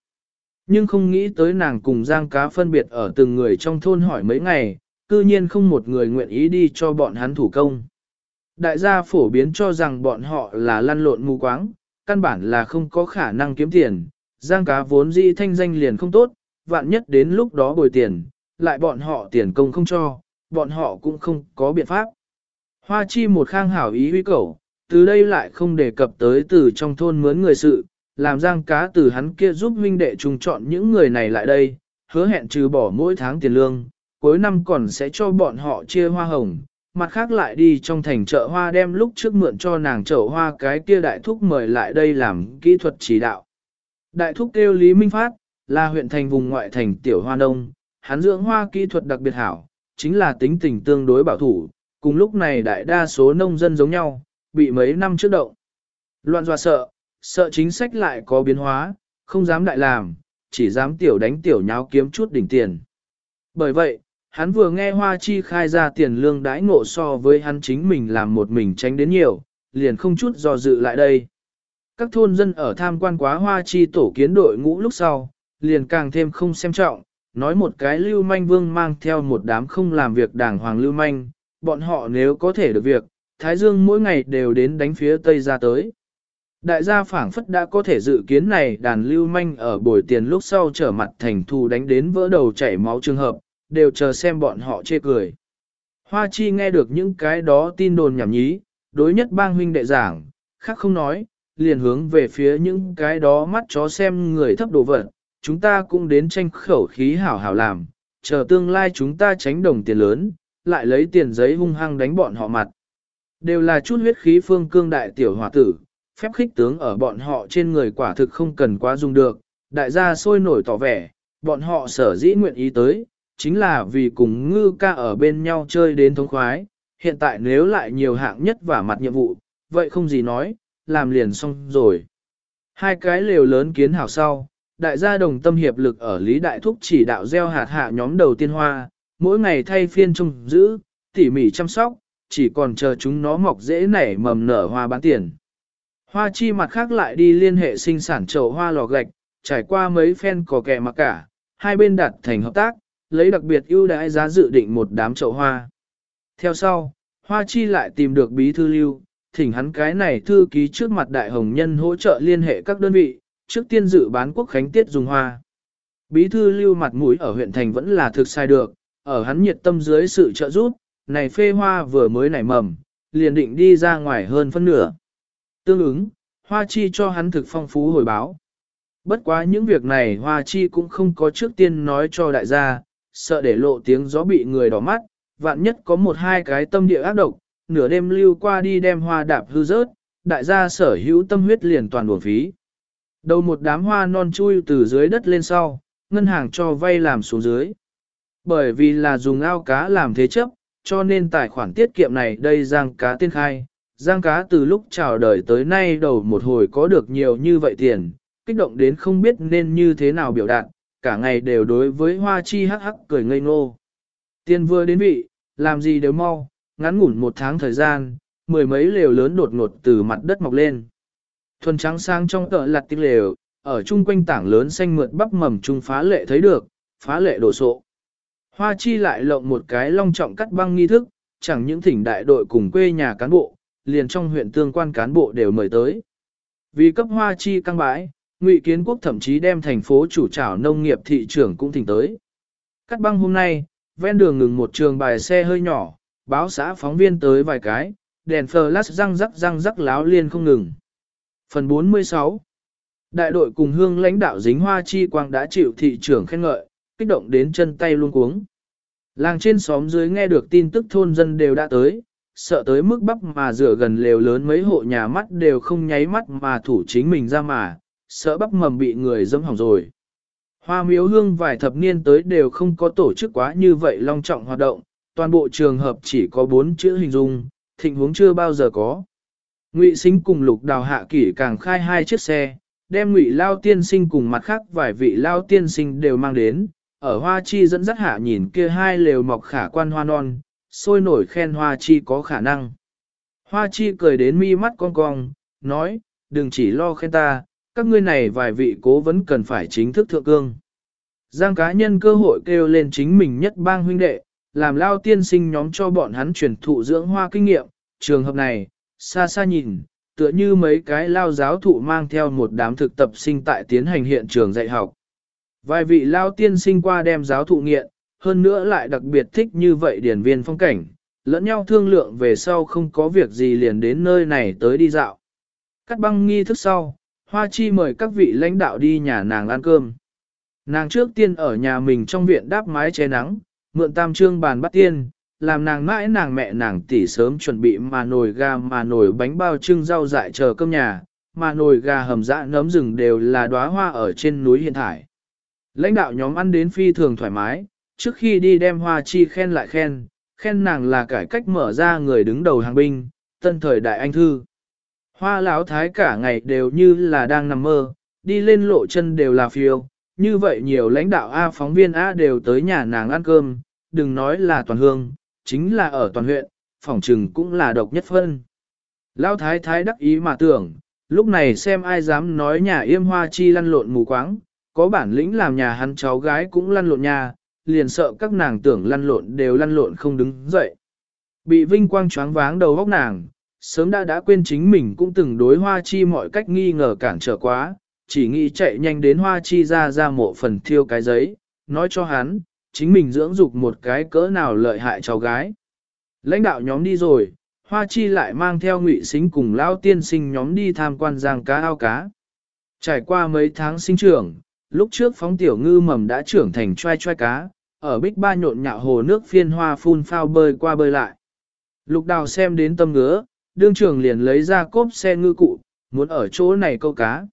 Nhưng không nghĩ tới nàng cùng Giang Cá phân biệt ở từng người trong thôn hỏi mấy ngày, cư nhiên không một người nguyện ý đi cho bọn hắn thủ công. Đại gia phổ biến cho rằng bọn họ là lăn lộn mù quáng, căn bản là không có khả năng kiếm tiền, Giang Cá vốn dĩ thanh danh liền không tốt, vạn nhất đến lúc đó bồi tiền, lại bọn họ tiền công không cho, bọn họ cũng không có biện pháp. Hoa chi một khang hảo ý huy cầu, từ đây lại không đề cập tới từ trong thôn mướn người sự, làm giang cá từ hắn kia giúp huynh đệ trùng chọn những người này lại đây, hứa hẹn trừ bỏ mỗi tháng tiền lương, cuối năm còn sẽ cho bọn họ chia hoa hồng, mặt khác lại đi trong thành chợ hoa đem lúc trước mượn cho nàng chợ hoa cái kia đại thúc mời lại đây làm kỹ thuật chỉ đạo. Đại thúc kêu Lý Minh Phát, là huyện thành vùng ngoại thành tiểu hoa nông, hắn dưỡng hoa kỹ thuật đặc biệt hảo, chính là tính tình tương đối bảo thủ, cùng lúc này đại đa số nông dân giống nhau, bị mấy năm trước động. Loạn dọa sợ, sợ chính sách lại có biến hóa, không dám đại làm, chỉ dám tiểu đánh tiểu nháo kiếm chút đỉnh tiền. Bởi vậy, hắn vừa nghe Hoa Chi khai ra tiền lương đãi ngộ so với hắn chính mình làm một mình tránh đến nhiều, liền không chút do dự lại đây. Các thôn dân ở tham quan quá Hoa Chi tổ kiến đội ngũ lúc sau, liền càng thêm không xem trọng, nói một cái lưu manh vương mang theo một đám không làm việc đảng hoàng lưu manh, bọn họ nếu có thể được việc, Thái Dương mỗi ngày đều đến đánh phía Tây ra tới. Đại gia phảng phất đã có thể dự kiến này đàn lưu manh ở buổi tiền lúc sau trở mặt thành thù đánh đến vỡ đầu chảy máu trường hợp, đều chờ xem bọn họ chê cười. Hoa chi nghe được những cái đó tin đồn nhảm nhí, đối nhất bang huynh đệ giảng, khác không nói, liền hướng về phía những cái đó mắt chó xem người thấp đồ vật, chúng ta cũng đến tranh khẩu khí hảo hảo làm, chờ tương lai chúng ta tránh đồng tiền lớn, lại lấy tiền giấy hung hăng đánh bọn họ mặt. Đều là chút huyết khí phương cương đại tiểu hòa tử, phép khích tướng ở bọn họ trên người quả thực không cần quá dùng được, đại gia sôi nổi tỏ vẻ, bọn họ sở dĩ nguyện ý tới, chính là vì cùng ngư ca ở bên nhau chơi đến thống khoái, hiện tại nếu lại nhiều hạng nhất và mặt nhiệm vụ, vậy không gì nói, làm liền xong rồi. Hai cái lều lớn kiến hảo sau, đại gia đồng tâm hiệp lực ở Lý Đại Thúc chỉ đạo gieo hạt hạ nhóm đầu tiên hoa, mỗi ngày thay phiên trông giữ, tỉ mỉ chăm sóc, chỉ còn chờ chúng nó mọc dễ nảy mầm nở hoa bán tiền. Hoa chi mặt khác lại đi liên hệ sinh sản chậu hoa lò gạch, trải qua mấy phen cò kẻ mặc cả, hai bên đạt thành hợp tác, lấy đặc biệt ưu đãi giá dự định một đám chậu hoa. Theo sau, Hoa Chi lại tìm được bí thư lưu, thỉnh hắn cái này thư ký trước mặt đại hồng nhân hỗ trợ liên hệ các đơn vị, trước tiên dự bán quốc khánh tiết dùng hoa. Bí thư lưu mặt mũi ở huyện thành vẫn là thực sai được, ở hắn nhiệt tâm dưới sự trợ giúp, này phê hoa vừa mới nảy mầm, liền định đi ra ngoài hơn phân nửa. Tương ứng, Hoa Chi cho hắn thực phong phú hồi báo. Bất quá những việc này Hoa Chi cũng không có trước tiên nói cho đại gia, sợ để lộ tiếng gió bị người đỏ mắt, vạn nhất có một hai cái tâm địa ác độc, nửa đêm lưu qua đi đem hoa đạp hư rớt, đại gia sở hữu tâm huyết liền toàn buồn phí. Đầu một đám hoa non chui từ dưới đất lên sau, ngân hàng cho vay làm xuống dưới. Bởi vì là dùng ao cá làm thế chấp, cho nên tài khoản tiết kiệm này đây giang cá tiên khai. Giang cá từ lúc chào đời tới nay đầu một hồi có được nhiều như vậy tiền, kích động đến không biết nên như thế nào biểu đạt, cả ngày đều đối với hoa chi hắc hắc cười ngây ngô. Tiền vừa đến vị, làm gì đều mau, ngắn ngủn một tháng thời gian, mười mấy lều lớn đột ngột từ mặt đất mọc lên. Thuần trắng sang trong tợ lặt tích lều, ở chung quanh tảng lớn xanh mượt bắp mầm trung phá lệ thấy được, phá lệ đổ sộ. Hoa chi lại lộng một cái long trọng cắt băng nghi thức, chẳng những thỉnh đại đội cùng quê nhà cán bộ, liền trong huyện tương quan cán bộ đều mời tới. Vì cấp hoa chi căng bãi, Ngụy Kiến Quốc thậm chí đem thành phố chủ trảo nông nghiệp thị trưởng cũng thỉnh tới. Cắt băng hôm nay, ven đường ngừng một trường bài xe hơi nhỏ, báo xã phóng viên tới vài cái, đèn flash răng rắc răng rắc láo liên không ngừng. Phần 46 Đại đội cùng hương lãnh đạo dính hoa chi quang đã chịu thị trưởng khen ngợi, kích động đến chân tay luôn cuống. Làng trên xóm dưới nghe được tin tức thôn dân đều đã tới, sợ tới mức bắp mà rửa gần lều lớn mấy hộ nhà mắt đều không nháy mắt mà thủ chính mình ra mà, sợ bắp mầm bị người dâm hỏng rồi. Hoa miếu hương vài thập niên tới đều không có tổ chức quá như vậy long trọng hoạt động, toàn bộ trường hợp chỉ có bốn chữ hình dung, thịnh huống chưa bao giờ có. Ngụy Sinh cùng Lục Đào Hạ Kỷ càng khai hai chiếc xe, đem Ngụy Lao Tiên Sinh cùng mặt khác vài vị Lao Tiên Sinh đều mang đến, ở Hoa Chi dẫn dắt hạ nhìn kia hai lều mọc khả quan hoa non, sôi nổi khen Hoa Chi có khả năng. Hoa Chi cười đến mi mắt cong cong, nói, đừng chỉ lo khen ta, các ngươi này vài vị cố vấn cần phải chính thức thượng cương. Giang cá nhân cơ hội kêu lên chính mình nhất bang huynh đệ, làm lao tiên sinh nhóm cho bọn hắn truyền thụ dưỡng hoa kinh nghiệm, trường hợp này, xa xa nhìn, tựa như mấy cái lao giáo thụ mang theo một đám thực tập sinh tại tiến hành hiện trường dạy học. Vài vị lao tiên sinh qua đem giáo thụ nghiện, hơn nữa lại đặc biệt thích như vậy điển viên phong cảnh, lẫn nhau thương lượng về sau không có việc gì liền đến nơi này tới đi dạo. Cắt băng nghi thức sau, Hoa Chi mời các vị lãnh đạo đi nhà nàng ăn cơm. Nàng trước tiên ở nhà mình trong viện đáp mái che nắng, mượn tam trương bàn bắt tiên, làm nàng mãi nàng mẹ nàng tỉ sớm chuẩn bị mà nồi gà mà nồi bánh bao trưng rau dại chờ cơm nhà, mà nồi gà hầm dã nấm rừng đều là đóa hoa ở trên núi hiện thải. Lãnh đạo nhóm ăn đến phi thường thoải mái, trước khi đi đem hoa chi khen lại khen, khen nàng là cải cách mở ra người đứng đầu hàng binh, tân thời đại anh thư. Hoa lão thái cả ngày đều như là đang nằm mơ, đi lên lộ chân đều là phiêu, như vậy nhiều lãnh đạo A phóng viên A đều tới nhà nàng ăn cơm, đừng nói là toàn hương, chính là ở toàn huyện, phòng trừng cũng là độc nhất phân. Lão thái thái đắc ý mà tưởng, lúc này xem ai dám nói nhà yêm hoa chi lăn lộn mù quáng, có bản lĩnh làm nhà hắn cháu gái cũng lăn lộn nhà, liền sợ các nàng tưởng lăn lộn đều lăn lộn không đứng dậy. Bị vinh quang choáng váng đầu góc nàng, sớm đã đã quên chính mình cũng từng đối hoa chi mọi cách nghi ngờ cản trở quá, chỉ nghĩ chạy nhanh đến hoa chi ra ra mộ phần thiêu cái giấy, nói cho hắn, chính mình dưỡng dục một cái cỡ nào lợi hại cháu gái. Lãnh đạo nhóm đi rồi, hoa chi lại mang theo ngụy xính cùng lao tiên sinh nhóm đi tham quan giang cá ao cá. Trải qua mấy tháng sinh trưởng, lúc trước phóng tiểu ngư mầm đã trưởng thành trai trai cá, ở bích ba nhộn nhạo hồ nước phiên hoa phun phao bơi qua bơi lại. Lục đào xem đến tâm ngứa, đương trường liền lấy ra cốp xe ngư cụ, muốn ở chỗ này câu cá.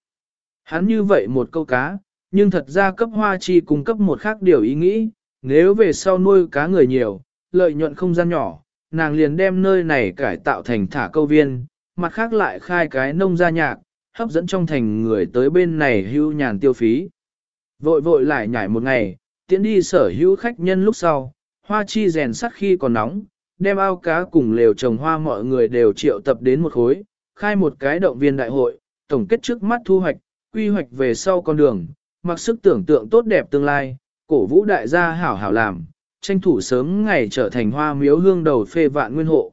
Hắn như vậy một câu cá, nhưng thật ra cấp hoa chi cung cấp một khác điều ý nghĩ, nếu về sau nuôi cá người nhiều, lợi nhuận không gian nhỏ, nàng liền đem nơi này cải tạo thành thả câu viên, mặt khác lại khai cái nông gia nhạc, hấp dẫn trong thành người tới bên này hưu nhàn tiêu phí. Vội vội lại nhảy một ngày, tiến đi sở hữu khách nhân lúc sau, hoa chi rèn sắt khi còn nóng, đem ao cá cùng lều trồng hoa mọi người đều triệu tập đến một khối, khai một cái động viên đại hội, tổng kết trước mắt thu hoạch, quy hoạch về sau con đường, mặc sức tưởng tượng tốt đẹp tương lai, cổ vũ đại gia hảo hảo làm, tranh thủ sớm ngày trở thành hoa miếu hương đầu phê vạn nguyên hộ.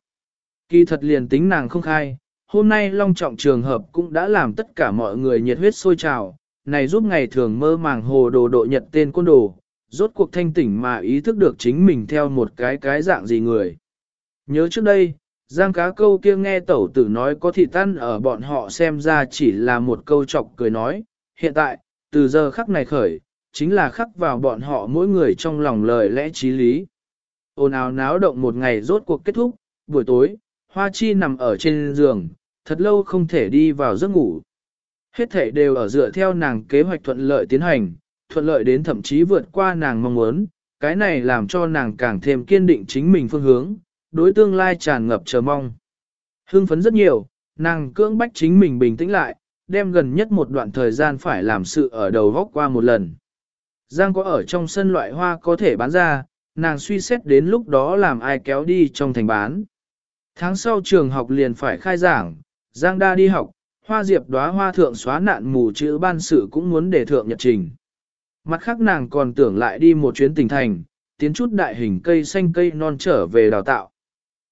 Kỳ thật liền tính nàng không khai, hôm nay long trọng trường hợp cũng đã làm tất cả mọi người nhiệt huyết sôi trào, này giúp ngày thường mơ màng hồ đồ độ nhật tên côn đồ, rốt cuộc thanh tỉnh mà ý thức được chính mình theo một cái cái dạng gì người. Nhớ trước đây, Giang cá câu kia nghe tẩu tử nói có thị tan ở bọn họ xem ra chỉ là một câu chọc cười nói, hiện tại, từ giờ khắc này khởi, chính là khắc vào bọn họ mỗi người trong lòng lời lẽ trí lý. Ôn ào náo động một ngày rốt cuộc kết thúc, buổi tối, Hoa Chi nằm ở trên giường, thật lâu không thể đi vào giấc ngủ. Hết thể đều ở dựa theo nàng kế hoạch thuận lợi tiến hành, thuận lợi đến thậm chí vượt qua nàng mong muốn, cái này làm cho nàng càng thêm kiên định chính mình phương hướng, đối tương lai tràn ngập chờ mong. Hưng phấn rất nhiều, nàng cưỡng bách chính mình bình tĩnh lại, đem gần nhất một đoạn thời gian phải làm sự ở đầu góc qua một lần. Giang có ở trong sân loại hoa có thể bán ra, nàng suy xét đến lúc đó làm ai kéo đi trong thành bán. Tháng sau trường học liền phải khai giảng, Giang đa đi học, hoa diệp đóa hoa thượng xóa nạn mù chữ ban sự cũng muốn để thượng nhật trình. Mặt khác nàng còn tưởng lại đi một chuyến tỉnh thành, tiến chút đại hình cây xanh cây non trở về đào tạo.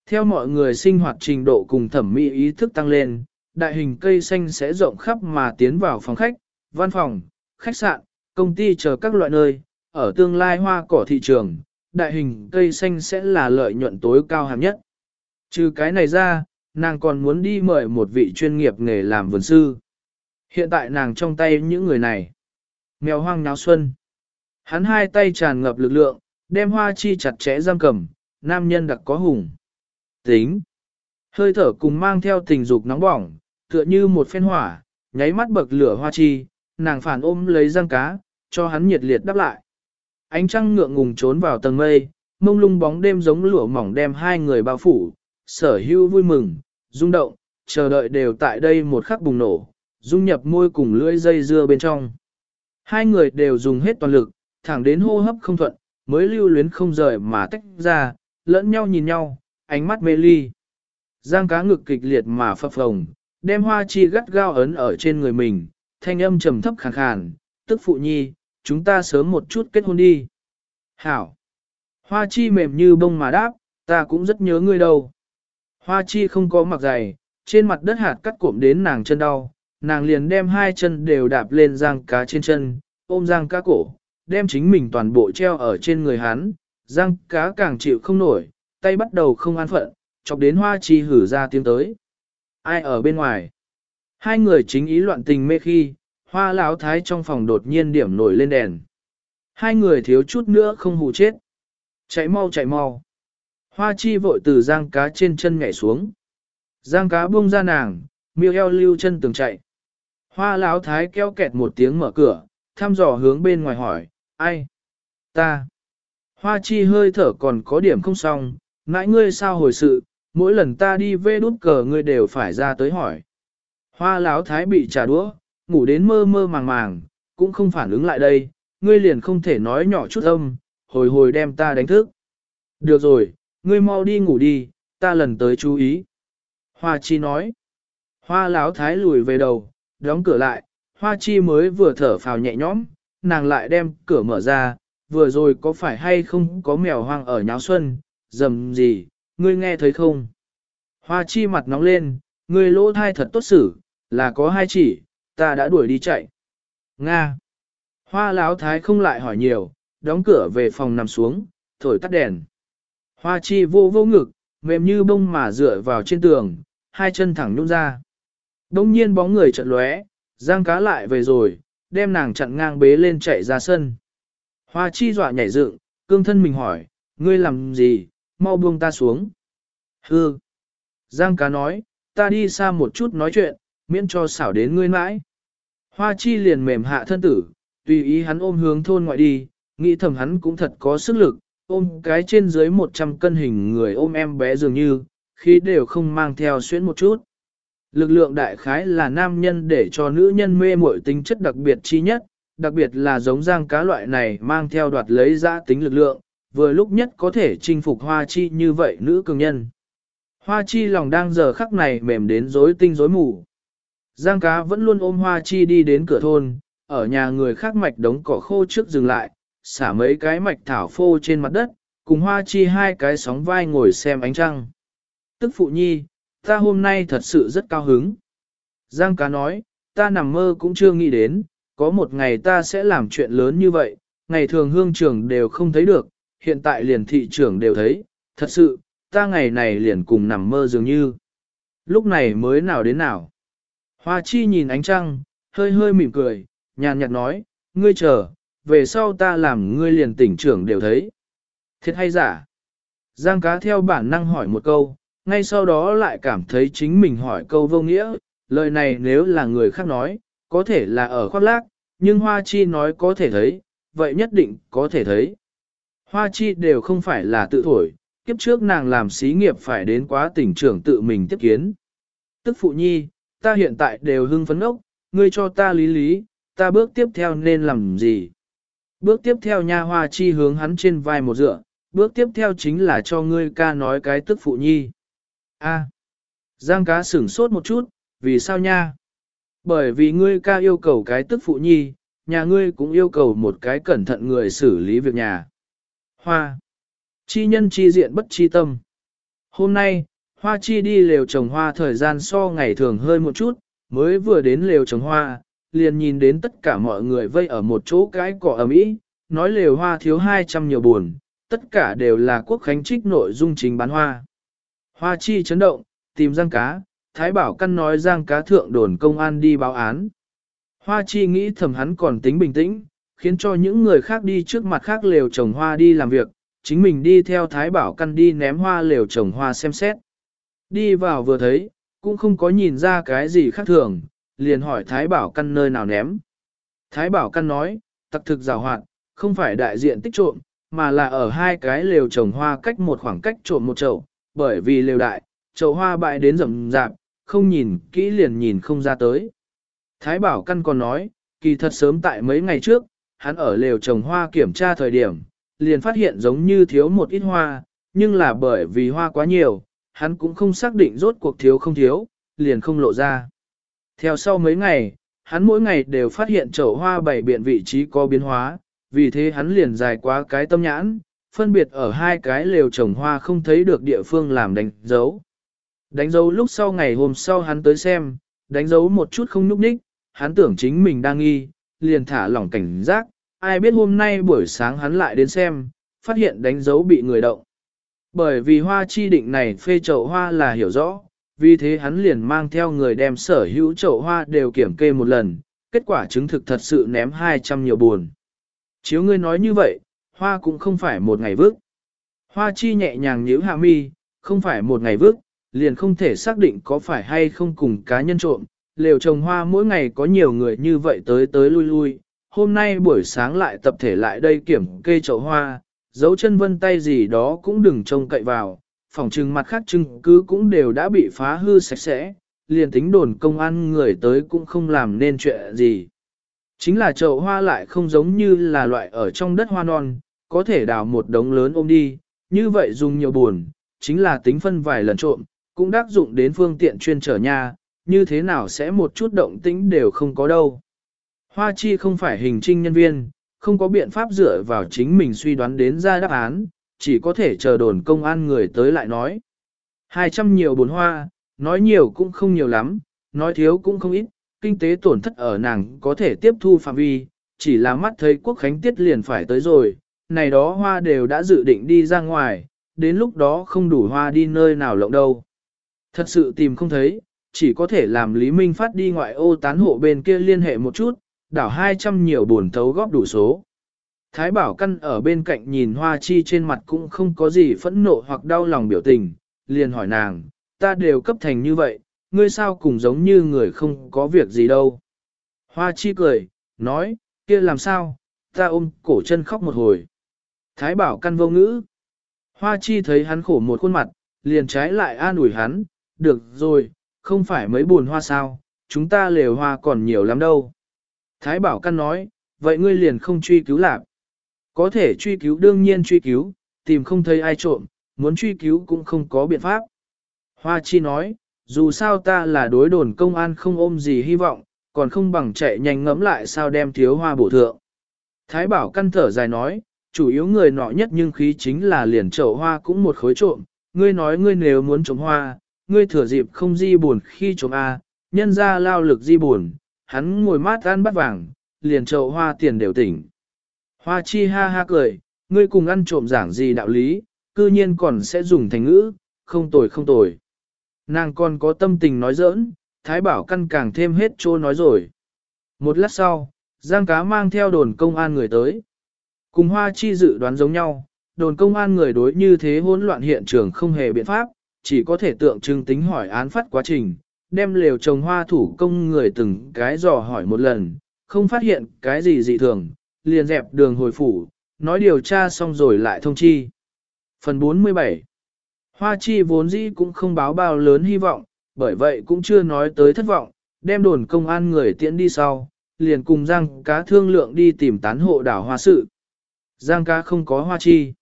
Theo mọi người sinh hoạt trình độ cùng thẩm mỹ ý thức tăng lên, đại hình cây xanh sẽ rộng khắp mà tiến vào phòng khách, văn phòng, khách sạn, công ty chờ các loại nơi, ở tương lai hoa cỏ thị trường, đại hình cây xanh sẽ là lợi nhuận tối cao hàm nhất. Trừ cái này ra, nàng còn muốn đi mời một vị chuyên nghiệp nghề làm vườn sư. Hiện tại nàng trong tay những người này. Mèo hoang náo xuân. Hắn hai tay tràn ngập lực lượng, đem hoa chi chặt chẽ giam cầm, nam nhân đặc có hùng. Tính. Hơi thở cùng mang theo tình dục nóng bỏng, tựa như một phen hỏa, nháy mắt bậc lửa hoa chi, nàng phản ôm lấy răng cá, cho hắn nhiệt liệt đáp lại. Ánh trăng ngượng ngùng trốn vào tầng mây, mông lung bóng đêm giống lửa mỏng đem hai người bao phủ, sở hưu vui mừng, rung động, chờ đợi đều tại đây một khắc bùng nổ, dung nhập môi cùng lưỡi dây dưa bên trong. Hai người đều dùng hết toàn lực, thẳng đến hô hấp không thuận, mới lưu luyến không rời mà tách ra, lẫn nhau nhìn nhau, ánh mắt mê ly. Giang cá ngực kịch liệt mà phập phồng, đem hoa chi gắt gao ấn ở trên người mình, thanh âm trầm thấp khàn khàn, tức phụ nhi, chúng ta sớm một chút kết hôn đi. Hảo! Hoa chi mềm như bông mà đáp, ta cũng rất nhớ ngươi đâu. Hoa chi không có mặc giày, trên mặt đất hạt cắt cụm đến nàng chân đau, nàng liền đem hai chân đều đạp lên giang cá trên chân, ôm giang cá cổ, đem chính mình toàn bộ treo ở trên người hắn, giang cá càng chịu không nổi, tay bắt đầu không an phận, chọc đến hoa chi hử ra tiếng tới. Ai ở bên ngoài? Hai người chính ý loạn tình mê khi, hoa lão thái trong phòng đột nhiên điểm nổi lên đèn. Hai người thiếu chút nữa không hù chết. Chạy mau chạy mau. Hoa chi vội từ giang cá trên chân nhảy xuống. Giang cá buông ra nàng, miêu eo lưu chân từng chạy. Hoa lão thái keo kẹt một tiếng mở cửa, thăm dò hướng bên ngoài hỏi, ai? Ta. Hoa chi hơi thở còn có điểm không xong, mãi ngươi sao hồi sự, mỗi lần ta đi vê đút cờ ngươi đều phải ra tới hỏi. Hoa lão thái bị trả đũa, ngủ đến mơ mơ màng màng, cũng không phản ứng lại đây, ngươi liền không thể nói nhỏ chút âm, hồi hồi đem ta đánh thức. Được rồi, ngươi mau đi ngủ đi, ta lần tới chú ý. Hoa chi nói. Hoa lão thái lùi về đầu, đóng cửa lại, hoa chi mới vừa thở phào nhẹ nhõm, nàng lại đem cửa mở ra, vừa rồi có phải hay không có mèo hoang ở nháo xuân, dầm gì, ngươi nghe thấy không? Hoa chi mặt nóng lên, ngươi lỗ thai thật tốt xử, là có hai chỉ, ta đã đuổi đi chạy. Nga. Hoa lão thái không lại hỏi nhiều, đóng cửa về phòng nằm xuống, thổi tắt đèn. Hoa chi vô vô ngực, mềm như bông mà dựa vào trên tường, hai chân thẳng nhún ra. Đông nhiên bóng người trận lóe, giang cá lại về rồi, đem nàng chặn ngang bế lên chạy ra sân. Hoa chi dọa nhảy dựng, cương thân mình hỏi, ngươi làm gì, mau buông ta xuống. Hư. Giang cá nói, ta đi xa một chút nói chuyện, miễn cho xảo đến ngươi mãi. Hoa chi liền mềm hạ thân tử, tùy ý hắn ôm hướng thôn ngoại đi, nghĩ thầm hắn cũng thật có sức lực, ôm cái trên dưới 100 cân hình người ôm em bé dường như, khi đều không mang theo xuyến một chút. Lực lượng đại khái là nam nhân để cho nữ nhân mê muội tính chất đặc biệt chi nhất, đặc biệt là giống giang cá loại này mang theo đoạt lấy ra tính lực lượng, vừa lúc nhất có thể chinh phục hoa chi như vậy nữ cường nhân. Hoa chi lòng đang giờ khắc này mềm đến rối tinh rối mù. Giang cá vẫn luôn ôm hoa chi đi đến cửa thôn, ở nhà người khác mạch đống cỏ khô trước dừng lại, xả mấy cái mạch thảo phô trên mặt đất, cùng hoa chi hai cái sóng vai ngồi xem ánh trăng. Tức phụ nhi, ta hôm nay thật sự rất cao hứng. Giang cá nói, ta nằm mơ cũng chưa nghĩ đến, có một ngày ta sẽ làm chuyện lớn như vậy, ngày thường hương trưởng đều không thấy được, hiện tại liền thị trưởng đều thấy, thật sự, ta ngày này liền cùng nằm mơ dường như. Lúc này mới nào đến nào. Hoa chi nhìn ánh trăng, hơi hơi mỉm cười, nhàn nhạt nói, ngươi chờ, về sau ta làm ngươi liền tỉnh trưởng đều thấy. Thiệt hay giả? Giang cá theo bản năng hỏi một câu, ngay sau đó lại cảm thấy chính mình hỏi câu vô nghĩa, lời này nếu là người khác nói, có thể là ở khoác lác, nhưng Hoa Chi nói có thể thấy, vậy nhất định có thể thấy. Hoa Chi đều không phải là tự thổi, kiếp trước nàng làm xí nghiệp phải đến quá tỉnh trưởng tự mình tiếp kiến. Tức phụ nhi, ta hiện tại đều hưng phấn ốc, ngươi cho ta lý lý, ta bước tiếp theo nên làm gì? Bước tiếp theo nha hoa chi hướng hắn trên vai một dựa, bước tiếp theo chính là cho ngươi ca nói cái tức phụ nhi. A. Giang cá sửng sốt một chút, vì sao nha? Bởi vì ngươi ca yêu cầu cái tức phụ nhi, nhà ngươi cũng yêu cầu một cái cẩn thận người xử lý việc nhà. Hoa. Chi nhân chi diện bất chi tâm. Hôm nay, hoa chi đi lều trồng hoa thời gian so ngày thường hơi một chút, mới vừa đến lều trồng hoa, liền nhìn đến tất cả mọi người vây ở một chỗ cái cỏ ầm ĩ, nói lều hoa thiếu 200 nhiều buồn, tất cả đều là quốc khánh trích nội dung chính bán hoa. Hoa chi chấn động, tìm giang cá, Thái Bảo Căn nói giang cá thượng đồn công an đi báo án. Hoa chi nghĩ thầm hắn còn tính bình tĩnh, khiến cho những người khác đi trước mặt khác lều trồng hoa đi làm việc, chính mình đi theo Thái Bảo Căn đi ném hoa lều trồng hoa xem xét. Đi vào vừa thấy, cũng không có nhìn ra cái gì khác thường, liền hỏi Thái Bảo Căn nơi nào ném. Thái Bảo Căn nói, tặc thực rào hoạt, không phải đại diện tích trộm, mà là ở hai cái lều trồng hoa cách một khoảng cách trộm một chậu, bởi vì lều đại, chậu hoa bại đến rậm rạp, không nhìn kỹ liền nhìn không ra tới. Thái Bảo Căn còn nói, kỳ thật sớm tại mấy ngày trước, hắn ở lều trồng hoa kiểm tra thời điểm, liền phát hiện giống như thiếu một ít hoa, nhưng là bởi vì hoa quá nhiều, hắn cũng không xác định rốt cuộc thiếu không thiếu, liền không lộ ra. Theo sau mấy ngày, hắn mỗi ngày đều phát hiện chậu hoa bảy biện vị trí có biến hóa, vì thế hắn liền dài quá cái tâm nhãn, phân biệt ở hai cái lều trồng hoa không thấy được địa phương làm đánh dấu. Đánh dấu lúc sau ngày hôm sau hắn tới xem, đánh dấu một chút không nhúc nhích, hắn tưởng chính mình đang nghi, liền thả lỏng cảnh giác, ai biết hôm nay buổi sáng hắn lại đến xem, phát hiện đánh dấu bị người động. Bởi vì hoa chi định này phê chậu hoa là hiểu rõ, vì thế hắn liền mang theo người đem sở hữu chậu hoa đều kiểm kê một lần, kết quả chứng thực thật sự ném 200 nhiều buồn. Chiếu ngươi nói như vậy, hoa cũng không phải một ngày vước. Hoa chi nhẹ nhàng nhíu hạ mi, không phải một ngày vước, liền không thể xác định có phải hay không cùng cá nhân trộm. Lều trồng hoa mỗi ngày có nhiều người như vậy tới tới lui lui, hôm nay buổi sáng lại tập thể lại đây kiểm kê chậu hoa, dấu chân vân tay gì đó cũng đừng trông cậy vào, phòng trừng mặt khác chứng cứ cũng đều đã bị phá hư sạch sẽ, liền tính đồn công an người tới cũng không làm nên chuyện gì. Chính là chậu hoa lại không giống như là loại ở trong đất hoa non, có thể đào một đống lớn ôm đi, như vậy dùng nhiều buồn, chính là tính phân vài lần trộm, cũng đắc dụng đến phương tiện chuyên trở nhà. như thế nào sẽ một chút động tĩnh đều không có đâu. Hoa chi không phải hình trinh nhân viên, không có biện pháp dựa vào chính mình suy đoán đến ra đáp án, chỉ có thể chờ đồn công an người tới lại nói. Hai trăm nhiều bốn hoa, nói nhiều cũng không nhiều lắm, nói thiếu cũng không ít, kinh tế tổn thất ở nàng có thể tiếp thu phạm vi, chỉ là mắt thấy quốc khánh tiết liền phải tới rồi, này đó hoa đều đã dự định đi ra ngoài, đến lúc đó không đủ hoa đi nơi nào lộng đâu. Thật sự tìm không thấy, chỉ có thể làm Lý Minh phát đi ngoại ô tán hộ bên kia liên hệ một chút, đảo 200 nhiều buồn thấu góp đủ số. Thái Bảo Căn ở bên cạnh nhìn Hoa Chi trên mặt cũng không có gì phẫn nộ hoặc đau lòng biểu tình, liền hỏi nàng, ta đều cấp thành như vậy, ngươi sao cùng giống như người không có việc gì đâu. Hoa Chi cười, nói, kia làm sao, ta ôm cổ chân khóc một hồi. Thái Bảo Căn vô ngữ. Hoa Chi thấy hắn khổ một khuôn mặt, liền trái lại an ủi hắn, được rồi, không phải mấy buồn hoa sao, chúng ta lều hoa còn nhiều lắm đâu. Thái Bảo Căn nói, vậy ngươi liền không truy cứu lạc. Có thể truy cứu đương nhiên truy cứu, tìm không thấy ai trộm, muốn truy cứu cũng không có biện pháp. Hoa Chi nói, dù sao ta là đối đồn công an không ôm gì hy vọng, còn không bằng chạy nhanh ngẫm lại sao đem thiếu hoa bổ thượng. Thái bảo căn thở dài nói, chủ yếu người nọ nhất nhưng khí chính là liền trậu hoa cũng một khối trộm, ngươi nói ngươi nếu muốn trộm hoa, ngươi thừa dịp không di buồn khi trộm A, nhân ra lao lực di buồn, hắn ngồi mát ăn bắt vàng, liền trậu hoa tiền đều tỉnh. Hoa chi ha ha cười, ngươi cùng ăn trộm giảng gì đạo lý, cư nhiên còn sẽ dùng thành ngữ, không tồi không tồi. Nàng còn có tâm tình nói giỡn, thái bảo căn càng thêm hết trô nói rồi. Một lát sau, Giang cá mang theo đồn công an người tới. Cùng hoa chi dự đoán giống nhau, đồn công an người đối như thế hỗn loạn hiện trường không hề biện pháp, chỉ có thể tượng trưng tính hỏi án phát quá trình, đem lều trồng hoa thủ công người từng cái dò hỏi một lần, không phát hiện cái gì dị thường, liền dẹp đường hồi phủ, nói điều tra xong rồi lại thông chi. Phần 47 Hoa chi vốn dĩ cũng không báo bao lớn hy vọng, bởi vậy cũng chưa nói tới thất vọng, đem đồn công an người tiễn đi sau, liền cùng Giang cá thương lượng đi tìm tán hộ đảo hoa sự. Giang cá không có hoa chi.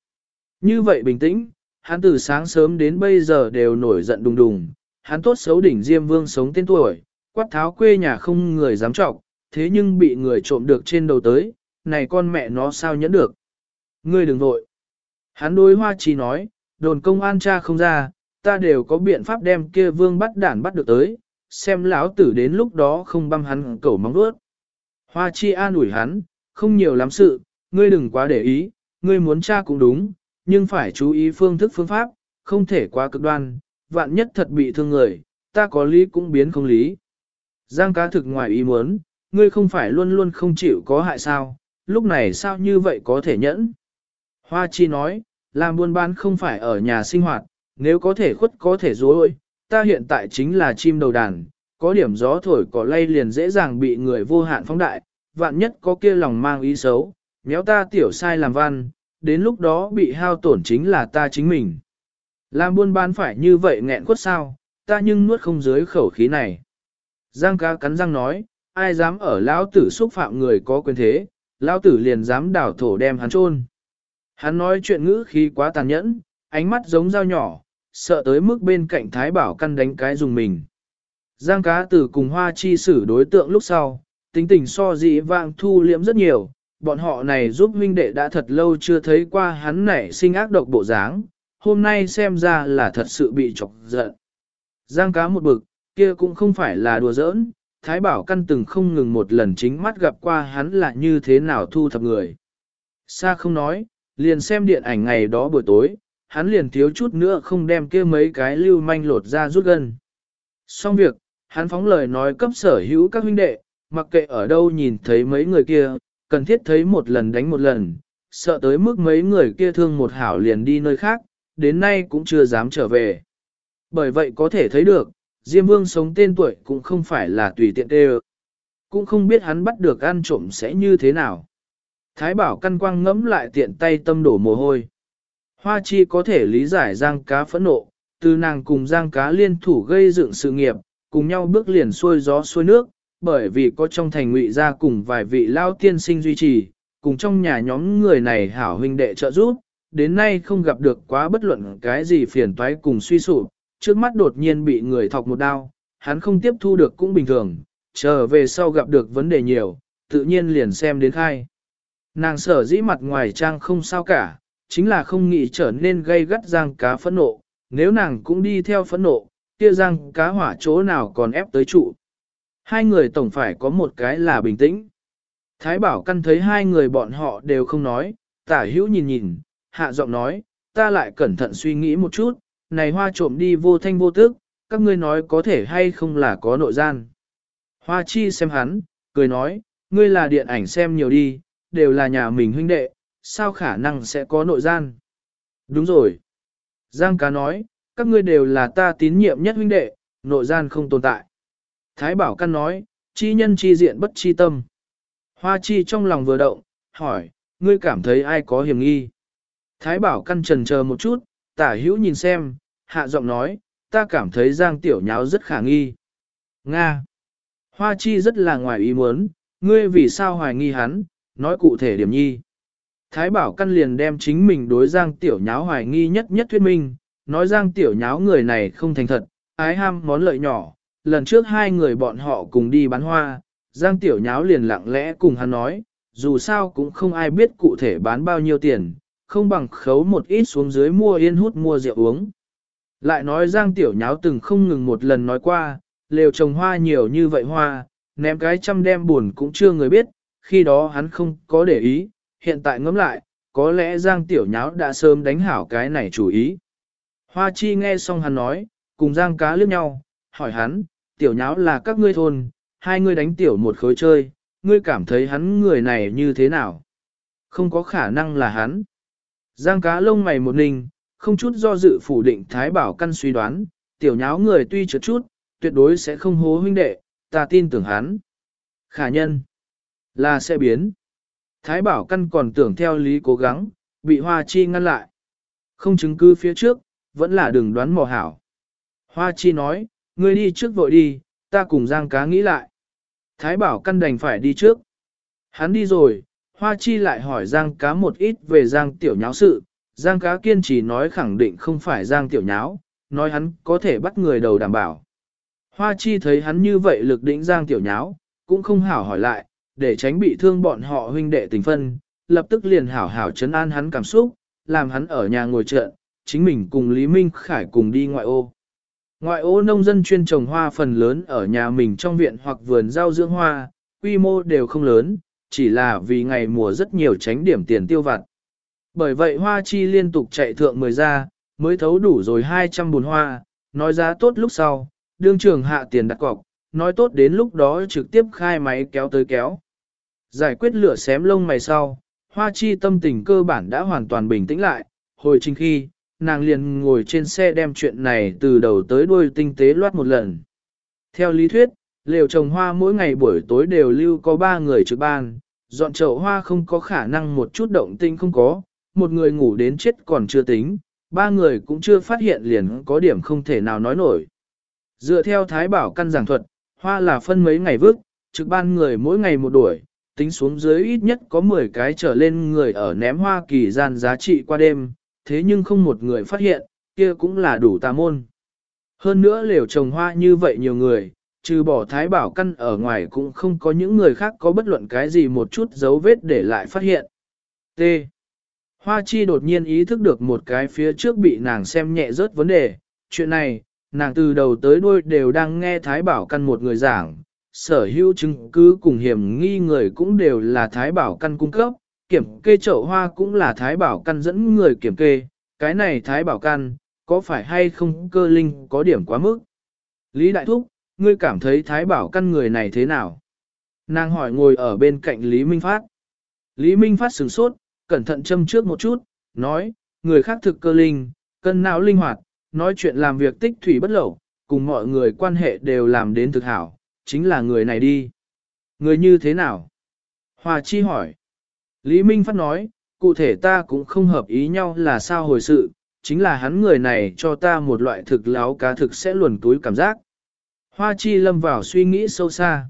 Như vậy bình tĩnh, hắn từ sáng sớm đến bây giờ đều nổi giận đùng đùng, hắn tốt xấu đỉnh Diêm Vương sống tên tuổi, quát tháo quê nhà không người dám trọng, thế nhưng bị người trộm được trên đầu tới, này con mẹ nó sao nhẫn được. Ngươi đừng vội. Hắn đối hoa chi nói, đồn công an cha không ra, ta đều có biện pháp đem kia vương bắt đản bắt được tới, xem lão tử đến lúc đó không băm hắn cẩu móng đuốt. Hoa chi an ủi hắn, không nhiều lắm sự, ngươi đừng quá để ý, ngươi muốn cha cũng đúng, nhưng phải chú ý phương thức phương pháp, không thể quá cực đoan, vạn nhất thật bị thương người, ta có lý cũng biến không lý. Giang cá thực ngoài ý muốn, ngươi không phải luôn luôn không chịu có hại sao, lúc này sao như vậy có thể nhẫn. Hoa chi nói, làm buôn bán không phải ở nhà sinh hoạt, nếu có thể khuất có thể dối, ta hiện tại chính là chim đầu đàn, có điểm gió thổi cỏ lay liền dễ dàng bị người vô hạn phóng đại, vạn nhất có kia lòng mang ý xấu, méo ta tiểu sai làm văn, đến lúc đó bị hao tổn chính là ta chính mình. Làm buôn bán phải như vậy nghẹn khuất sao, ta nhưng nuốt không dưới khẩu khí này. Giang ca cắn răng nói, ai dám ở lão tử xúc phạm người có quyền thế, lão tử liền dám đảo thổ đem hắn chôn. Hắn nói chuyện ngữ khí quá tàn nhẫn, ánh mắt giống dao nhỏ, sợ tới mức bên cạnh thái bảo căn đánh cái dùng mình. Giang cá tử cùng hoa chi xử đối tượng lúc sau, tính tình so dị vang thu liễm rất nhiều, bọn họ này giúp huynh đệ đã thật lâu chưa thấy qua hắn nảy sinh ác độc bộ dáng, hôm nay xem ra là thật sự bị chọc giận. Giang cá một bực, kia cũng không phải là đùa giỡn, Thái Bảo Căn từng không ngừng một lần chính mắt gặp qua hắn là như thế nào thu thập người. Sa không nói, liền xem điện ảnh ngày đó buổi tối, hắn liền thiếu chút nữa không đem kia mấy cái lưu manh lột ra rút gân. Xong việc, hắn phóng lời nói cấp sở hữu các huynh đệ, mặc kệ ở đâu nhìn thấy mấy người kia, cần thiết thấy một lần đánh một lần, sợ tới mức mấy người kia thương một hảo liền đi nơi khác, đến nay cũng chưa dám trở về. Bởi vậy có thể thấy được, Diêm Vương sống tên tuổi cũng không phải là tùy tiện tê Cũng không biết hắn bắt được ăn trộm sẽ như thế nào. Thái bảo căn quang ngẫm lại tiện tay tâm đổ mồ hôi. Hoa chi có thể lý giải giang cá phẫn nộ, từ nàng cùng giang cá liên thủ gây dựng sự nghiệp, cùng nhau bước liền xuôi gió xuôi nước, bởi vì có trong thành ngụy gia cùng vài vị lao tiên sinh duy trì, cùng trong nhà nhóm người này hảo huynh đệ trợ giúp, đến nay không gặp được quá bất luận cái gì phiền toái cùng suy sụp, trước mắt đột nhiên bị người thọc một đao, hắn không tiếp thu được cũng bình thường, trở về sau gặp được vấn đề nhiều, tự nhiên liền xem đến khai. Nàng sở dĩ mặt ngoài trang không sao cả, chính là không nghĩ trở nên gây gắt giang cá phẫn nộ, nếu nàng cũng đi theo phẫn nộ, kia giang cá hỏa chỗ nào còn ép tới trụ. Hai người tổng phải có một cái là bình tĩnh. Thái bảo căn thấy hai người bọn họ đều không nói, tả hữu nhìn nhìn, hạ giọng nói, ta lại cẩn thận suy nghĩ một chút, này hoa trộm đi vô thanh vô tức, các ngươi nói có thể hay không là có nội gian. Hoa chi xem hắn, cười nói, ngươi là điện ảnh xem nhiều đi, đều là nhà mình huynh đệ, sao khả năng sẽ có nội gian. Đúng rồi. Giang cá nói, các ngươi đều là ta tín nhiệm nhất huynh đệ, nội gian không tồn tại. Thái bảo căn nói, chi nhân chi diện bất chi tâm. Hoa chi trong lòng vừa động, hỏi, ngươi cảm thấy ai có hiểm nghi? Thái bảo căn trần chờ một chút, tả hữu nhìn xem, hạ giọng nói, ta cảm thấy giang tiểu nháo rất khả nghi. Nga. Hoa chi rất là ngoài ý muốn, ngươi vì sao hoài nghi hắn, nói cụ thể điểm nhi. Thái bảo căn liền đem chính mình đối giang tiểu nháo hoài nghi nhất nhất thuyết minh, nói giang tiểu nháo người này không thành thật, ái ham món lợi nhỏ. Lần trước hai người bọn họ cùng đi bán hoa, Giang Tiểu Nháo liền lặng lẽ cùng hắn nói, dù sao cũng không ai biết cụ thể bán bao nhiêu tiền, không bằng khấu một ít xuống dưới mua yên hút mua rượu uống. Lại nói Giang Tiểu Nháo từng không ngừng một lần nói qua, lều trồng hoa nhiều như vậy hoa, ném cái trăm đem buồn cũng chưa người biết, khi đó hắn không có để ý, hiện tại ngẫm lại, có lẽ Giang Tiểu Nháo đã sớm đánh hảo cái này chủ ý. Hoa Chi nghe xong hắn nói, cùng Giang cá liếc nhau, hỏi hắn, Tiểu Nháo là các ngươi thôn, hai ngươi đánh Tiểu một khối chơi, ngươi cảm thấy hắn người này như thế nào? Không có khả năng là hắn. Giang cá lông mày một ninh, không chút do dự phủ định Thái Bảo Căn suy đoán, Tiểu Nháo người tuy trượt chút, tuyệt đối sẽ không hố huynh đệ, ta tin tưởng hắn. Khả nhân là sẽ biến. Thái bảo căn còn tưởng theo lý cố gắng, bị Hoa Chi ngăn lại. Không chứng cứ phía trước, vẫn là đừng đoán mò hảo. Hoa Chi nói, ngươi đi trước vội đi, ta cùng Giang cá nghĩ lại. Thái bảo căn đành phải đi trước. Hắn đi rồi, Hoa Chi lại hỏi Giang cá một ít về Giang tiểu nháo sự. Giang cá kiên trì nói khẳng định không phải Giang tiểu nháo, nói hắn có thể bắt người đầu đảm bảo. Hoa Chi thấy hắn như vậy lực đỉnh Giang tiểu nháo, cũng không hảo hỏi lại, để tránh bị thương bọn họ huynh đệ tình phân, lập tức liền hảo hảo chấn an hắn cảm xúc, làm hắn ở nhà ngồi trợn, chính mình cùng Lý Minh Khải cùng đi ngoại ô. Ngoại ô nông dân chuyên trồng hoa phần lớn ở nhà mình trong viện hoặc vườn rau dưỡng hoa, quy mô đều không lớn, chỉ là vì ngày mùa rất nhiều tránh điểm tiền tiêu vặt. Bởi vậy hoa chi liên tục chạy thượng mười ra, mới thấu đủ rồi 200 bùn hoa, nói giá tốt lúc sau, đương trường hạ tiền đặt cọc, nói tốt đến lúc đó trực tiếp khai máy kéo tới kéo. Giải quyết lửa xém lông mày sau, hoa chi tâm tình cơ bản đã hoàn toàn bình tĩnh lại, hồi trình khi, nàng liền ngồi trên xe đem chuyện này từ đầu tới đuôi tinh tế loát một lần. Theo lý thuyết, lều trồng hoa mỗi ngày buổi tối đều lưu có ba người trực ban, dọn chậu hoa không có khả năng một chút động tinh không có, một người ngủ đến chết còn chưa tính, ba người cũng chưa phát hiện liền có điểm không thể nào nói nổi. Dựa theo Thái Bảo căn giảng thuật, hoa là phân mấy ngày vứt, trực ban người mỗi ngày một đuổi, tính xuống dưới ít nhất có 10 cái trở lên người ở ném hoa kỳ gian giá trị qua đêm, thế nhưng không một người phát hiện, kia cũng là đủ tà môn. Hơn nữa liều trồng hoa như vậy nhiều người, trừ bỏ thái bảo căn ở ngoài cũng không có những người khác có bất luận cái gì một chút dấu vết để lại phát hiện. T. Hoa chi đột nhiên ý thức được một cái phía trước bị nàng xem nhẹ rớt vấn đề, chuyện này, nàng từ đầu tới đuôi đều đang nghe thái bảo căn một người giảng, sở hữu chứng cứ cùng hiểm nghi người cũng đều là thái bảo căn cung cấp, kiểm kê chậu hoa cũng là thái bảo căn dẫn người kiểm kê, cái này thái bảo căn, có phải hay không cơ linh có điểm quá mức. Lý Đại Thúc, ngươi cảm thấy thái bảo căn người này thế nào? Nàng hỏi ngồi ở bên cạnh Lý Minh Phát. Lý Minh Phát sửng sốt, cẩn thận châm trước một chút, nói, người khác thực cơ linh, cân não linh hoạt, nói chuyện làm việc tích thủy bất lẩu, cùng mọi người quan hệ đều làm đến thực hảo, chính là người này đi. Người như thế nào? Hòa Chi hỏi. Lý Minh Phát nói, cụ thể ta cũng không hợp ý nhau là sao hồi sự, chính là hắn người này cho ta một loại thực láo cá thực sẽ luồn túi cảm giác. Hoa Chi lâm vào suy nghĩ sâu xa.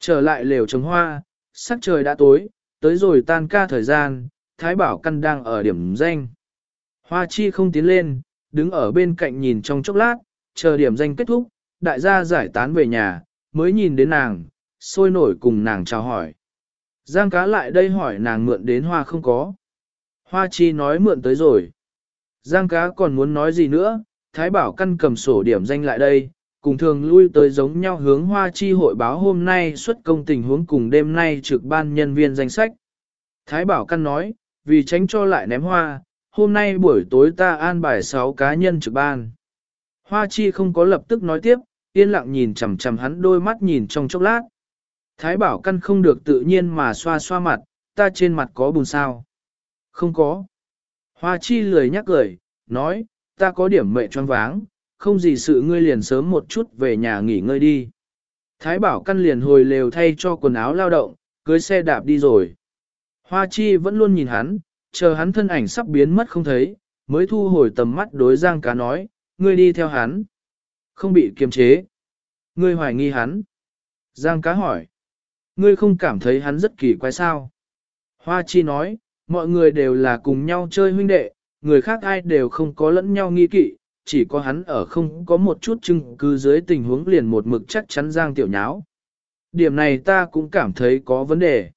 Trở lại lều trồng hoa, sắc trời đã tối, tới rồi tan ca thời gian, Thái Bảo Căn đang ở điểm danh. Hoa Chi không tiến lên, đứng ở bên cạnh nhìn trong chốc lát, chờ điểm danh kết thúc, đại gia giải tán về nhà, mới nhìn đến nàng, sôi nổi cùng nàng chào hỏi. Giang cá lại đây hỏi nàng mượn đến hoa không có. Hoa chi nói mượn tới rồi. Giang cá còn muốn nói gì nữa, Thái bảo căn cầm sổ điểm danh lại đây, cùng thường lui tới giống nhau hướng hoa chi hội báo hôm nay xuất công tình huống cùng đêm nay trực ban nhân viên danh sách. Thái bảo căn nói, vì tránh cho lại ném hoa, hôm nay buổi tối ta an bài 6 cá nhân trực ban. Hoa chi không có lập tức nói tiếp, yên lặng nhìn chằm chằm hắn đôi mắt nhìn trong chốc lát. Thái bảo căn không được tự nhiên mà xoa xoa mặt, ta trên mặt có bùn sao. Không có. Hoa chi lười nhắc cười nói, ta có điểm mệ choáng váng, không gì sự ngươi liền sớm một chút về nhà nghỉ ngơi đi. Thái bảo căn liền hồi lều thay cho quần áo lao động, cưới xe đạp đi rồi. Hoa chi vẫn luôn nhìn hắn, chờ hắn thân ảnh sắp biến mất không thấy, mới thu hồi tầm mắt đối giang cá nói, ngươi đi theo hắn. Không bị kiềm chế. Ngươi hoài nghi hắn. Giang cá hỏi. Ngươi không cảm thấy hắn rất kỳ quái sao? Hoa chi nói, mọi người đều là cùng nhau chơi huynh đệ, người khác ai đều không có lẫn nhau nghi kỵ, chỉ có hắn ở không có một chút chứng cứ dưới tình huống liền một mực chắc chắn Giang tiểu nháo. điểm này ta cũng cảm thấy có vấn đề.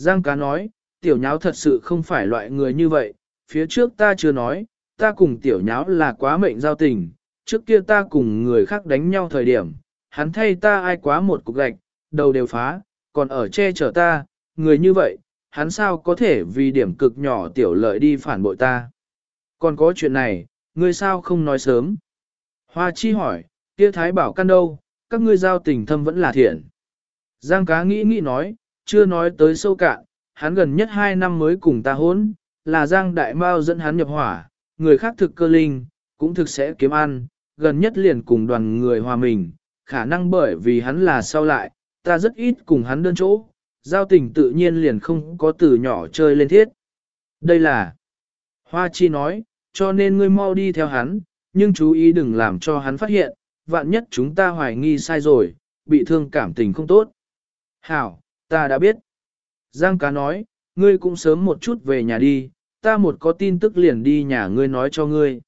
Giang cá nói, tiểu nháo thật sự không phải loại người như vậy, phía trước ta chưa nói, ta cùng tiểu nháo là quá mệnh giao tình, trước kia ta cùng người khác đánh nhau thời điểm, hắn thay ta ai quá một cục gạch, đầu đều phá, còn ở che chở ta, người như vậy, hắn sao có thể vì điểm cực nhỏ tiểu lợi đi phản bội ta. Còn có chuyện này, ngươi sao không nói sớm? Hoa chi hỏi, kia thái bảo căn đâu, các ngươi giao tình thâm vẫn là thiện. Giang cá nghĩ nghĩ nói, chưa nói tới sâu cạn, hắn gần nhất hai năm mới cùng ta hôn, là Giang Đại Mao dẫn hắn nhập hỏa, người khác thực cơ linh, cũng thực sẽ kiếm ăn, gần nhất liền cùng đoàn người hòa mình, khả năng bởi vì hắn là sau lại, ta rất ít cùng hắn đơn chỗ, giao tình tự nhiên liền không có từ nhỏ chơi lên thiết. Đây là, Hoa Chi nói, cho nên ngươi mau đi theo hắn, nhưng chú ý đừng làm cho hắn phát hiện, vạn nhất chúng ta hoài nghi sai rồi, bị thương cảm tình không tốt. Hảo, ta đã biết. Giang cá nói, ngươi cũng sớm một chút về nhà đi, ta một có tin tức liền đi nhà ngươi nói cho ngươi.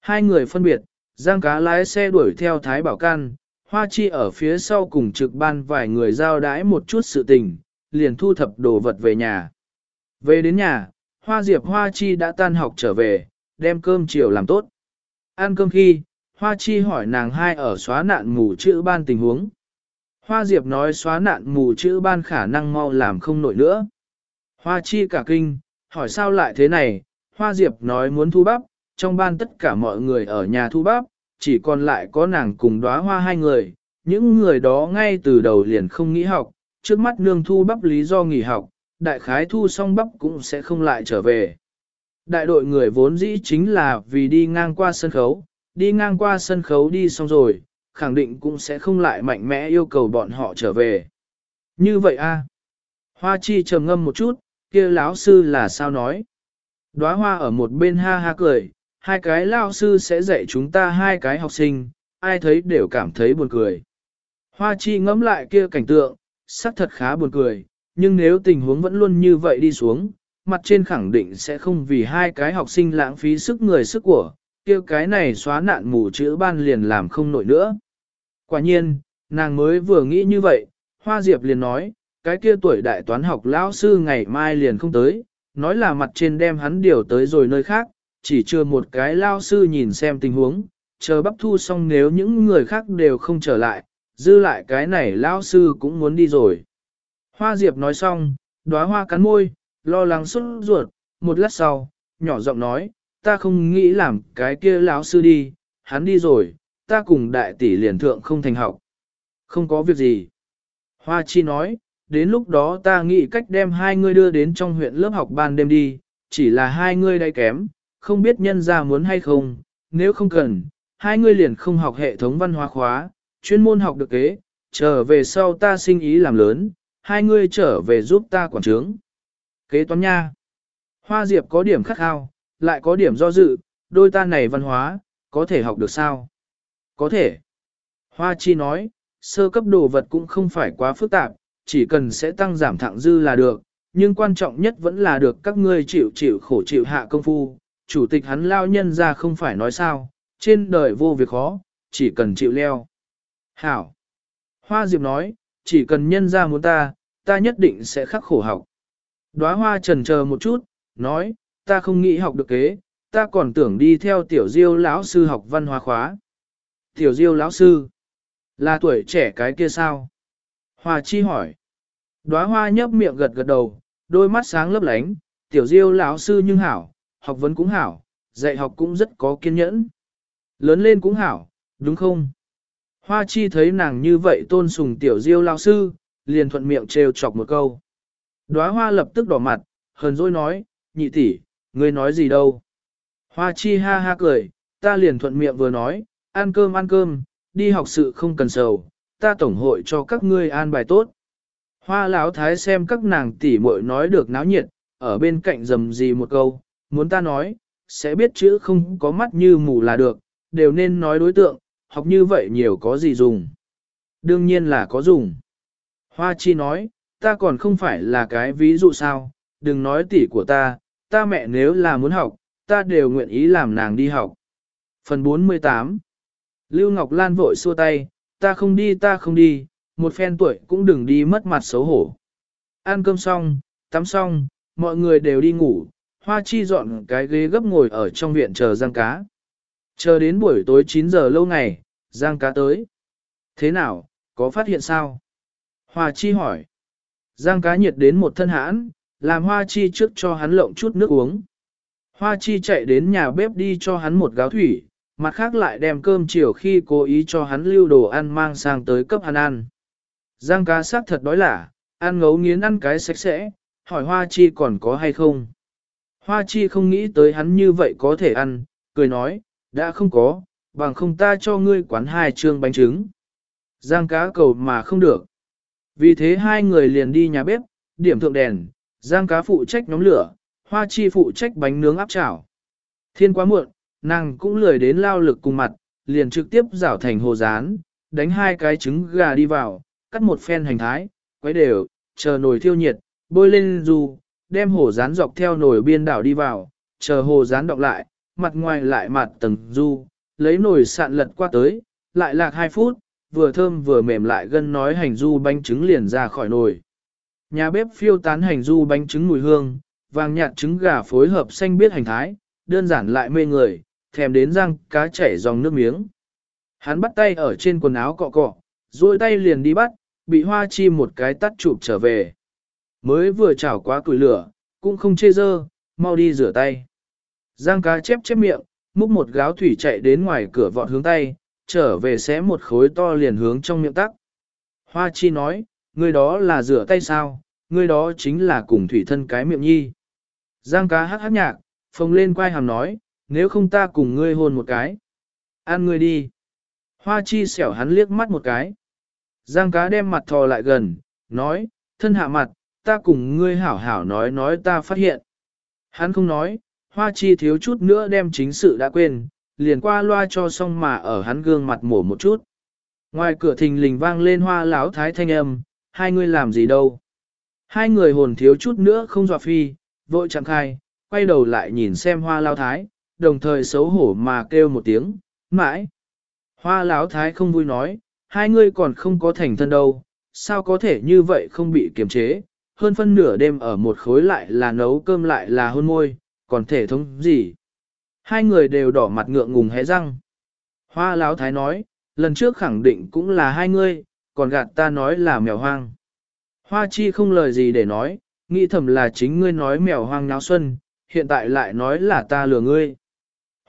Hai người phân biệt, Giang cá lái xe đuổi theo Thái Bảo Can, Hoa Chi ở phía sau cùng trực ban vài người giao đái một chút sự tình, liền thu thập đồ vật về nhà. Về đến nhà, Hoa Diệp Hoa Chi đã tan học trở về, đem cơm chiều làm tốt. Ăn cơm khi, Hoa Chi hỏi nàng hai ở xóa nạn ngủ chữ ban tình huống. Hoa Diệp nói xóa nạn mù chữ ban khả năng mau làm không nổi nữa. Hoa Chi cả kinh, hỏi sao lại thế này, Hoa Diệp nói muốn thu bắp, trong ban tất cả mọi người ở nhà thu bắp, chỉ còn lại có nàng cùng đóa hoa hai người, những người đó ngay từ đầu liền không nghĩ học, trước mắt nương thu bắp lý do nghỉ học, đại khái thu xong bắp cũng sẽ không lại trở về. Đại đội người vốn dĩ chính là vì đi ngang qua sân khấu, đi ngang qua sân khấu đi xong rồi, khẳng định cũng sẽ không lại mạnh mẽ yêu cầu bọn họ trở về. Như vậy a Hoa chi trầm ngâm một chút, kia lão sư là sao nói. Đóa hoa ở một bên ha ha cười, hai cái lão sư sẽ dạy chúng ta hai cái học sinh, ai thấy đều cảm thấy buồn cười. Hoa chi ngẫm lại kia cảnh tượng, sắc thật khá buồn cười, nhưng nếu tình huống vẫn luôn như vậy đi xuống, mặt trên khẳng định sẽ không vì hai cái học sinh lãng phí sức người sức của, kia cái này xóa nạn mù chữ ban liền làm không nổi nữa. Quả nhiên, nàng mới vừa nghĩ như vậy, Hoa Diệp liền nói, cái kia tuổi đại toán học lão sư ngày mai liền không tới, nói là mặt trên đem hắn điều tới rồi nơi khác, chỉ chưa một cái lao sư nhìn xem tình huống, chờ bắp thu xong nếu những người khác đều không trở lại, dư lại cái này lao sư cũng muốn đi rồi. Hoa Diệp nói xong, đóa hoa cắn môi, lo lắng xuất ruột, một lát sau, nhỏ giọng nói, ta không nghĩ làm cái kia lão sư đi, hắn đi rồi, ta cùng đại tỷ liền thượng không thành học. Không có việc gì. Hoa Chi nói, đến lúc đó ta nghĩ cách đem hai ngươi đưa đến trong huyện lớp học ban đêm đi, chỉ là hai ngươi đây kém, không biết nhân ra muốn hay không, nếu không cần, hai ngươi liền không học hệ thống văn hóa khóa, chuyên môn học được kế, trở về sau ta sinh ý làm lớn, hai ngươi trở về giúp ta quản trướng. Kế toán nha. Hoa Diệp có điểm khắc khao, lại có điểm do dự, đôi ta này văn hóa, có thể học được sao? Có thể. Hoa Chi nói, sơ cấp đồ vật cũng không phải quá phức tạp, chỉ cần sẽ tăng giảm thẳng dư là được, nhưng quan trọng nhất vẫn là được các ngươi chịu chịu khổ chịu hạ công phu. Chủ tịch hắn lao nhân ra không phải nói sao, trên đời vô việc khó, chỉ cần chịu leo. Hảo. Hoa Diệp nói, chỉ cần nhân ra muốn ta, ta nhất định sẽ khắc khổ học. Đóa hoa trần chờ một chút, nói, ta không nghĩ học được kế, ta còn tưởng đi theo tiểu diêu lão sư học văn hóa khóa. Tiểu diêu lão sư, là tuổi trẻ cái kia sao? Hoa chi hỏi. Đóa hoa nhấp miệng gật gật đầu, đôi mắt sáng lấp lánh, tiểu diêu lão sư nhưng hảo, học vấn cũng hảo, dạy học cũng rất có kiên nhẫn. Lớn lên cũng hảo, đúng không? Hoa chi thấy nàng như vậy tôn sùng tiểu diêu lão sư, liền thuận miệng trêu chọc một câu. Đóa hoa lập tức đỏ mặt, hờn dỗi nói, nhị tỷ, ngươi nói gì đâu? Hoa chi ha ha cười, ta liền thuận miệng vừa nói, ăn cơm ăn cơm, đi học sự không cần sầu, ta tổng hội cho các ngươi an bài tốt. Hoa lão thái xem các nàng tỷ muội nói được náo nhiệt, ở bên cạnh dầm gì một câu, muốn ta nói, sẽ biết chữ không có mắt như mù là được, đều nên nói đối tượng, học như vậy nhiều có gì dùng. Đương nhiên là có dùng. Hoa chi nói, ta còn không phải là cái ví dụ sao, đừng nói tỷ của ta, ta mẹ nếu là muốn học, ta đều nguyện ý làm nàng đi học. Phần 48 Lưu Ngọc Lan vội xua tay, ta không đi ta không đi, một phen tuổi cũng đừng đi mất mặt xấu hổ. Ăn cơm xong, tắm xong, mọi người đều đi ngủ, hoa chi dọn cái ghế gấp ngồi ở trong viện chờ giang cá. Chờ đến buổi tối 9 giờ lâu ngày, giang cá tới. Thế nào, có phát hiện sao? Hoa chi hỏi. Giang cá nhiệt đến một thân hãn, làm hoa chi trước cho hắn lộng chút nước uống. Hoa chi chạy đến nhà bếp đi cho hắn một gáo thủy, mặt khác lại đem cơm chiều khi cố ý cho hắn lưu đồ ăn mang sang tới cấp hắn ăn. Giang cá sát thật đói lả, ăn ngấu nghiến ăn cái sạch sẽ, hỏi hoa chi còn có hay không. Hoa chi không nghĩ tới hắn như vậy có thể ăn, cười nói, đã không có, bằng không ta cho ngươi quán hai trương bánh trứng. Giang cá cầu mà không được. Vì thế hai người liền đi nhà bếp, điểm thượng đèn, giang cá phụ trách nhóm lửa, hoa chi phụ trách bánh nướng áp chảo. Thiên quá muộn, nàng cũng lười đến lao lực cùng mặt, liền trực tiếp rảo thành hồ rán, đánh hai cái trứng gà đi vào, cắt một phen hành thái, quấy đều, chờ nồi thiêu nhiệt, bôi lên dù, đem hồ rán dọc theo nồi biên đảo đi vào, chờ hồ rán đọc lại, mặt ngoài lại mặt tầng du, lấy nồi sạn lật qua tới, lại lạc hai phút, vừa thơm vừa mềm lại gân nói hành du bánh trứng liền ra khỏi nồi. Nhà bếp phiêu tán hành du bánh trứng mùi hương, vàng nhạt trứng gà phối hợp xanh biết hành thái, đơn giản lại mê người, thèm đến răng cá chảy dòng nước miếng. Hắn bắt tay ở trên quần áo cọ cọ, duỗi tay liền đi bắt, bị hoa chi một cái tắt chụp trở về. Mới vừa chảo quá củi lửa, cũng không chê dơ, mau đi rửa tay. Giang cá chép chép miệng, múc một gáo thủy chạy đến ngoài cửa vọt hướng tay, trở về xé một khối to liền hướng trong miệng tắc. Hoa chi nói, người đó là rửa tay sao, người đó chính là cùng thủy thân cái miệng nhi. Giang cá hát hát nhạc, phồng lên quai hàm nói, nếu không ta cùng ngươi hôn một cái. Ăn ngươi đi. Hoa chi xẻo hắn liếc mắt một cái. Giang cá đem mặt thò lại gần, nói, thân hạ mặt, ta cùng ngươi hảo hảo nói nói ta phát hiện. Hắn không nói, hoa chi thiếu chút nữa đem chính sự đã quên, liền qua loa cho xong mà ở hắn gương mặt mổ một chút. Ngoài cửa thình lình vang lên hoa lão thái thanh âm, hai người làm gì đâu. Hai người hồn thiếu chút nữa không dọa phi, vội chẳng khai, quay đầu lại nhìn xem hoa lao thái, đồng thời xấu hổ mà kêu một tiếng, mãi. Hoa láo thái không vui nói, hai ngươi còn không có thành thân đâu, sao có thể như vậy không bị kiềm chế, hơn phân nửa đêm ở một khối lại là nấu cơm lại là hôn môi, còn thể thống gì. Hai người đều đỏ mặt ngượng ngùng hé răng. Hoa láo thái nói, lần trước khẳng định cũng là hai ngươi, còn gạt ta nói là mèo hoang. Hoa chi không lời gì để nói, nghĩ thầm là chính ngươi nói mèo hoang náo xuân, hiện tại lại nói là ta lừa ngươi.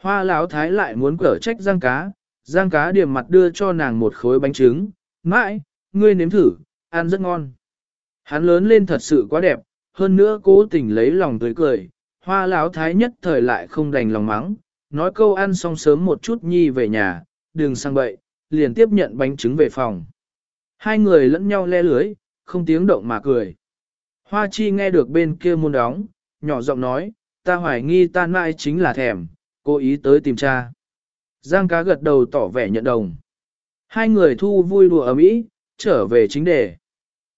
Hoa Lão thái lại muốn cở trách giang cá, giang cá điểm mặt đưa cho nàng một khối bánh trứng, mãi, ngươi nếm thử, ăn rất ngon. Hắn lớn lên thật sự quá đẹp, hơn nữa cố tình lấy lòng tươi cười, hoa Lão thái nhất thời lại không đành lòng mắng, nói câu ăn xong sớm một chút nhi về nhà, đừng sang bậy, liền tiếp nhận bánh trứng về phòng. Hai người lẫn nhau le lưới, không tiếng động mà cười. Hoa chi nghe được bên kia muôn đóng, nhỏ giọng nói, ta hoài nghi tan mãi chính là thèm, cố ý tới tìm cha. Giang cá gật đầu tỏ vẻ nhận đồng. Hai người thu vui đùa ở mỹ, trở về chính đề.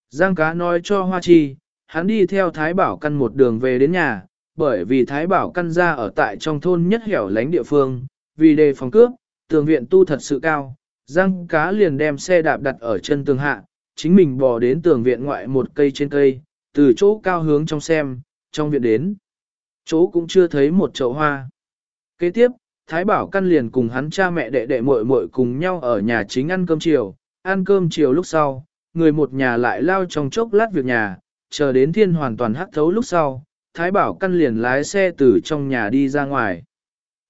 Giang cá nói cho Hoa Chi, hắn đi theo Thái Bảo căn một đường về đến nhà, bởi vì Thái Bảo căn ra ở tại trong thôn nhất hẻo lánh địa phương, vì đề phòng cướp, tường viện tu thật sự cao, Giang cá liền đem xe đạp đặt ở chân tường hạ, chính mình bò đến tường viện ngoại một cây trên cây, từ chỗ cao hướng trong xem, trong viện đến. Chỗ cũng chưa thấy một chậu hoa. Kế tiếp, Thái Bảo căn liền cùng hắn cha mẹ đệ đệ muội muội cùng nhau ở nhà chính ăn cơm chiều, ăn cơm chiều lúc sau, người một nhà lại lao trong chốc lát việc nhà, chờ đến thiên hoàn toàn hắc thấu lúc sau, Thái Bảo căn liền lái xe từ trong nhà đi ra ngoài.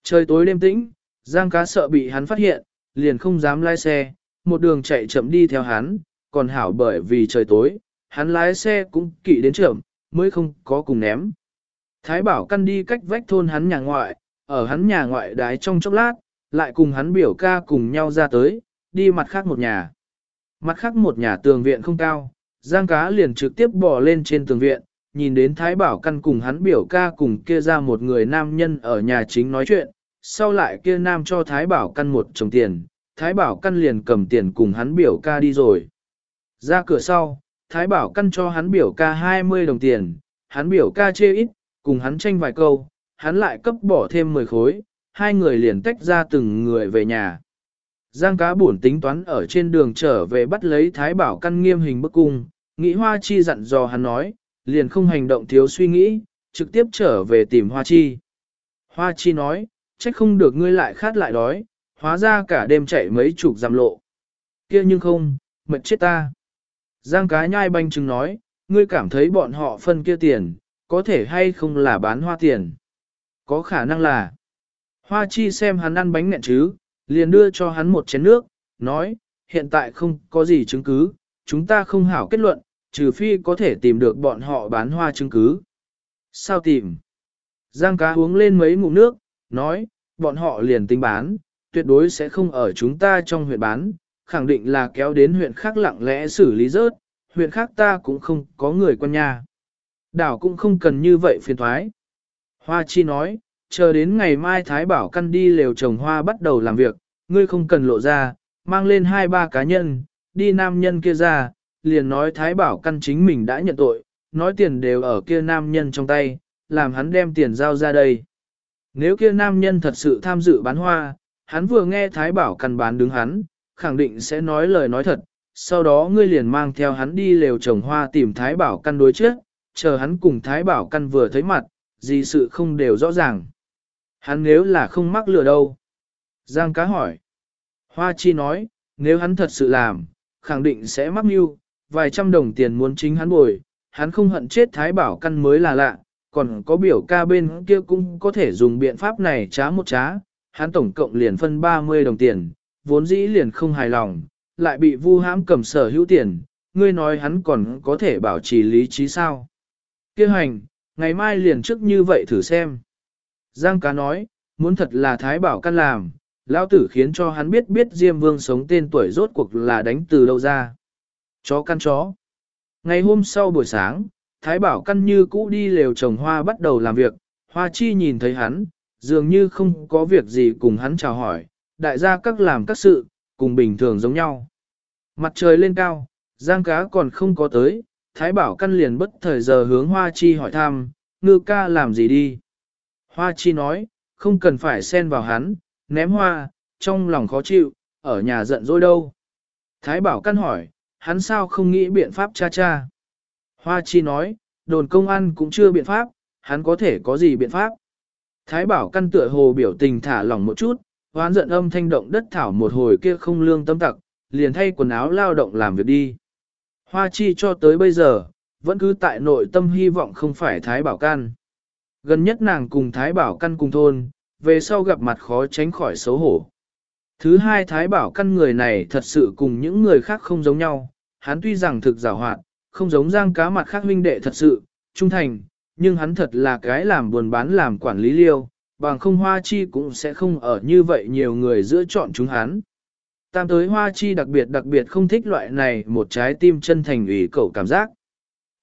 Trời tối đêm tĩnh, Giang cá sợ bị hắn phát hiện, liền không dám lái xe, một đường chạy chậm đi theo hắn, còn hảo bởi vì trời tối, hắn lái xe cũng kỵ đến chậm, mới không có cùng ném. Thái Bảo căn đi cách vách thôn hắn nhà ngoại, ở hắn nhà ngoại đái trong chốc lát, lại cùng hắn biểu ca cùng nhau ra tới, đi mặt khác một nhà. Mặt khác một nhà tường viện không cao, Giang cá liền trực tiếp bò lên trên tường viện, nhìn đến Thái Bảo Căn cùng hắn biểu ca cùng kia ra một người nam nhân ở nhà chính nói chuyện, sau lại kia nam cho Thái Bảo Căn một chồng tiền, Thái Bảo Căn liền cầm tiền cùng hắn biểu ca đi rồi. Ra cửa sau, Thái Bảo Căn cho hắn biểu ca 20 đồng tiền, hắn biểu ca chê ít, cùng hắn tranh vài câu, hắn lại cấp bỏ thêm 10 khối, hai người liền tách ra từng người về nhà. Giang cá buồn tính toán ở trên đường trở về bắt lấy Thái Bảo căn nghiêm hình bức cung, nghĩ Hoa Chi dặn dò hắn nói, liền không hành động thiếu suy nghĩ, trực tiếp trở về tìm Hoa Chi. Hoa Chi nói, trách không được ngươi lại khát lại đói, hóa ra cả đêm chạy mấy chục dặm lộ. kia nhưng không, mệt chết ta. Giang cá nhai banh chừng nói, ngươi cảm thấy bọn họ phân kia tiền, có thể hay không là bán hoa tiền. Có khả năng là, hoa chi xem hắn ăn bánh nghẹn chứ, liền đưa cho hắn một chén nước, nói, hiện tại không có gì chứng cứ, chúng ta không hảo kết luận, trừ phi có thể tìm được bọn họ bán hoa chứng cứ. Sao tìm? Giang cá uống lên mấy ngụm nước, nói, bọn họ liền tính bán, tuyệt đối sẽ không ở chúng ta trong huyện bán, khẳng định là kéo đến huyện khác lặng lẽ xử lý rớt, huyện khác ta cũng không có người quan nhà. Đảo cũng không cần như vậy phiền thoái. Hoa chi nói, chờ đến ngày mai Thái Bảo căn đi lều trồng hoa bắt đầu làm việc, ngươi không cần lộ ra, mang lên hai ba cá nhân, đi nam nhân kia ra, liền nói Thái Bảo căn chính mình đã nhận tội, nói tiền đều ở kia nam nhân trong tay, làm hắn đem tiền giao ra đây. Nếu kia nam nhân thật sự tham dự bán hoa, hắn vừa nghe Thái Bảo căn bán đứng hắn, khẳng định sẽ nói lời nói thật, sau đó ngươi liền mang theo hắn đi lều trồng hoa tìm Thái Bảo căn đối trước, chờ hắn cùng Thái Bảo căn vừa thấy mặt, gì sự không đều rõ ràng. Hắn nếu là không mắc lừa đâu. Giang cá hỏi. Hoa chi nói, nếu hắn thật sự làm, khẳng định sẽ mắc mưu, vài trăm đồng tiền muốn chính hắn bồi, hắn không hận chết Thái Bảo căn mới là lạ, còn có biểu ca bên kia cũng có thể dùng biện pháp này trá một trá, hắn tổng cộng liền phân 30 đồng tiền, vốn dĩ liền không hài lòng, lại bị vu hãm cầm sở hữu tiền, ngươi nói hắn còn có thể bảo trì lý trí sao. Kêu hành, ngày mai liền trước như vậy thử xem. Giang cá nói, muốn thật là thái bảo căn làm, lão tử khiến cho hắn biết biết Diêm Vương sống tên tuổi rốt cuộc là đánh từ đâu ra. Chó căn chó. Ngày hôm sau buổi sáng, Thái Bảo căn như cũ đi lều trồng hoa bắt đầu làm việc, Hoa Chi nhìn thấy hắn, dường như không có việc gì cùng hắn chào hỏi, đại gia các làm các sự, cùng bình thường giống nhau. Mặt trời lên cao, giang cá còn không có tới, Thái Bảo căn liền bất thời giờ hướng Hoa Chi hỏi thăm, ngư ca làm gì đi. Hoa Chi nói, không cần phải xen vào hắn, ném hoa, trong lòng khó chịu, ở nhà giận dỗi đâu. Thái Bảo căn hỏi, hắn sao không nghĩ biện pháp cha cha. Hoa Chi nói, đồn công an cũng chưa biện pháp, hắn có thể có gì biện pháp. Thái Bảo căn tựa hồ biểu tình thả lỏng một chút, hoán giận âm thanh động đất thảo một hồi kia không lương tâm tặc, liền thay quần áo lao động làm việc đi. Hoa chi cho tới bây giờ, vẫn cứ tại nội tâm hy vọng không phải Thái Bảo Căn. Gần nhất nàng cùng Thái Bảo Căn cùng thôn, về sau gặp mặt khó tránh khỏi xấu hổ. Thứ hai Thái Bảo Căn người này thật sự cùng những người khác không giống nhau, hắn tuy rằng thực giảo hoạt, không giống giang cá mặt khác huynh đệ thật sự, trung thành, nhưng hắn thật là cái làm buồn bán làm quản lý liêu, bằng không hoa chi cũng sẽ không ở như vậy nhiều người giữa chọn chúng hắn. Tam tới hoa chi đặc biệt đặc biệt không thích loại này một trái tim chân thành ủy cậu cảm giác.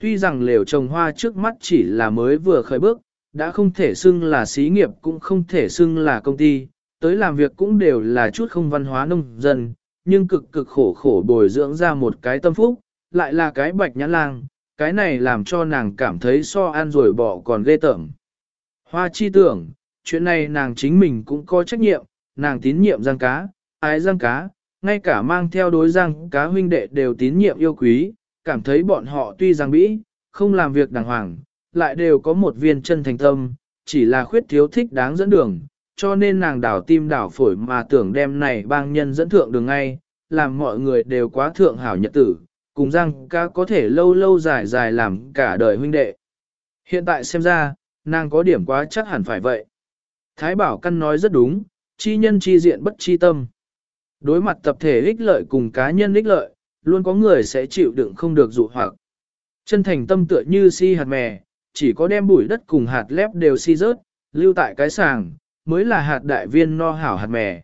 Tuy rằng lều trồng hoa trước mắt chỉ là mới vừa khởi bước, đã không thể xưng là xí nghiệp cũng không thể xưng là công ty, tới làm việc cũng đều là chút không văn hóa nông dân, nhưng cực cực khổ khổ bồi dưỡng ra một cái tâm phúc, lại là cái bạch nhãn lang, cái này làm cho nàng cảm thấy so ăn rồi bỏ còn ghê tởm. Hoa chi tưởng, chuyện này nàng chính mình cũng có trách nhiệm, nàng tín nhiệm giang cá, ái giang cá, ngay cả mang theo đối giang cá huynh đệ đều tín nhiệm yêu quý, cảm thấy bọn họ tuy rằng bĩ, không làm việc đàng hoàng, lại đều có một viên chân thành tâm, chỉ là khuyết thiếu thích đáng dẫn đường, cho nên nàng đảo tim đảo phổi mà tưởng đem này bang nhân dẫn thượng đường ngay, làm mọi người đều quá thượng hảo nhật tử, cùng giang cá có thể lâu lâu dài dài làm cả đời huynh đệ. Hiện tại xem ra, nàng có điểm quá chắc hẳn phải vậy. Thái Bảo Căn nói rất đúng, chi nhân chi diện bất chi tâm. Đối mặt tập thể ích lợi cùng cá nhân ích lợi, luôn có người sẽ chịu đựng không được dụ hoặc. Chân thành tâm tựa như si hạt mè, chỉ có đem bụi đất cùng hạt lép đều si rớt, lưu tại cái sàng, mới là hạt đại viên no hảo hạt mè.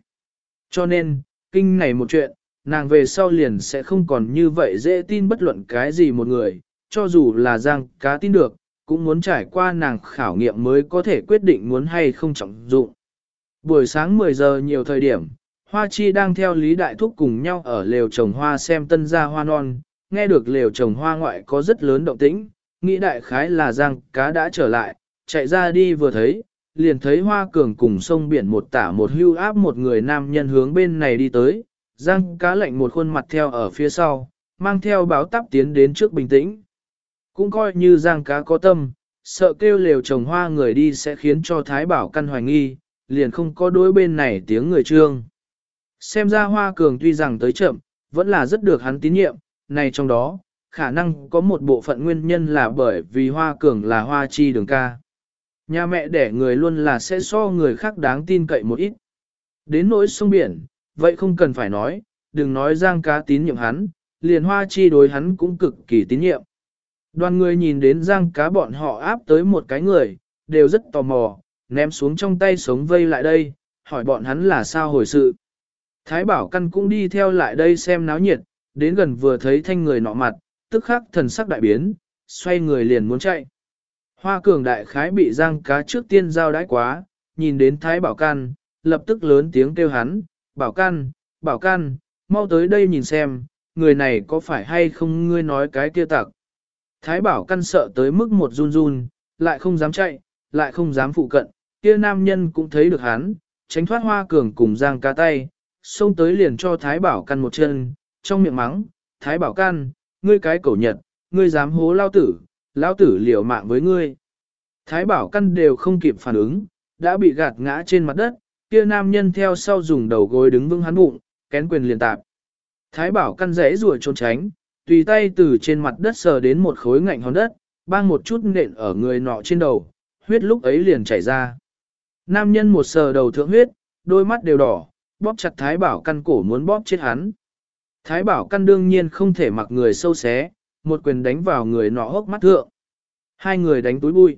Cho nên, kinh này một chuyện, nàng về sau liền sẽ không còn như vậy dễ tin bất luận cái gì một người, cho dù là giang cá tin được, cũng muốn trải qua nàng khảo nghiệm mới có thể quyết định muốn hay không trọng dụng. Buổi sáng 10 giờ nhiều thời điểm, Hoa Chi đang theo Lý Đại Thúc cùng nhau ở lều trồng hoa xem tân gia hoa non, nghe được lều trồng hoa ngoại có rất lớn động tĩnh, nghĩ đại khái là giang cá đã trở lại, chạy ra đi vừa thấy, liền thấy hoa cường cùng sông biển một tả một hưu áp một người nam nhân hướng bên này đi tới, Giang cá lạnh một khuôn mặt theo ở phía sau, mang theo báo tắp tiến đến trước bình tĩnh. Cũng coi như Giang cá có tâm, sợ kêu lều trồng hoa người đi sẽ khiến cho Thái Bảo căn hoài nghi, liền không có đối bên này tiếng người trương. Xem ra hoa cường tuy rằng tới chậm, vẫn là rất được hắn tín nhiệm, này trong đó, khả năng có một bộ phận nguyên nhân là bởi vì hoa cường là hoa chi đường ca. Nhà mẹ đẻ người luôn là sẽ so người khác đáng tin cậy một ít. Đến nỗi sông biển, vậy không cần phải nói, đừng nói giang cá tín nhiệm hắn, liền hoa chi đối hắn cũng cực kỳ tín nhiệm. Đoàn người nhìn đến giang cá bọn họ áp tới một cái người, đều rất tò mò, ném xuống trong tay sống vây lại đây, hỏi bọn hắn là sao hồi sự. Thái bảo căn cũng đi theo lại đây xem náo nhiệt, đến gần vừa thấy thanh người nọ mặt, tức khắc thần sắc đại biến, xoay người liền muốn chạy. Hoa cường đại khái bị giang cá trước tiên giao đãi quá, nhìn đến thái bảo căn, lập tức lớn tiếng kêu hắn, bảo căn, bảo căn, mau tới đây nhìn xem, người này có phải hay không ngươi nói cái kia tặc. Thái bảo căn sợ tới mức một run run, lại không dám chạy, lại không dám phụ cận, kia nam nhân cũng thấy được hắn, tránh thoát hoa cường cùng giang cá tay, xông tới liền cho thái bảo căn một chân, trong miệng mắng, thái bảo căn, ngươi cái cẩu nhật, ngươi dám hố lao tử, lao tử liều mạng với ngươi. Thái bảo căn đều không kịp phản ứng, đã bị gạt ngã trên mặt đất, kia nam nhân theo sau dùng đầu gối đứng vững hắn bụng, kén quyền liền tạp. Thái bảo căn rẽ rùa trốn tránh, tùy tay từ trên mặt đất sờ đến một khối ngạnh hòn đất, bang một chút nện ở người nọ trên đầu, huyết lúc ấy liền chảy ra. Nam nhân một sờ đầu thượng huyết, đôi mắt đều đỏ, bóp chặt thái bảo căn cổ muốn bóp chết hắn. Thái bảo căn đương nhiên không thể mặc người sâu xé, một quyền đánh vào người nọ hốc mắt thượng. Hai người đánh túi bụi.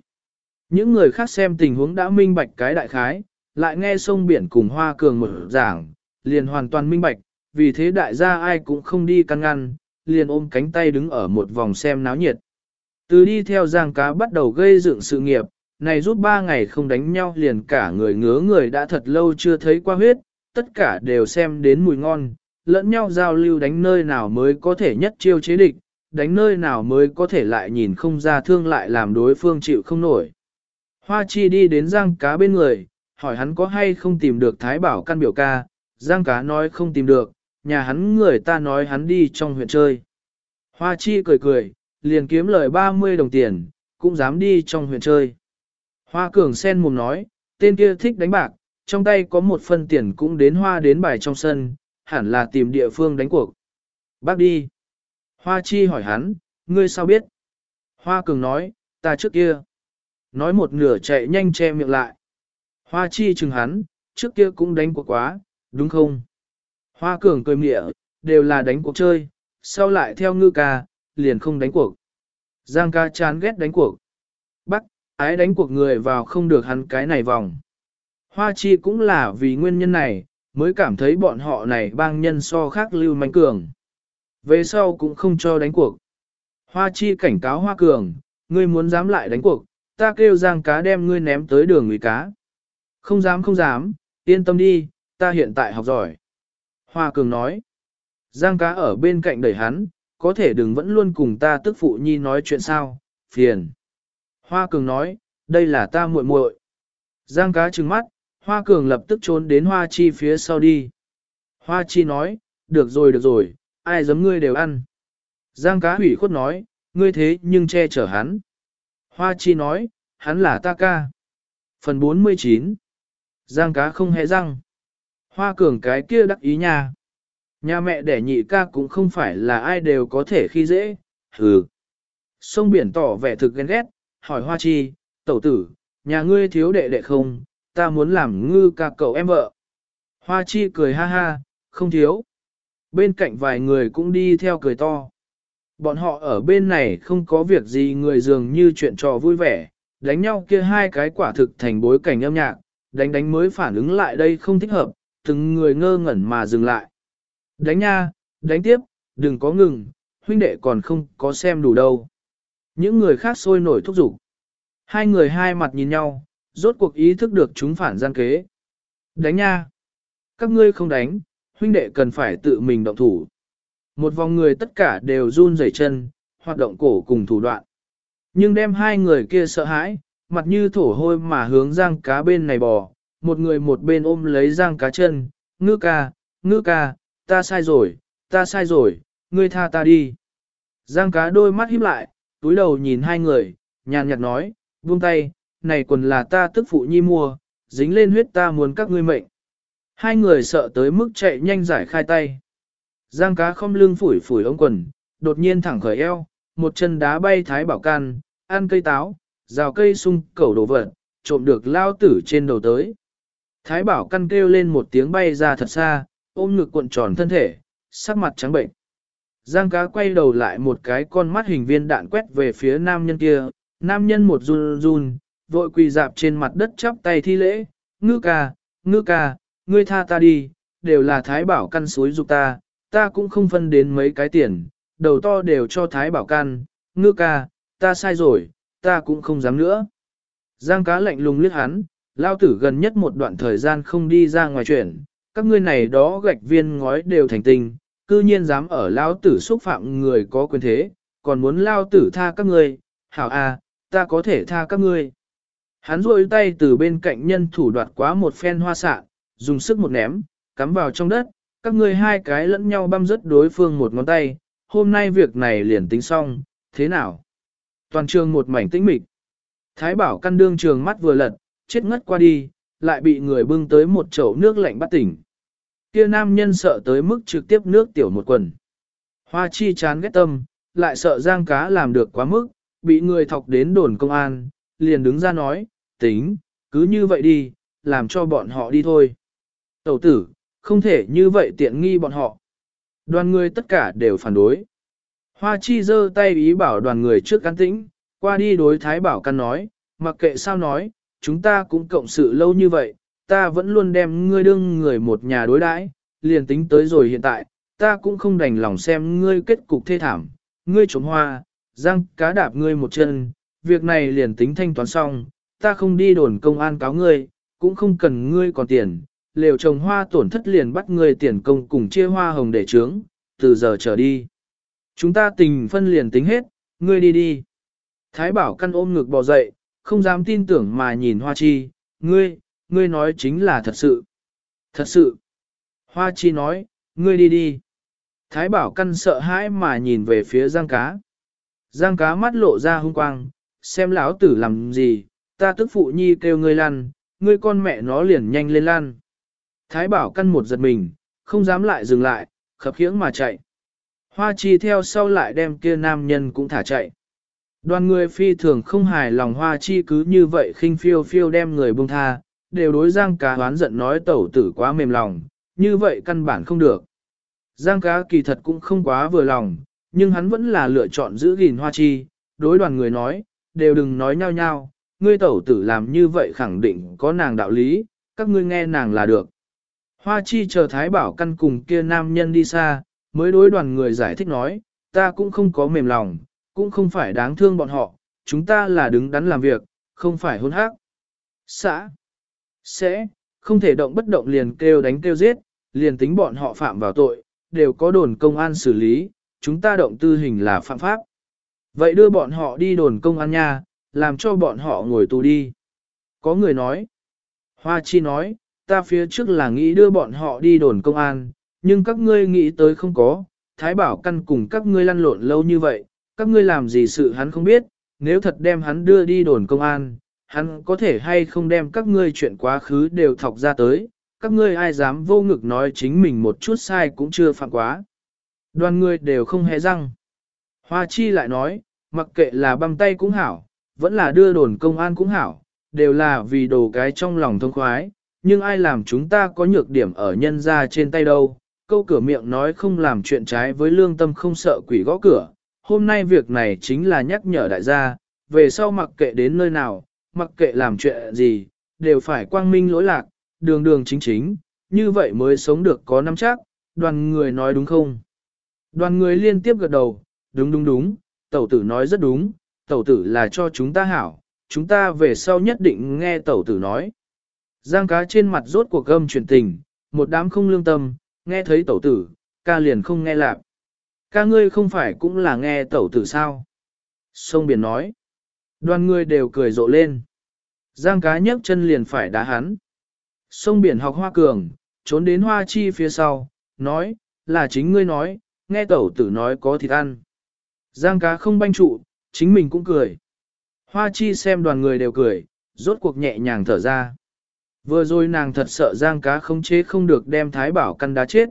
Những người khác xem tình huống đã minh bạch cái đại khái, lại nghe sông biển cùng hoa cường mở giảng, liền hoàn toàn minh bạch, vì thế đại gia ai cũng không đi căn ngăn, liền ôm cánh tay đứng ở một vòng xem náo nhiệt. Từ đi theo giang cá bắt đầu gây dựng sự nghiệp, này rút ba ngày không đánh nhau liền cả người ngứa người đã thật lâu chưa thấy qua huyết, tất cả đều xem đến mùi ngon, lẫn nhau giao lưu đánh nơi nào mới có thể nhất chiêu chế địch, đánh nơi nào mới có thể lại nhìn không ra thương lại làm đối phương chịu không nổi. Hoa chi đi đến giang cá bên người, hỏi hắn có hay không tìm được thái bảo căn biểu ca, giang cá nói không tìm được, nhà hắn người ta nói hắn đi trong huyện chơi. Hoa chi cười cười, liền kiếm lời 30 đồng tiền, cũng dám đi trong huyện chơi. Hoa cường sen mồm nói, tên kia thích đánh bạc, trong tay có một phân tiền cũng đến hoa đến bài trong sân, hẳn là tìm địa phương đánh cuộc. Bác đi. Hoa chi hỏi hắn, ngươi sao biết? Hoa cường nói, ta trước kia. Nói một nửa chạy nhanh che miệng lại. Hoa chi chừng hắn, trước kia cũng đánh cuộc quá, đúng không? Hoa cường cười mịa, đều là đánh cuộc chơi, sau lại theo ngư ca, liền không đánh cuộc. Giang ca chán ghét đánh cuộc. Bắc, ái đánh cuộc người vào không được hắn cái này vòng. Hoa chi cũng là vì nguyên nhân này, mới cảm thấy bọn họ này bang nhân so khác lưu manh cường. Về sau cũng không cho đánh cuộc. Hoa chi cảnh cáo hoa cường, ngươi muốn dám lại đánh cuộc, ta kêu giang cá đem ngươi ném tới đường người cá. Không dám không dám, yên tâm đi, ta hiện tại học giỏi. Hoa cường nói, giang cá ở bên cạnh đẩy hắn, có thể đừng vẫn luôn cùng ta tức phụ nhi nói chuyện sao, phiền. Hoa cường nói, đây là ta muội muội. Giang cá trừng mắt, hoa cường lập tức trốn đến hoa chi phía sau đi. Hoa chi nói, được rồi được rồi, ai giống ngươi đều ăn. Giang cá hủy khuất nói, ngươi thế nhưng che chở hắn. Hoa chi nói, hắn là ta ca. Phần 49 Giang cá không hề răng. Hoa cường cái kia đắc ý nha. Nhà mẹ đẻ nhị ca cũng không phải là ai đều có thể khi dễ, hừ. Sông biển tỏ vẻ thực ghen ghét, hỏi hoa chi, tẩu tử, nhà ngươi thiếu đệ đệ không, ta muốn làm ngư ca cậu em vợ. Hoa chi cười ha ha, không thiếu. Bên cạnh vài người cũng đi theo cười to. Bọn họ ở bên này không có việc gì người dường như chuyện trò vui vẻ, đánh nhau kia hai cái quả thực thành bối cảnh âm nhạc, đánh đánh mới phản ứng lại đây không thích hợp, từng người ngơ ngẩn mà dừng lại. Đánh nha, đánh tiếp, đừng có ngừng, huynh đệ còn không có xem đủ đâu. Những người khác sôi nổi thúc giục. Hai người hai mặt nhìn nhau, rốt cuộc ý thức được chúng phản gian kế. Đánh nha. Các ngươi không đánh, huynh đệ cần phải tự mình động thủ. Một vòng người tất cả đều run rẩy chân, hoạt động cổ cùng thủ đoạn. Nhưng đem hai người kia sợ hãi, mặt như thổ hôi mà hướng giang cá bên này bò, một người một bên ôm lấy giang cá chân, ngư ca, ngư ca, ta sai rồi, ta sai rồi, ngươi tha ta đi. Giang cá đôi mắt híp lại, túi đầu nhìn hai người, nhàn nhạt nói, buông tay, này quần là ta tức phụ nhi mua, dính lên huyết ta muốn các ngươi mệnh. Hai người sợ tới mức chạy nhanh giải khai tay. Giang cá không lưng phủi phủi ống quần, đột nhiên thẳng khởi eo, một chân đá bay thái bảo can, ăn cây táo, rào cây sung cẩu đổ vật, trộm được lao tử trên đầu tới. Thái bảo căn kêu lên một tiếng bay ra thật xa, ôm ngực cuộn tròn thân thể, sắc mặt trắng bệnh. Giang cá quay đầu lại một cái con mắt hình viên đạn quét về phía nam nhân kia, nam nhân một run run, vội quỳ dạp trên mặt đất chắp tay thi lễ, ngư ca, ngư ca, ngươi tha ta đi, đều là thái bảo căn suối dục ta, ta cũng không phân đến mấy cái tiền, đầu to đều cho thái bảo căn, ngư ca, ta sai rồi, ta cũng không dám nữa. Giang cá lạnh lùng liếc hắn, lao tử gần nhất một đoạn thời gian không đi ra ngoài chuyện, các ngươi này đó gạch viên ngói đều thành tình, cư nhiên dám ở lao tử xúc phạm người có quyền thế, còn muốn lao tử tha các ngươi, hảo à, ta có thể tha các ngươi. Hắn rôi tay từ bên cạnh nhân thủ đoạt quá một phen hoa xạ, dùng sức một ném, cắm vào trong đất, các ngươi hai cái lẫn nhau băm rớt đối phương một ngón tay, hôm nay việc này liền tính xong, thế nào? Toàn trường một mảnh tĩnh mịch. Thái bảo căn đương trường mắt vừa lật, chết ngất qua đi, lại bị người bưng tới một chậu nước lạnh bắt tỉnh. Kia nam nhân sợ tới mức trực tiếp nước tiểu một quần. Hoa chi chán ghét tâm, lại sợ giang cá làm được quá mức, bị người thọc đến đồn công an, liền đứng ra nói, tính, cứ như vậy đi, làm cho bọn họ đi thôi. Tẩu tử, không thể như vậy tiện nghi bọn họ. Đoàn người tất cả đều phản đối. Hoa chi giơ tay ý bảo đoàn người trước căn tĩnh, qua đi đối thái bảo căn nói, mặc kệ sao nói, chúng ta cũng cộng sự lâu như vậy, ta vẫn luôn đem ngươi đương người một nhà đối đãi, liền tính tới rồi hiện tại, ta cũng không đành lòng xem ngươi kết cục thê thảm, ngươi trống hoa, răng cá đạp ngươi một chân, việc này liền tính thanh toán xong, ta không đi đồn công an cáo ngươi, cũng không cần ngươi còn tiền, lều trồng hoa tổn thất liền bắt ngươi tiền công cùng chia hoa hồng để trướng, từ giờ trở đi. Chúng ta tình phân liền tính hết, ngươi đi đi. Thái bảo căn ôm ngực bò dậy, không dám tin tưởng mà nhìn hoa chi, ngươi, ngươi nói chính là thật sự. Thật sự. Hoa chi nói, ngươi đi đi. Thái bảo căn sợ hãi mà nhìn về phía giang cá. Giang cá mắt lộ ra hung quang, xem lão tử làm gì, ta tức phụ nhi kêu ngươi lăn, ngươi con mẹ nó liền nhanh lên lăn. Thái bảo căn một giật mình, không dám lại dừng lại, khập khiễng mà chạy. Hoa chi theo sau lại đem kia nam nhân cũng thả chạy. Đoàn người phi thường không hài lòng hoa chi cứ như vậy khinh phiêu phiêu đem người buông tha, đều đối giang cá hoán giận nói tẩu tử quá mềm lòng, như vậy căn bản không được. Giang cá kỳ thật cũng không quá vừa lòng, nhưng hắn vẫn là lựa chọn giữ gìn hoa chi, đối đoàn người nói, đều đừng nói nhau nhau, ngươi tẩu tử làm như vậy khẳng định có nàng đạo lý, các ngươi nghe nàng là được. Hoa chi chờ thái bảo căn cùng kia nam nhân đi xa, mới đối đoàn người giải thích nói, ta cũng không có mềm lòng, cũng không phải đáng thương bọn họ, chúng ta là đứng đắn làm việc, không phải hôn hác. Xã sẽ không thể động bất động liền kêu đánh kêu giết, liền tính bọn họ phạm vào tội, đều có đồn công an xử lý, chúng ta động tư hình là phạm pháp. Vậy đưa bọn họ đi đồn công an nha, làm cho bọn họ ngồi tù đi. Có người nói, Hoa Chi nói, ta phía trước là nghĩ đưa bọn họ đi đồn công an, nhưng các ngươi nghĩ tới không có, Thái Bảo căn cùng các ngươi lăn lộn lâu như vậy, các ngươi làm gì sự hắn không biết, nếu thật đem hắn đưa đi đồn công an, hắn có thể hay không đem các ngươi chuyện quá khứ đều thọc ra tới, các ngươi ai dám vô ngực nói chính mình một chút sai cũng chưa phạm quá. Đoàn người đều không hề răng. Hoa Chi lại nói, mặc kệ là băm tay cũng hảo, vẫn là đưa đồn công an cũng hảo, đều là vì đồ cái trong lòng thông khoái, nhưng ai làm chúng ta có nhược điểm ở nhân ra trên tay đâu, câu cửa miệng nói không làm chuyện trái với lương tâm không sợ quỷ gõ cửa, hôm nay việc này chính là nhắc nhở đại gia, về sau mặc kệ đến nơi nào, mặc kệ làm chuyện gì, đều phải quang minh lỗi lạc, đường đường chính chính, như vậy mới sống được có năm chắc, đoàn người nói đúng không? Đoàn người liên tiếp gật đầu, đúng đúng đúng, tẩu tử nói rất đúng, tẩu tử là cho chúng ta hảo, chúng ta về sau nhất định nghe tẩu tử nói. Giang cá trên mặt rốt cuộc gâm chuyển tình, một đám không lương tâm, nghe thấy tẩu tử, ca liền không nghe lạc. Ca ngươi không phải cũng là nghe tẩu tử sao? Sông biển nói. Đoàn người đều cười rộ lên. Giang cá nhấc chân liền phải đá hắn. Sông biển học hoa cường, trốn đến hoa chi phía sau, nói, là chính ngươi nói, nghe tẩu tử nói có thịt ăn. Giang cá không banh trụ, chính mình cũng cười. Hoa chi xem đoàn người đều cười, rốt cuộc nhẹ nhàng thở ra. Vừa rồi nàng thật sợ giang cá không chế không được đem thái bảo căn đá chết.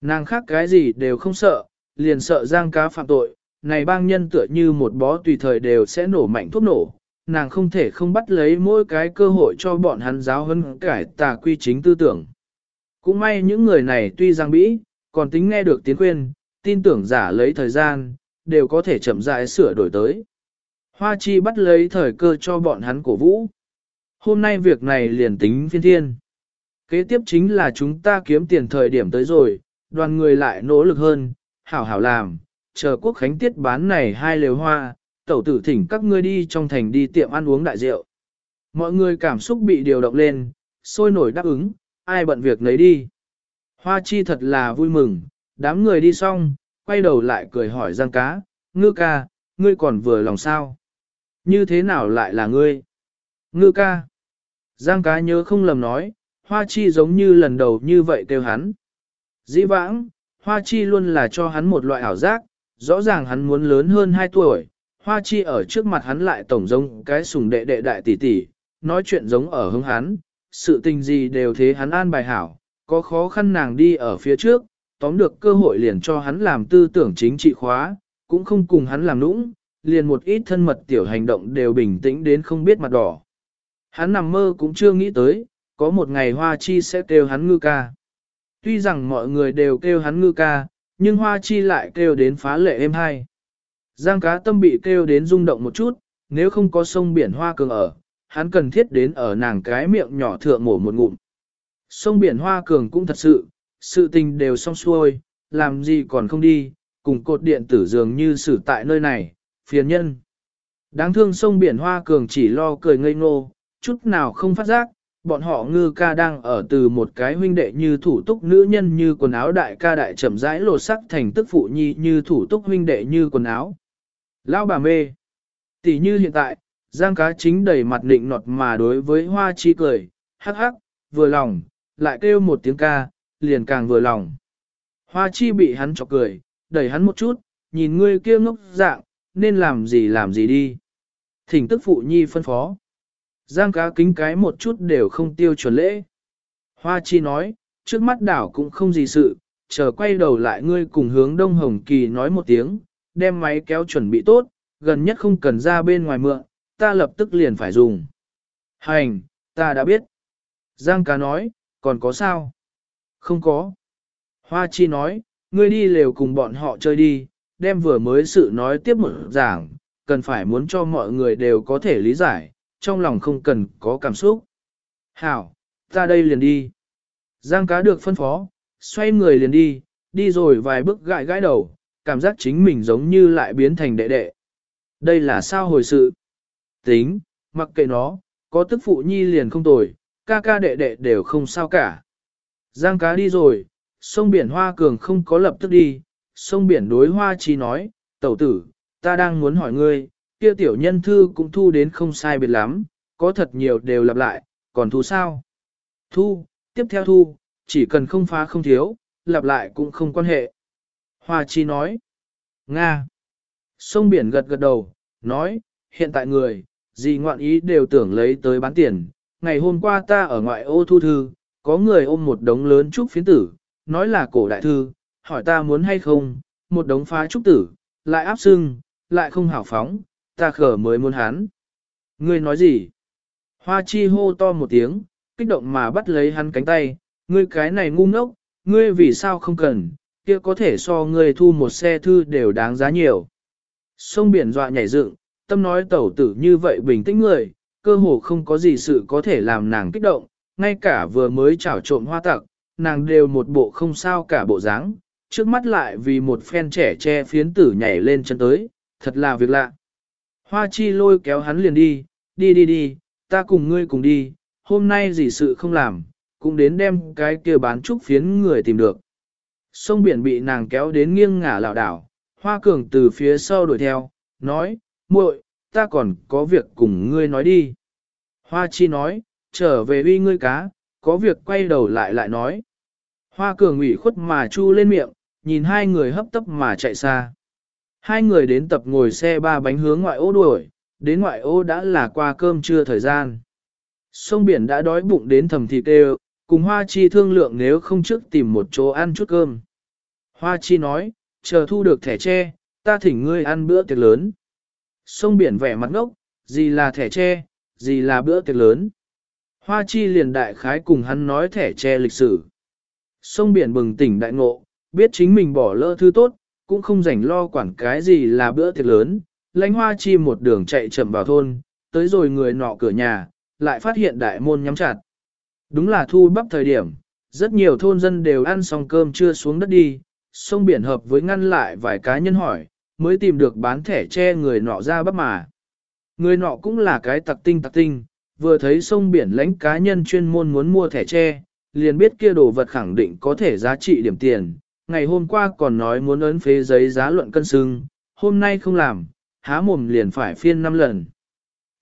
Nàng khác cái gì đều không sợ, liền sợ giang cá phạm tội, này bang nhân tựa như một bó tùy thời đều sẽ nổ mạnh thuốc nổ, nàng không thể không bắt lấy mỗi cái cơ hội cho bọn hắn giáo hơn cải tà quy chính tư tưởng. Cũng may những người này tuy giang bĩ, còn tính nghe được tiếng khuyên, tin tưởng giả lấy thời gian, đều có thể chậm rãi sửa đổi tới. Hoa chi bắt lấy thời cơ cho bọn hắn cổ vũ. Hôm nay việc này liền tính phiên thiên. Kế tiếp chính là chúng ta kiếm tiền thời điểm tới rồi, đoàn người lại nỗ lực hơn, hảo hảo làm, chờ quốc khánh tiết bán này hai lều hoa, tẩu tử thỉnh các ngươi đi trong thành đi tiệm ăn uống đại rượu. Mọi người cảm xúc bị điều động lên, sôi nổi đáp ứng, ai bận việc nấy đi. Hoa chi thật là vui mừng, đám người đi xong, quay đầu lại cười hỏi Giang cá, ngư ca, ngươi còn vừa lòng sao? Như thế nào lại là ngươi? Ngư ca. Giang cá nhớ không lầm nói, hoa chi giống như lần đầu như vậy kêu hắn. Dĩ vãng, hoa chi luôn là cho hắn một loại ảo giác, rõ ràng hắn muốn lớn hơn 2 tuổi, hoa chi ở trước mặt hắn lại tổng giống cái sùng đệ đệ đại tỷ tỷ, nói chuyện giống ở hướng hắn, sự tình gì đều thế hắn an bài hảo, có khó khăn nàng đi ở phía trước, tóm được cơ hội liền cho hắn làm tư tưởng chính trị khóa, cũng không cùng hắn làm nũng, liền một ít thân mật tiểu hành động đều bình tĩnh đến không biết mặt đỏ. Hắn nằm mơ cũng chưa nghĩ tới, có một ngày Hoa Chi sẽ kêu hắn ngư ca. Tuy rằng mọi người đều kêu hắn ngư ca, nhưng Hoa Chi lại kêu đến phá lệ êm hay. Giang cá tâm bị kêu đến rung động một chút, nếu không có sông biển Hoa Cường ở, hắn cần thiết đến ở nàng cái miệng nhỏ thượng mổ một ngụm. Sông biển Hoa Cường cũng thật sự, sự tình đều xong xuôi, làm gì còn không đi, cùng cột điện tử dường như xử tại nơi này, phiền nhân. Đáng thương sông biển Hoa Cường chỉ lo cười ngây ngô, chút nào không phát giác, bọn họ ngư ca đang ở từ một cái huynh đệ như thủ túc nữ nhân như quần áo đại ca đại chậm rãi lột sắc thành tức phụ nhi như thủ túc huynh đệ như quần áo. Lão bà mê. Tỷ như hiện tại, giang cá chính đầy mặt định nọt mà đối với hoa chi cười, hắc hắc, vừa lòng, lại kêu một tiếng ca, liền càng vừa lòng. Hoa chi bị hắn chọc cười, đẩy hắn một chút, nhìn ngươi kia ngốc dạng, nên làm gì làm gì đi. Thỉnh tức phụ nhi phân phó. Giang cá kính cái một chút đều không tiêu chuẩn lễ. Hoa chi nói, trước mắt đảo cũng không gì sự, chờ quay đầu lại ngươi cùng hướng Đông Hồng Kỳ nói một tiếng, đem máy kéo chuẩn bị tốt, gần nhất không cần ra bên ngoài mượn, ta lập tức liền phải dùng. Hành, ta đã biết. Giang cá nói, còn có sao? Không có. Hoa chi nói, ngươi đi lều cùng bọn họ chơi đi, đem vừa mới sự nói tiếp một giảng, cần phải muốn cho mọi người đều có thể lý giải, trong lòng không cần có cảm xúc. Hảo, ra đây liền đi. Giang cá được phân phó, xoay người liền đi, đi rồi vài bước gãi gãi đầu, cảm giác chính mình giống như lại biến thành đệ đệ. Đây là sao hồi sự? Tính, mặc kệ nó, có tức phụ nhi liền không tồi, ca ca đệ đệ đều không sao cả. Giang cá đi rồi, sông biển hoa cường không có lập tức đi, sông biển đối hoa chi nói, tẩu tử, ta đang muốn hỏi ngươi, kia tiểu nhân thư cũng thu đến không sai biệt lắm, có thật nhiều đều lặp lại, còn thu sao? Thu, tiếp theo thu, chỉ cần không phá không thiếu, lặp lại cũng không quan hệ. Hoa chi nói, Nga. Sông biển gật gật đầu, nói, hiện tại người, gì ngoạn ý đều tưởng lấy tới bán tiền. Ngày hôm qua ta ở ngoại ô thu thư, có người ôm một đống lớn trúc phiến tử, nói là cổ đại thư, hỏi ta muốn hay không, một đống phá trúc tử, lại áp sưng, lại không hảo phóng, ta khở mới muốn hắn. Ngươi nói gì? Hoa chi hô to một tiếng, kích động mà bắt lấy hắn cánh tay, ngươi cái này ngu ngốc, ngươi vì sao không cần, kia có thể so ngươi thu một xe thư đều đáng giá nhiều. Sông biển dọa nhảy dựng, tâm nói tẩu tử như vậy bình tĩnh người, cơ hồ không có gì sự có thể làm nàng kích động, ngay cả vừa mới trảo trộm hoa tặc, nàng đều một bộ không sao cả bộ dáng, trước mắt lại vì một phen trẻ che phiến tử nhảy lên chân tới, thật là việc lạ. Hoa chi lôi kéo hắn liền đi, đi đi đi, ta cùng ngươi cùng đi, hôm nay gì sự không làm, cũng đến đem cái kia bán trúc phiến người tìm được. Sông biển bị nàng kéo đến nghiêng ngả lảo đảo, hoa cường từ phía sau đuổi theo, nói, muội, ta còn có việc cùng ngươi nói đi. Hoa chi nói, trở về uy ngươi cá, có việc quay đầu lại lại nói. Hoa cường ủy khuất mà chu lên miệng, nhìn hai người hấp tấp mà chạy xa. Hai người đến tập ngồi xe ba bánh hướng ngoại ô đuổi, đến ngoại ô đã là qua cơm trưa thời gian. Sông biển đã đói bụng đến thầm thịt đều, cùng Hoa Chi thương lượng nếu không trước tìm một chỗ ăn chút cơm. Hoa Chi nói, chờ thu được thẻ tre, ta thỉnh ngươi ăn bữa tiệc lớn. Sông biển vẻ mặt ngốc, gì là thẻ tre, gì là bữa tiệc lớn. Hoa Chi liền đại khái cùng hắn nói thẻ tre lịch sử. Sông biển bừng tỉnh đại ngộ, biết chính mình bỏ lỡ thứ tốt, cũng không rảnh lo quản cái gì là bữa tiệc lớn. Lánh Hoa Chi một đường chạy chậm vào thôn, tới rồi người nọ cửa nhà, lại phát hiện đại môn nhắm chặt. Đúng là thu bắp thời điểm, rất nhiều thôn dân đều ăn xong cơm chưa xuống đất đi, sông biển hợp với ngăn lại vài cá nhân hỏi, mới tìm được bán thẻ che người nọ ra bắp mà. Người nọ cũng là cái tặc tinh tặc tinh, vừa thấy sông biển lãnh cá nhân chuyên môn muốn mua thẻ tre, liền biết kia đồ vật khẳng định có thể giá trị điểm tiền. Ngày hôm qua còn nói muốn ấn phế giấy giá luận cân sưng hôm nay không làm, há mồm liền phải phiên 5 lần.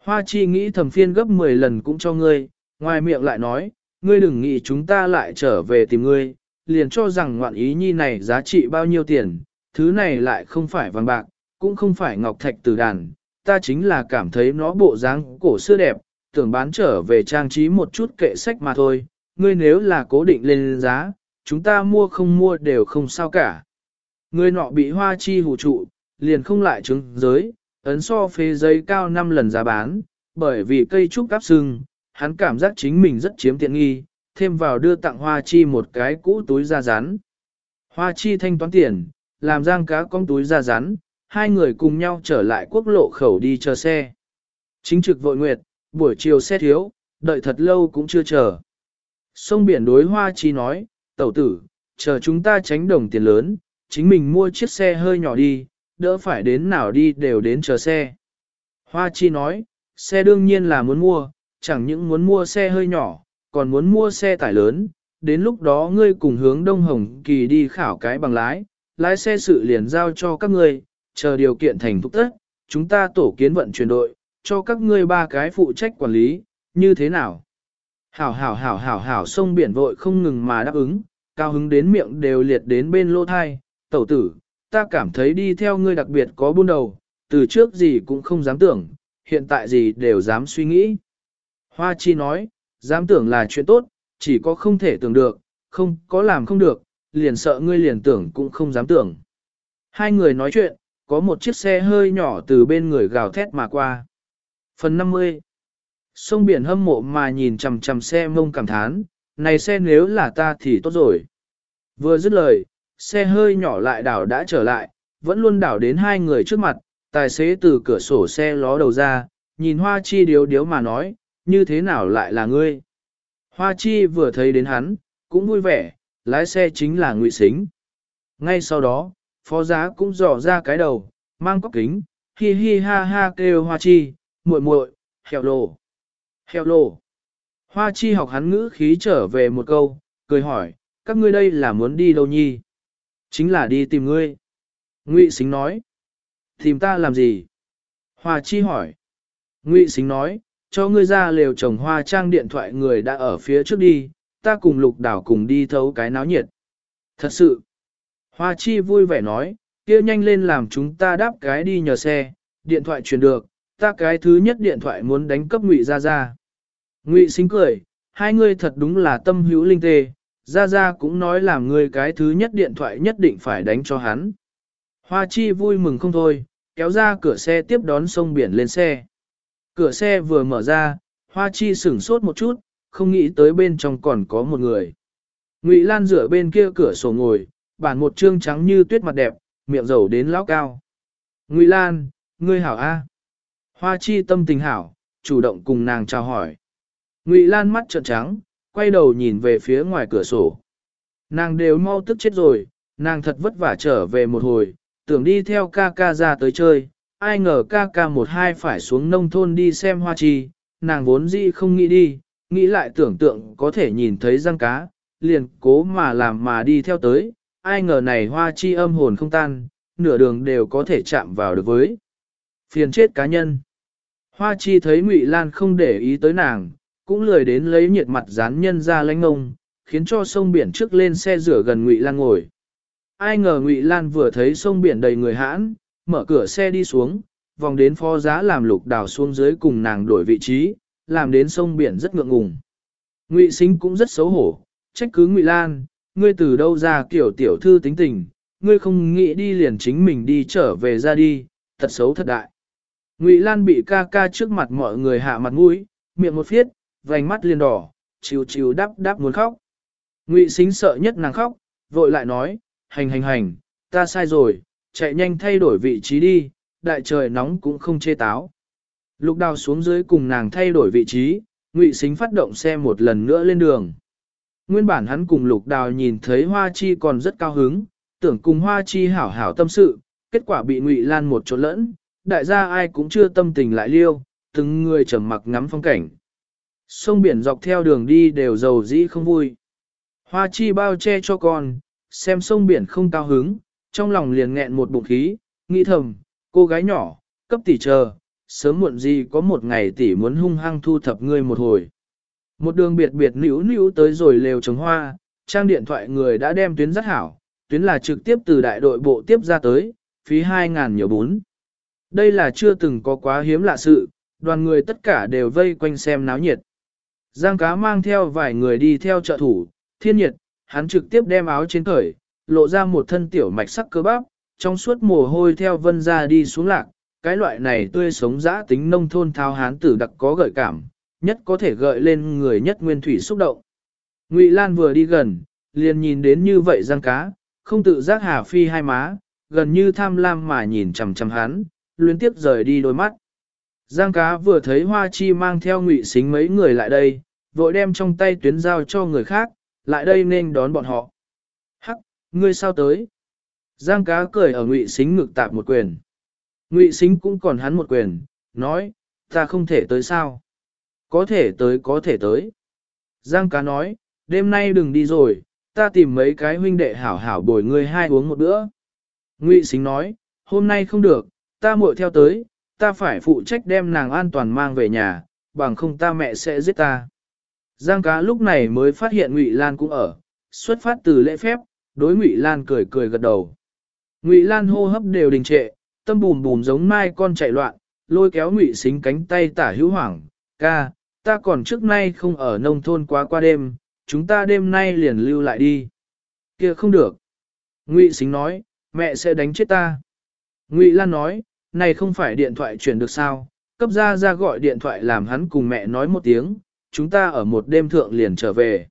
Hoa chi nghĩ thầm phiên gấp 10 lần cũng cho ngươi, ngoài miệng lại nói, ngươi đừng nghĩ chúng ta lại trở về tìm ngươi, liền cho rằng ngoạn ý nhi này giá trị bao nhiêu tiền, thứ này lại không phải vàng bạc, cũng không phải ngọc thạch từ đàn, ta chính là cảm thấy nó bộ dáng cổ xưa đẹp, tưởng bán trở về trang trí một chút kệ sách mà thôi, ngươi nếu là cố định lên giá, chúng ta mua không mua đều không sao cả. Ngươi nọ bị hoa chi hù trụ, liền không lại chứng giới, ấn so phê giấy cao 5 lần giá bán, bởi vì cây trúc cắp sưng, hắn cảm giác chính mình rất chiếm tiện nghi, thêm vào đưa tặng hoa chi một cái cũ túi da rắn. Hoa chi thanh toán tiền, làm giang cá con túi da rắn, hai người cùng nhau trở lại quốc lộ khẩu đi chờ xe. Chính trực vội nguyệt, buổi chiều xe thiếu, đợi thật lâu cũng chưa chờ. Sông biển đối hoa chi nói, tẩu tử, chờ chúng ta tránh đồng tiền lớn, chính mình mua chiếc xe hơi nhỏ đi, đỡ phải đến nào đi đều đến chờ xe. Hoa chi nói, xe đương nhiên là muốn mua, chẳng những muốn mua xe hơi nhỏ, còn muốn mua xe tải lớn, đến lúc đó ngươi cùng hướng Đông Hồng Kỳ đi khảo cái bằng lái, lái xe sự liền giao cho các ngươi, chờ điều kiện thành thúc tất, chúng ta tổ kiến vận chuyển đội, cho các ngươi ba cái phụ trách quản lý, như thế nào? Hảo hảo hảo hảo hảo sông biển vội không ngừng mà đáp ứng, cao hứng đến miệng đều liệt đến bên lô thai, tẩu tử, ta cảm thấy đi theo ngươi đặc biệt có buôn đầu, từ trước gì cũng không dám tưởng, hiện tại gì đều dám suy nghĩ. Hoa Chi nói, dám tưởng là chuyện tốt, chỉ có không thể tưởng được, không có làm không được, liền sợ ngươi liền tưởng cũng không dám tưởng. Hai người nói chuyện, có một chiếc xe hơi nhỏ từ bên người gào thét mà qua. Phần 50 Sông biển hâm mộ mà nhìn chằm chằm xe mông cảm thán, này xe nếu là ta thì tốt rồi. Vừa dứt lời, xe hơi nhỏ lại đảo đã trở lại, vẫn luôn đảo đến hai người trước mặt, tài xế từ cửa sổ xe ló đầu ra, nhìn hoa chi điếu điếu mà nói, như thế nào lại là ngươi. Hoa chi vừa thấy đến hắn, cũng vui vẻ, lái xe chính là ngụy xính. Ngay sau đó, phó giá cũng dò ra cái đầu, mang cóc kính, hi hi ha ha kêu hoa chi, muội muội, heo hello, Heo. Hoa chi học hắn ngữ khí trở về một câu, cười hỏi, các ngươi đây là muốn đi đâu nhi? Chính là đi tìm ngươi. Ngụy Sính nói. Tìm ta làm gì? Hoa chi hỏi. Ngụy Sính nói, cho ngươi ra lều trồng hoa trang điện thoại người đã ở phía trước đi, ta cùng lục đảo cùng đi thấu cái náo nhiệt. Thật sự. Hoa chi vui vẻ nói, kia nhanh lên làm chúng ta đáp cái đi nhờ xe, điện thoại truyền được, ta cái thứ nhất điện thoại muốn đánh cấp ngụy ra ra. Ngụy xính cười, hai người thật đúng là tâm hữu linh tê, ra ra cũng nói làm người cái thứ nhất điện thoại nhất định phải đánh cho hắn. Hoa chi vui mừng không thôi, kéo ra cửa xe tiếp đón sông biển lên xe. Cửa xe vừa mở ra, hoa chi sửng sốt một chút, không nghĩ tới bên trong còn có một người. Ngụy Lan dựa bên kia cửa sổ ngồi, bản một trương trắng như tuyết mặt đẹp, miệng dầu đến lão cao. Ngụy Lan, ngươi hảo A. Hoa chi tâm tình hảo, chủ động cùng nàng chào hỏi. Ngụy Lan mắt trợn trắng, quay đầu nhìn về phía ngoài cửa sổ. Nàng đều mau tức chết rồi, nàng thật vất vả trở về một hồi, tưởng đi theo ca ca ra tới chơi, ai ngờ ca ca một hai phải xuống nông thôn đi xem hoa chi, nàng vốn dĩ không nghĩ đi, nghĩ lại tưởng tượng có thể nhìn thấy răng cá, liền cố mà làm mà đi theo tới, ai ngờ này hoa chi âm hồn không tan, nửa đường đều có thể chạm vào được với. Phiền chết cá nhân. Hoa chi thấy Ngụy Lan không để ý tới nàng, cũng lười đến lấy nhiệt mặt dán nhân ra lánh ngông, khiến cho sông biển trước lên xe rửa gần Ngụy Lan ngồi. ai ngờ Ngụy Lan vừa thấy sông biển đầy người hãn, mở cửa xe đi xuống, vòng đến phó giá làm lục đào xuống dưới cùng nàng đổi vị trí, làm đến sông biển rất ngượng ngùng. Ngụy Sinh cũng rất xấu hổ, trách cứ Ngụy Lan, ngươi từ đâu ra kiểu tiểu thư tính tình, ngươi không nghĩ đi liền chính mình đi trở về ra đi, thật xấu thật đại. Ngụy Lan bị ca ca trước mặt mọi người hạ mặt mũi, miệng một phiết, vành mắt liền đỏ, chiều chiều đắp đắp muốn khóc. Ngụy Sính sợ nhất nàng khóc, vội lại nói, hành hành hành, ta sai rồi, chạy nhanh thay đổi vị trí đi, đại trời nóng cũng không chê táo. Lục đào xuống dưới cùng nàng thay đổi vị trí, Ngụy Sính phát động xe một lần nữa lên đường. Nguyên bản hắn cùng lục đào nhìn thấy Hoa Chi còn rất cao hứng, tưởng cùng Hoa Chi hảo hảo tâm sự, kết quả bị Ngụy Lan một chỗ lẫn, đại gia ai cũng chưa tâm tình lại liêu, từng người trầm mặc ngắm phong cảnh. Sông biển dọc theo đường đi đều giàu dĩ không vui. Hoa Chi bao che cho con, xem sông biển không cao hứng, trong lòng liền nghẹn một bụng khí, nghĩ thầm, cô gái nhỏ, cấp tỷ chờ, sớm muộn gì có một ngày tỷ muốn hung hăng thu thập ngươi một hồi. Một đường biệt biệt nữu nữu tới rồi lều trồng hoa, trang điện thoại người đã đem tuyến rất hảo, tuyến là trực tiếp từ đại đội bộ tiếp ra tới, phí 2.000 nhiều bún. Đây là chưa từng có quá hiếm lạ sự, đoàn người tất cả đều vây quanh xem náo nhiệt. Giang cá mang theo vài người đi theo trợ thủ, thiên nhiệt, hắn trực tiếp đem áo trên cởi, lộ ra một thân tiểu mạch sắc cơ bắp, trong suốt mồ hôi theo vân ra đi xuống lạc, cái loại này tươi sống dã tính nông thôn thao hán tử đặc có gợi cảm, nhất có thể gợi lên người nhất nguyên thủy xúc động. Ngụy Lan vừa đi gần, liền nhìn đến như vậy giang cá, không tự giác hà phi hai má, gần như tham lam mà nhìn chằm chằm hắn, luyến tiếp rời đi đôi mắt. Giang cá vừa thấy hoa chi mang theo ngụy xính mấy người lại đây, vội đem trong tay tuyến giao cho người khác, lại đây nên đón bọn họ. Hắc, ngươi sao tới? Giang cá cười ở ngụy xính ngực tạp một quyền. Ngụy xính cũng còn hắn một quyền, nói, ta không thể tới sao? Có thể tới có thể tới. Giang cá nói, đêm nay đừng đi rồi, ta tìm mấy cái huynh đệ hảo hảo bồi ngươi hai uống một bữa. Ngụy xính nói, hôm nay không được, ta muội theo tới, ta phải phụ trách đem nàng an toàn mang về nhà, bằng không ta mẹ sẽ giết ta. Giang cá lúc này mới phát hiện Ngụy Lan cũng ở, xuất phát từ lễ phép, đối Ngụy Lan cười cười gật đầu. Ngụy Lan hô hấp đều đình trệ, tâm bùm bùm giống mai con chạy loạn, lôi kéo Ngụy xính cánh tay tả hữu hoảng, ca, ta còn trước nay không ở nông thôn quá qua đêm, chúng ta đêm nay liền lưu lại đi. kia không được. Ngụy xính nói, mẹ sẽ đánh chết ta. Ngụy Lan nói, này không phải điện thoại chuyển được sao, cấp ra ra gọi điện thoại làm hắn cùng mẹ nói một tiếng, chúng ta ở một đêm thượng liền trở về.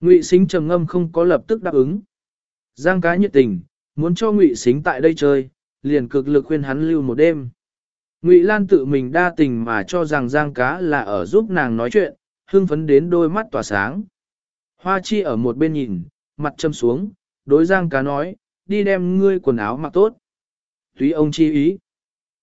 Ngụy Sính trầm ngâm không có lập tức đáp ứng. Giang cá nhiệt tình, muốn cho Ngụy Sính tại đây chơi, liền cực lực khuyên hắn lưu một đêm. Ngụy Lan tự mình đa tình mà cho rằng Giang cá là ở giúp nàng nói chuyện, hưng phấn đến đôi mắt tỏa sáng. Hoa chi ở một bên nhìn, mặt châm xuống, đối Giang cá nói, đi đem ngươi quần áo mặc tốt tùy ông chi ý.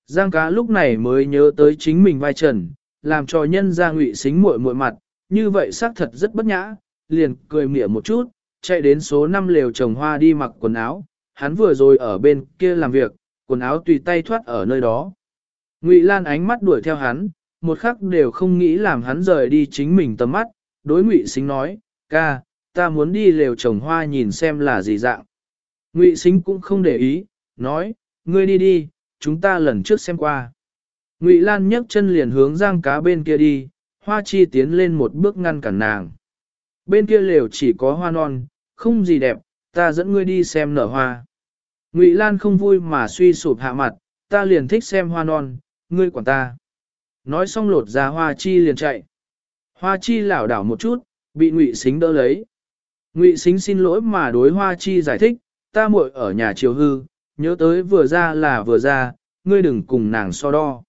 Giang cá lúc này mới nhớ tới chính mình vai trần, làm cho nhân ra ngụy xính muội muội mặt, như vậy xác thật rất bất nhã, liền cười mỉa một chút, chạy đến số 5 lều trồng hoa đi mặc quần áo, hắn vừa rồi ở bên kia làm việc, quần áo tùy tay thoát ở nơi đó. Ngụy Lan ánh mắt đuổi theo hắn, một khắc đều không nghĩ làm hắn rời đi chính mình tầm mắt, đối Ngụy Sính nói, ca, ta muốn đi lều trồng hoa nhìn xem là gì dạng. Ngụy Sính cũng không để ý, nói, ngươi đi đi, chúng ta lần trước xem qua. Ngụy Lan nhấc chân liền hướng giang cá bên kia đi, hoa chi tiến lên một bước ngăn cản nàng. Bên kia lều chỉ có hoa non, không gì đẹp, ta dẫn ngươi đi xem nở hoa. Ngụy Lan không vui mà suy sụp hạ mặt, ta liền thích xem hoa non, ngươi quản ta. Nói xong lột ra hoa chi liền chạy. Hoa chi lảo đảo một chút, bị Ngụy Xính đỡ lấy. Ngụy Xính xin lỗi mà đối hoa chi giải thích, ta muội ở nhà chiều hư, nhớ tới vừa ra là vừa ra, ngươi đừng cùng nàng so đo.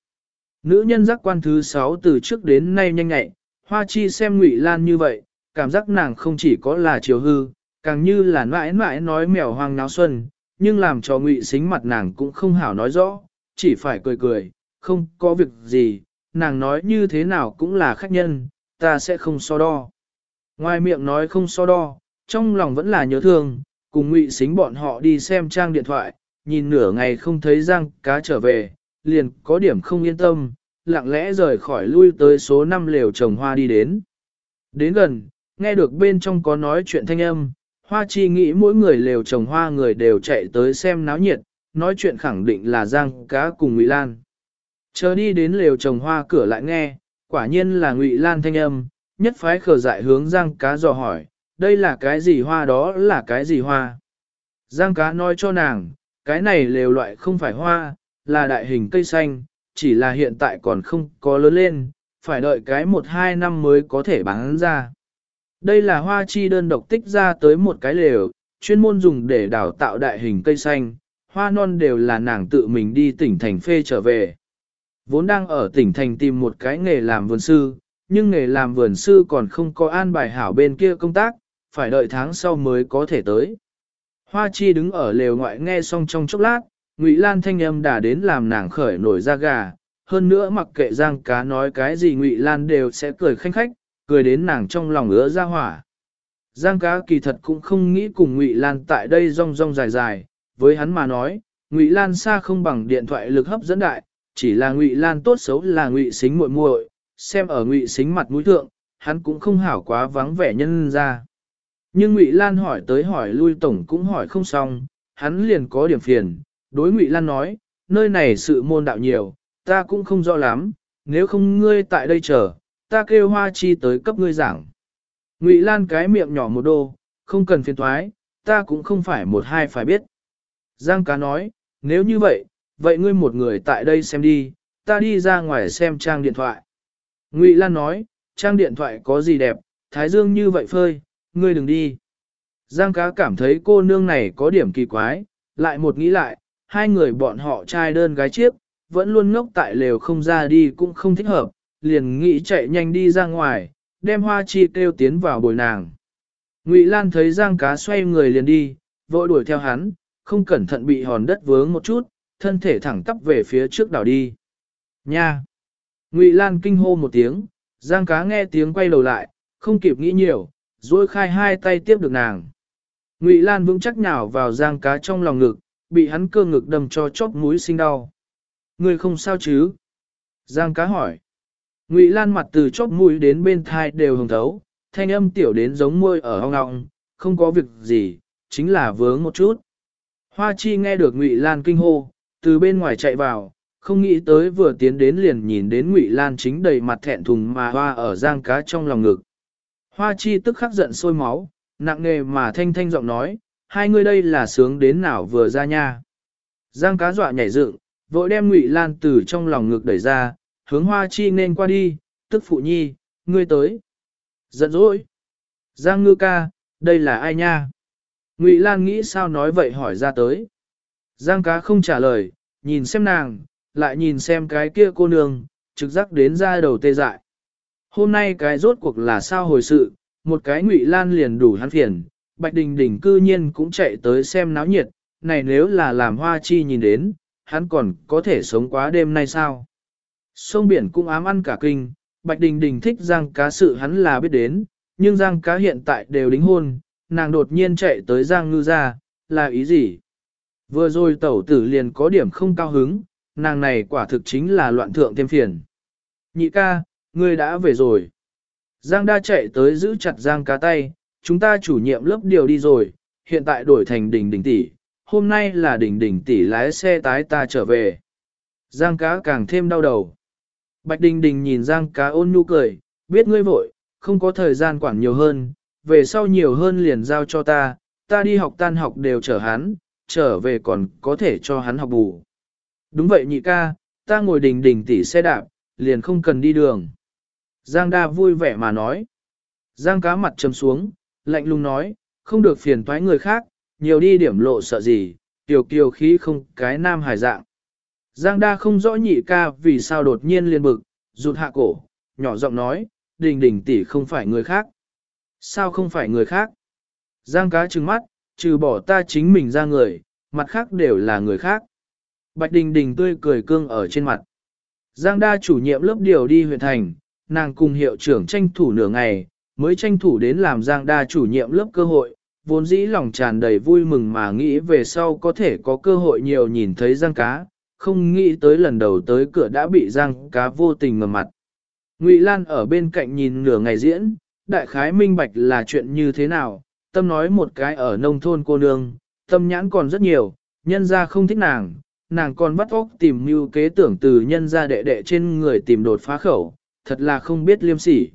Nữ nhân giác quan thứ sáu từ trước đến nay nhanh nhạy, hoa chi xem ngụy lan như vậy, cảm giác nàng không chỉ có là chiều hư, càng như là mãi mãi nói mèo hoang náo xuân, nhưng làm cho ngụy xính mặt nàng cũng không hảo nói rõ, chỉ phải cười cười, không có việc gì, nàng nói như thế nào cũng là khách nhân, ta sẽ không so đo. Ngoài miệng nói không so đo, trong lòng vẫn là nhớ thương, cùng ngụy xính bọn họ đi xem trang điện thoại, nhìn nửa ngày không thấy Giang cá trở về, liền có điểm không yên tâm, lặng lẽ rời khỏi lui tới số 5 lều trồng hoa đi đến. Đến gần, nghe được bên trong có nói chuyện thanh âm, Hoa chi nghĩ mỗi người lều trồng hoa người đều chạy tới xem náo nhiệt, nói chuyện khẳng định là Giang cá cùng Ngụy Lan. Chờ đi đến lều trồng hoa cửa lại nghe, quả nhiên là Ngụy Lan thanh âm, nhất phái khờ dại hướng Giang cá dò hỏi, đây là cái gì hoa đó là cái gì hoa. Giang cá nói cho nàng, cái này lều loại không phải hoa, là đại hình cây xanh, chỉ là hiện tại còn không có lớn lên, phải đợi cái một hai năm mới có thể bán ra. Đây là hoa chi đơn độc tích ra tới một cái lều, chuyên môn dùng để đào tạo đại hình cây xanh, hoa non đều là nàng tự mình đi tỉnh thành phê trở về. Vốn đang ở tỉnh thành tìm một cái nghề làm vườn sư, nhưng nghề làm vườn sư còn không có an bài hảo bên kia công tác, phải đợi tháng sau mới có thể tới. Hoa chi đứng ở lều ngoại nghe xong trong chốc lát, Ngụy Lan thanh âm đã đến làm nàng khởi nổi da gà, hơn nữa mặc kệ Giang cá nói cái gì Ngụy Lan đều sẽ cười khanh khách, cười đến nàng trong lòng ứa ra hỏa. Giang cá kỳ thật cũng không nghĩ cùng Ngụy Lan tại đây rong rong dài dài, với hắn mà nói, Ngụy Lan xa không bằng điện thoại lực hấp dẫn đại, chỉ là Ngụy Lan tốt xấu là Ngụy Xính muội muội, xem ở Ngụy Xính mặt mũi thượng, hắn cũng không hảo quá vắng vẻ nhân ra. Nhưng Ngụy Lan hỏi tới hỏi lui tổng cũng hỏi không xong, hắn liền có điểm phiền, đối Ngụy Lan nói, nơi này sự môn đạo nhiều, ta cũng không rõ lắm, nếu không ngươi tại đây chờ, ta kêu hoa chi tới cấp ngươi giảng. Ngụy Lan cái miệng nhỏ một đô, không cần phiền thoái, ta cũng không phải một hai phải biết. Giang cá nói, nếu như vậy, vậy ngươi một người tại đây xem đi, ta đi ra ngoài xem trang điện thoại. Ngụy Lan nói, trang điện thoại có gì đẹp, thái dương như vậy phơi, ngươi đừng đi. Giang cá cảm thấy cô nương này có điểm kỳ quái, lại một nghĩ lại, hai người bọn họ trai đơn gái chiếc, vẫn luôn ngốc tại lều không ra đi cũng không thích hợp, liền nghĩ chạy nhanh đi ra ngoài, đem hoa chi kêu tiến vào bồi nàng. Ngụy Lan thấy Giang cá xoay người liền đi, vội đuổi theo hắn, không cẩn thận bị hòn đất vướng một chút, thân thể thẳng tắp về phía trước đảo đi. Nha! Ngụy Lan kinh hô một tiếng, Giang cá nghe tiếng quay đầu lại, không kịp nghĩ nhiều, duỗi khai hai tay tiếp được nàng. Ngụy Lan vững chắc nhào vào Giang cá trong lòng ngực, bị hắn cơ ngực đâm cho chóp mũi sinh đau. Người không sao chứ? Giang cá hỏi. Ngụy Lan mặt từ chóp mũi đến bên thai đều hồng thấu, thanh âm tiểu đến giống môi ở hong ngọng, không có việc gì, chính là vướng một chút. Hoa chi nghe được Ngụy Lan kinh hô, từ bên ngoài chạy vào, không nghĩ tới vừa tiến đến liền nhìn đến Ngụy Lan chính đầy mặt thẹn thùng mà hoa ở giang cá trong lòng ngực. Hoa chi tức khắc giận sôi máu, nặng nề mà thanh thanh giọng nói, hai người đây là sướng đến nào vừa ra nha. Giang cá dọa nhảy dựng, vội đem Ngụy Lan từ trong lòng ngực đẩy ra, hướng hoa chi nên qua đi, tức phụ nhi, ngươi tới. Giận dỗi. Giang ngư ca, đây là ai nha? Ngụy Lan nghĩ sao nói vậy hỏi ra tới. Giang cá không trả lời, nhìn xem nàng, lại nhìn xem cái kia cô nương, trực giác đến ra đầu tê dại. Hôm nay cái rốt cuộc là sao hồi sự, một cái Ngụy Lan liền đủ hắn phiền, Bạch Đình Đình cư nhiên cũng chạy tới xem náo nhiệt, này nếu là làm hoa chi nhìn đến, hắn còn có thể sống quá đêm nay sao? Sông biển cũng ám ăn cả kinh, Bạch Đình Đình thích Giang cá sự hắn là biết đến, nhưng Giang cá hiện tại đều đính hôn, nàng đột nhiên chạy tới Giang ngư ra, là ý gì? Vừa rồi tẩu tử liền có điểm không cao hứng, nàng này quả thực chính là loạn thượng thêm phiền. Nhị ca, ngươi đã về rồi. Giang đa chạy tới giữ chặt Giang cá tay, chúng ta chủ nhiệm lớp điều đi rồi, hiện tại đổi thành đỉnh đỉnh tỷ, hôm nay là đỉnh đỉnh tỷ lái xe tái ta trở về. Giang cá càng thêm đau đầu. Bạch đình đình nhìn Giang cá ôn nhu cười, biết ngươi vội, không có thời gian quản nhiều hơn, về sau nhiều hơn liền giao cho ta, ta đi học tan học đều chở hắn, trở về còn có thể cho hắn học bù. Đúng vậy nhị ca, ta ngồi đình đình tỉ xe đạp, liền không cần đi đường. Giang đa vui vẻ mà nói. Giang cá mặt trầm xuống, lạnh lùng nói, không được phiền toái người khác, nhiều đi điểm lộ sợ gì, tiểu kiều khí không cái nam hài dạng. Giang đa không rõ nhị ca vì sao đột nhiên liên bực, rụt hạ cổ, nhỏ giọng nói, đình đình tỷ không phải người khác. Sao không phải người khác? Giang cá trừng mắt, trừ bỏ ta chính mình ra người, mặt khác đều là người khác. Bạch Đình Đình tươi cười cương ở trên mặt. Giang đa chủ nhiệm lớp điều đi huyện thành, nàng cùng hiệu trưởng tranh thủ nửa ngày, mới tranh thủ đến làm Giang đa chủ nhiệm lớp cơ hội, vốn dĩ lòng tràn đầy vui mừng mà nghĩ về sau có thể có cơ hội nhiều nhìn thấy Giang cá, không nghĩ tới lần đầu tới cửa đã bị Giang cá vô tình ngầm mặt. Ngụy Lan ở bên cạnh nhìn nửa ngày diễn, đại khái minh bạch là chuyện như thế nào, tâm nói một cái ở nông thôn cô nương, tâm nhãn còn rất nhiều, nhân ra không thích nàng, nàng còn bắt óc tìm mưu kế tưởng từ nhân ra đệ đệ trên người tìm đột phá khẩu, thật là không biết liêm sỉ.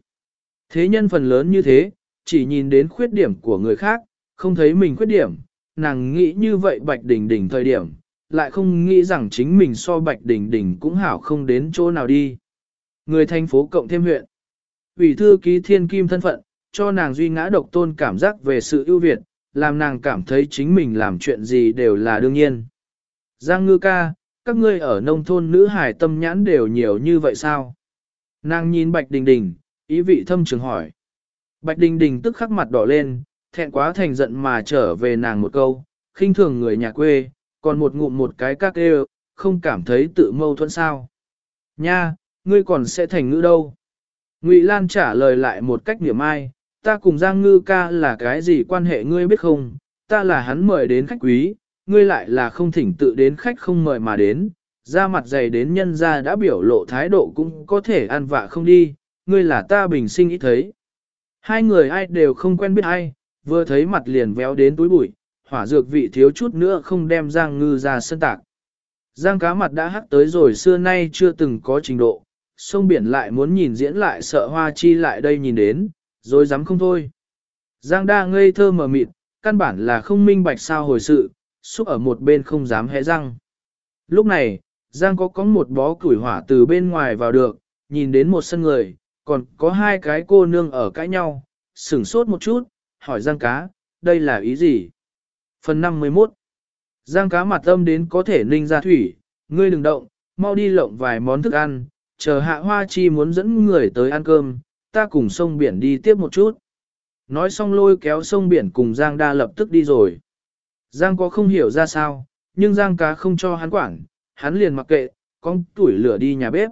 Thế nhân phần lớn như thế, chỉ nhìn đến khuyết điểm của người khác, không thấy mình khuyết điểm, nàng nghĩ như vậy Bạch Đình Đình thời điểm, lại không nghĩ rằng chính mình so Bạch Đình Đình cũng hảo không đến chỗ nào đi. Người thành phố cộng thêm huyện. Ủy thư ký thiên kim thân phận, cho nàng duy ngã độc tôn cảm giác về sự ưu việt, làm nàng cảm thấy chính mình làm chuyện gì đều là đương nhiên. Giang ngư ca, các ngươi ở nông thôn nữ hải tâm nhãn đều nhiều như vậy sao? Nàng nhìn Bạch Đình Đình, ý vị thâm trường hỏi. Bạch Đình Đình tức khắc mặt đỏ lên, thẹn quá thành giận mà trở về nàng một câu, khinh thường người nhà quê, còn một ngụm một cái các đều, không cảm thấy tự mâu thuẫn sao. Nha, ngươi còn sẽ thành ngữ đâu? Ngụy Lan trả lời lại một cách niệm ai, ta cùng Giang Ngư ca là cái gì quan hệ ngươi biết không, ta là hắn mời đến khách quý, ngươi lại là không thỉnh tự đến khách không mời mà đến, ra mặt dày đến nhân ra đã biểu lộ thái độ cũng có thể ăn vạ không đi, ngươi là ta bình sinh ít thấy. Hai người ai đều không quen biết ai, vừa thấy mặt liền véo đến túi bụi, hỏa dược vị thiếu chút nữa không đem Giang Ngư ra sân tạc. Giang cá mặt đã hắc tới rồi xưa nay chưa từng có trình độ, sông biển lại muốn nhìn diễn lại sợ hoa chi lại đây nhìn đến, rồi dám không thôi. Giang đa ngây thơ mờ mịt, căn bản là không minh bạch sao hồi sự, xúc ở một bên không dám hé răng. Lúc này, Giang có có một bó củi hỏa từ bên ngoài vào được, nhìn đến một sân người, còn có hai cái cô nương ở cãi nhau, sửng sốt một chút, hỏi Giang cá, đây là ý gì? Phần 51 Giang cá mặt âm đến có thể ninh ra thủy, ngươi đừng động, mau đi lộng vài món thức ăn, chờ hạ hoa chi muốn dẫn người tới ăn cơm, ta cùng sông biển đi tiếp một chút. Nói xong lôi kéo sông biển cùng Giang đa lập tức đi rồi. Giang có không hiểu ra sao, nhưng Giang cá không cho hắn quản, hắn liền mặc kệ, con tuổi lửa đi nhà bếp.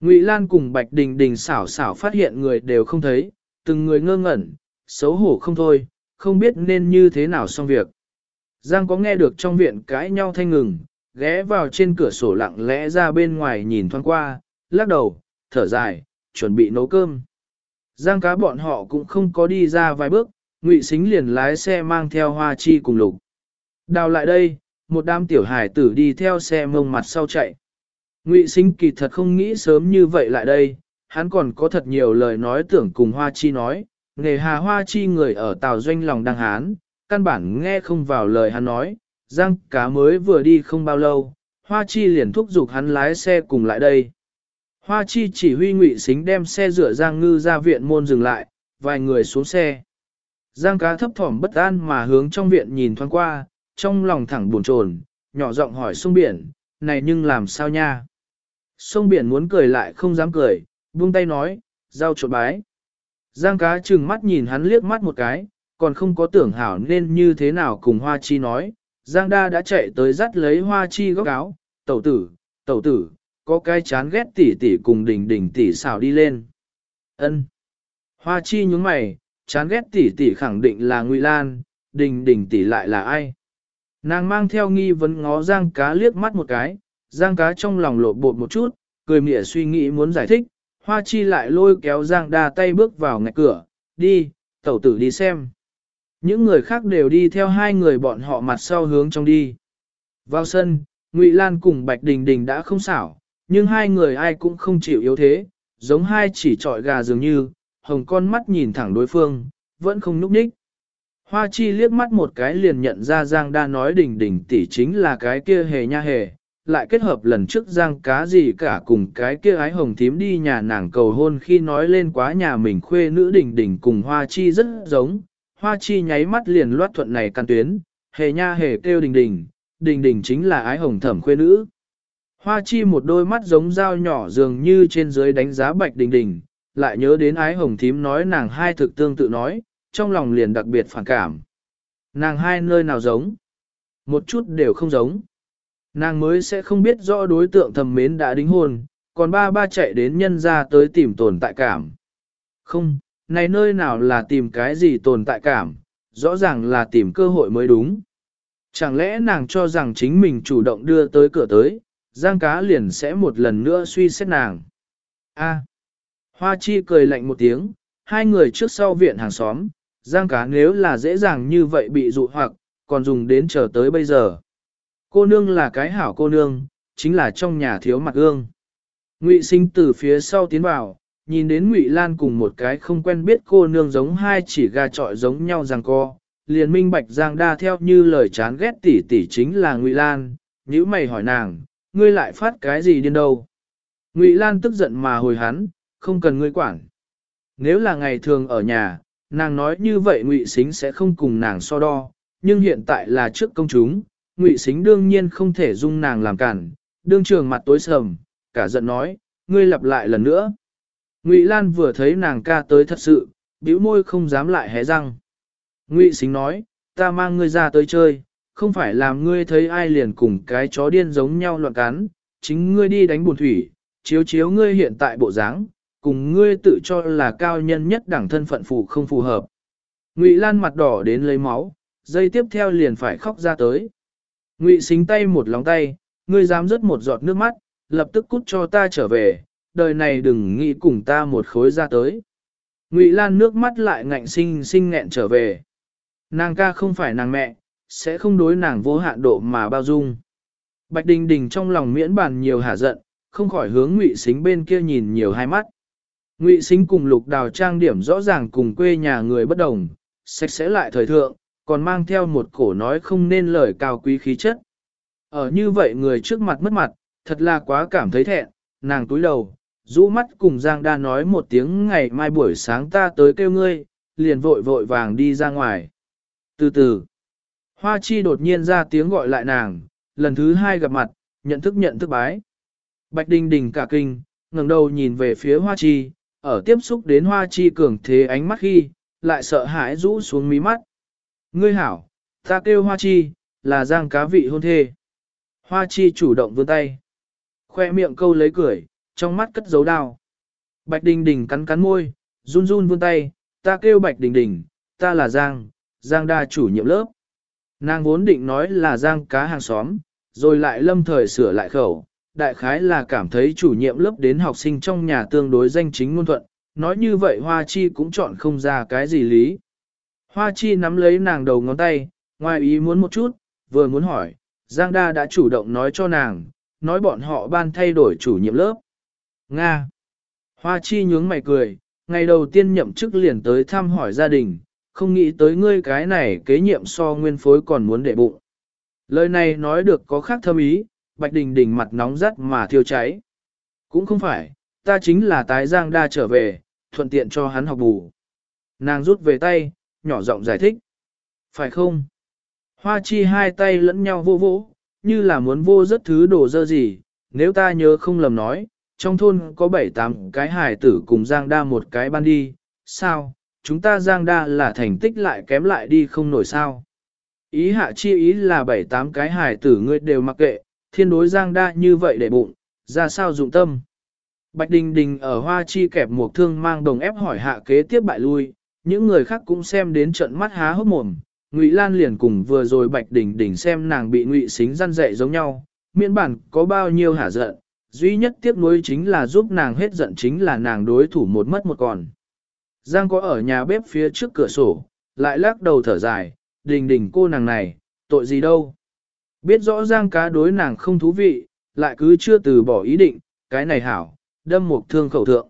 Ngụy Lan cùng Bạch Đình Đình xảo xảo phát hiện người đều không thấy, từng người ngơ ngẩn, xấu hổ không thôi, không biết nên như thế nào xong việc. Giang có nghe được trong viện cãi nhau thanh ngừng, ghé vào trên cửa sổ lặng lẽ ra bên ngoài nhìn thoáng qua, lắc đầu, thở dài, chuẩn bị nấu cơm. Giang cá bọn họ cũng không có đi ra vài bước, Ngụy Sính liền lái xe mang theo hoa chi cùng lục. Đào lại đây, một đám tiểu hải tử đi theo xe mông mặt sau chạy. Ngụy sinh kỳ thật không nghĩ sớm như vậy lại đây, hắn còn có thật nhiều lời nói tưởng cùng hoa chi nói, nghề hà hoa chi người ở tàu doanh lòng đang hán, căn bản nghe không vào lời hắn nói, Giang cá mới vừa đi không bao lâu, hoa chi liền thúc giục hắn lái xe cùng lại đây. Hoa chi chỉ huy ngụy Sính đem xe rửa Giang Ngư ra viện môn dừng lại, vài người xuống xe. Giang cá thấp thỏm bất an mà hướng trong viện nhìn thoáng qua, trong lòng thẳng buồn chồn, nhỏ giọng hỏi sông biển, này nhưng làm sao nha? Sông biển muốn cười lại không dám cười, buông tay nói, giao trộn bái. Giang cá trừng mắt nhìn hắn liếc mắt một cái, còn không có tưởng hảo nên như thế nào cùng Hoa Chi nói. Giang đa đã chạy tới dắt lấy Hoa Chi góc áo, tẩu tử, tẩu tử, có cái chán ghét tỉ tỉ cùng đỉnh đỉnh tỉ xảo đi lên. Ân. Hoa chi nhúng mày, chán ghét tỉ tỉ khẳng định là Ngụy Lan, đình đình tỉ lại là ai. Nàng mang theo nghi vấn ngó giang cá liếc mắt một cái, giang cá trong lòng lộ bột một chút, cười mỉa suy nghĩ muốn giải thích, hoa chi lại lôi kéo giang đa tay bước vào ngạch cửa, đi, tẩu tử đi xem. Những người khác đều đi theo hai người bọn họ mặt sau hướng trong đi. Vào sân, Ngụy Lan cùng Bạch Đình Đình đã không xảo, nhưng hai người ai cũng không chịu yếu thế, giống hai chỉ trọi gà dường như, hồng con mắt nhìn thẳng đối phương, vẫn không núp ních. Hoa chi liếc mắt một cái liền nhận ra Giang đa nói đỉnh đỉnh tỷ chính là cái kia hề nha hề, lại kết hợp lần trước Giang cá gì cả cùng cái kia ái hồng thím đi nhà nàng cầu hôn khi nói lên quá nhà mình khuê nữ đỉnh đỉnh cùng hoa chi rất giống. Hoa chi nháy mắt liền loát thuận này căn tuyến, hề nha hề kêu đình đình, đình đình chính là ái hồng thẩm khuê nữ. Hoa chi một đôi mắt giống dao nhỏ dường như trên dưới đánh giá bạch đình đình, lại nhớ đến ái hồng thím nói nàng hai thực tương tự nói, trong lòng liền đặc biệt phản cảm. Nàng hai nơi nào giống? Một chút đều không giống. Nàng mới sẽ không biết rõ đối tượng thầm mến đã đính hôn, còn ba ba chạy đến nhân ra tới tìm tồn tại cảm. Không, này nơi nào là tìm cái gì tồn tại cảm, rõ ràng là tìm cơ hội mới đúng. Chẳng lẽ nàng cho rằng chính mình chủ động đưa tới cửa tới, Giang cá liền sẽ một lần nữa suy xét nàng. A. Hoa chi cười lạnh một tiếng, hai người trước sau viện hàng xóm, Giang cá nếu là dễ dàng như vậy bị dụ hoặc, còn dùng đến chờ tới bây giờ. Cô nương là cái hảo cô nương, chính là trong nhà thiếu mặt gương. Ngụy sinh từ phía sau tiến vào, nhìn đến Ngụy Lan cùng một cái không quen biết cô nương giống hai chỉ gà trọi giống nhau rằng co, liền minh bạch Giang đa theo như lời chán ghét tỷ tỷ chính là Ngụy Lan, nhữ mày hỏi nàng, ngươi lại phát cái gì điên đâu. Ngụy Lan tức giận mà hồi hắn, không cần ngươi quản. Nếu là ngày thường ở nhà, nàng nói như vậy Ngụy Xính sẽ không cùng nàng so đo, nhưng hiện tại là trước công chúng, Ngụy Xính đương nhiên không thể dung nàng làm cản, đương trường mặt tối sầm, cả giận nói, ngươi lặp lại lần nữa. Ngụy Lan vừa thấy nàng ca tới thật sự, bĩu môi không dám lại hé răng. Ngụy Sính nói, ta mang ngươi ra tới chơi, không phải làm ngươi thấy ai liền cùng cái chó điên giống nhau loạn cắn, chính ngươi đi đánh buồn thủy, chiếu chiếu ngươi hiện tại bộ dáng, cùng ngươi tự cho là cao nhân nhất đẳng thân phận phù không phù hợp. Ngụy Lan mặt đỏ đến lấy máu, dây tiếp theo liền phải khóc ra tới. Ngụy xính tay một lòng tay, ngươi dám rớt một giọt nước mắt, lập tức cút cho ta trở về, đời này đừng nghĩ cùng ta một khối ra tới. Ngụy Lan nước mắt lại ngạnh sinh sinh nghẹn trở về. Nàng ca không phải nàng mẹ, sẽ không đối nàng vô hạn độ mà bao dung. Bạch Đình Đình trong lòng miễn bàn nhiều hả giận, không khỏi hướng Ngụy Sính bên kia nhìn nhiều hai mắt. Ngụy Sính cùng Lục Đào trang điểm rõ ràng cùng quê nhà người bất đồng, sạch sẽ lại thời thượng, còn mang theo một cổ nói không nên lời cao quý khí chất. Ở như vậy người trước mặt mất mặt, thật là quá cảm thấy thẹn, nàng túi đầu, rũ mắt cùng Giang Đa nói một tiếng ngày mai buổi sáng ta tới kêu ngươi, liền vội vội vàng đi ra ngoài. Từ từ, Hoa Chi đột nhiên ra tiếng gọi lại nàng, lần thứ hai gặp mặt, nhận thức nhận thức bái. Bạch Đình Đình cả kinh, ngẩng đầu nhìn về phía Hoa Chi, ở tiếp xúc đến Hoa Chi cường thế ánh mắt khi, lại sợ hãi rũ xuống mí mắt. Ngươi hảo, ta kêu Hoa Chi, là giang cá vị hôn thê. Hoa Chi chủ động vươn tay. Khoe miệng câu lấy cười, trong mắt cất dấu đao. Bạch Đình Đình cắn cắn môi, run run vươn tay, ta kêu Bạch Đình Đình, ta là Giang, Giang đa chủ nhiệm lớp. Nàng vốn định nói là Giang cá hàng xóm, rồi lại lâm thời sửa lại khẩu, đại khái là cảm thấy chủ nhiệm lớp đến học sinh trong nhà tương đối danh chính ngôn thuận, nói như vậy Hoa Chi cũng chọn không ra cái gì lý. Hoa Chi nắm lấy nàng đầu ngón tay, ngoài ý muốn một chút, vừa muốn hỏi, Giang Đa đã chủ động nói cho nàng, nói bọn họ ban thay đổi chủ nhiệm lớp. Nga. Hoa Chi nhướng mày cười, ngày đầu tiên nhậm chức liền tới thăm hỏi gia đình, không nghĩ tới ngươi cái này kế nhiệm so nguyên phối còn muốn để bụng. Lời này nói được có khác thâm ý, Bạch Đình Đình mặt nóng rắt mà thiêu cháy. Cũng không phải, ta chính là tái giang đa trở về, thuận tiện cho hắn học bù. Nàng rút về tay, nhỏ giọng giải thích. Phải không? Hoa chi hai tay lẫn nhau vô vỗ, như là muốn vô rất thứ đồ dơ gì, nếu ta nhớ không lầm nói, trong thôn có bảy tám cái Hải tử cùng Giang Đa một cái ban đi, sao, chúng ta Giang Đa là thành tích lại kém lại đi không nổi sao. Ý hạ chi ý là bảy tám cái Hải tử ngươi đều mặc kệ, thiên đối Giang Đa như vậy để bụng, ra sao dụng tâm. Bạch Đình Đình ở hoa chi kẹp một thương mang đồng ép hỏi hạ kế tiếp bại lui, những người khác cũng xem đến trận mắt há hốc mồm. Ngụy Lan liền cùng vừa rồi Bạch Đình Đình xem nàng bị Ngụy Xính răn dạy giống nhau, miễn bản có bao nhiêu hả giận, duy nhất tiếc nuối chính là giúp nàng hết giận chính là nàng đối thủ một mất một còn. Giang có ở nhà bếp phía trước cửa sổ, lại lắc đầu thở dài, Đình Đình cô nàng này, tội gì đâu. Biết rõ Giang cá đối nàng không thú vị, lại cứ chưa từ bỏ ý định, cái này hảo, đâm một thương khẩu thượng.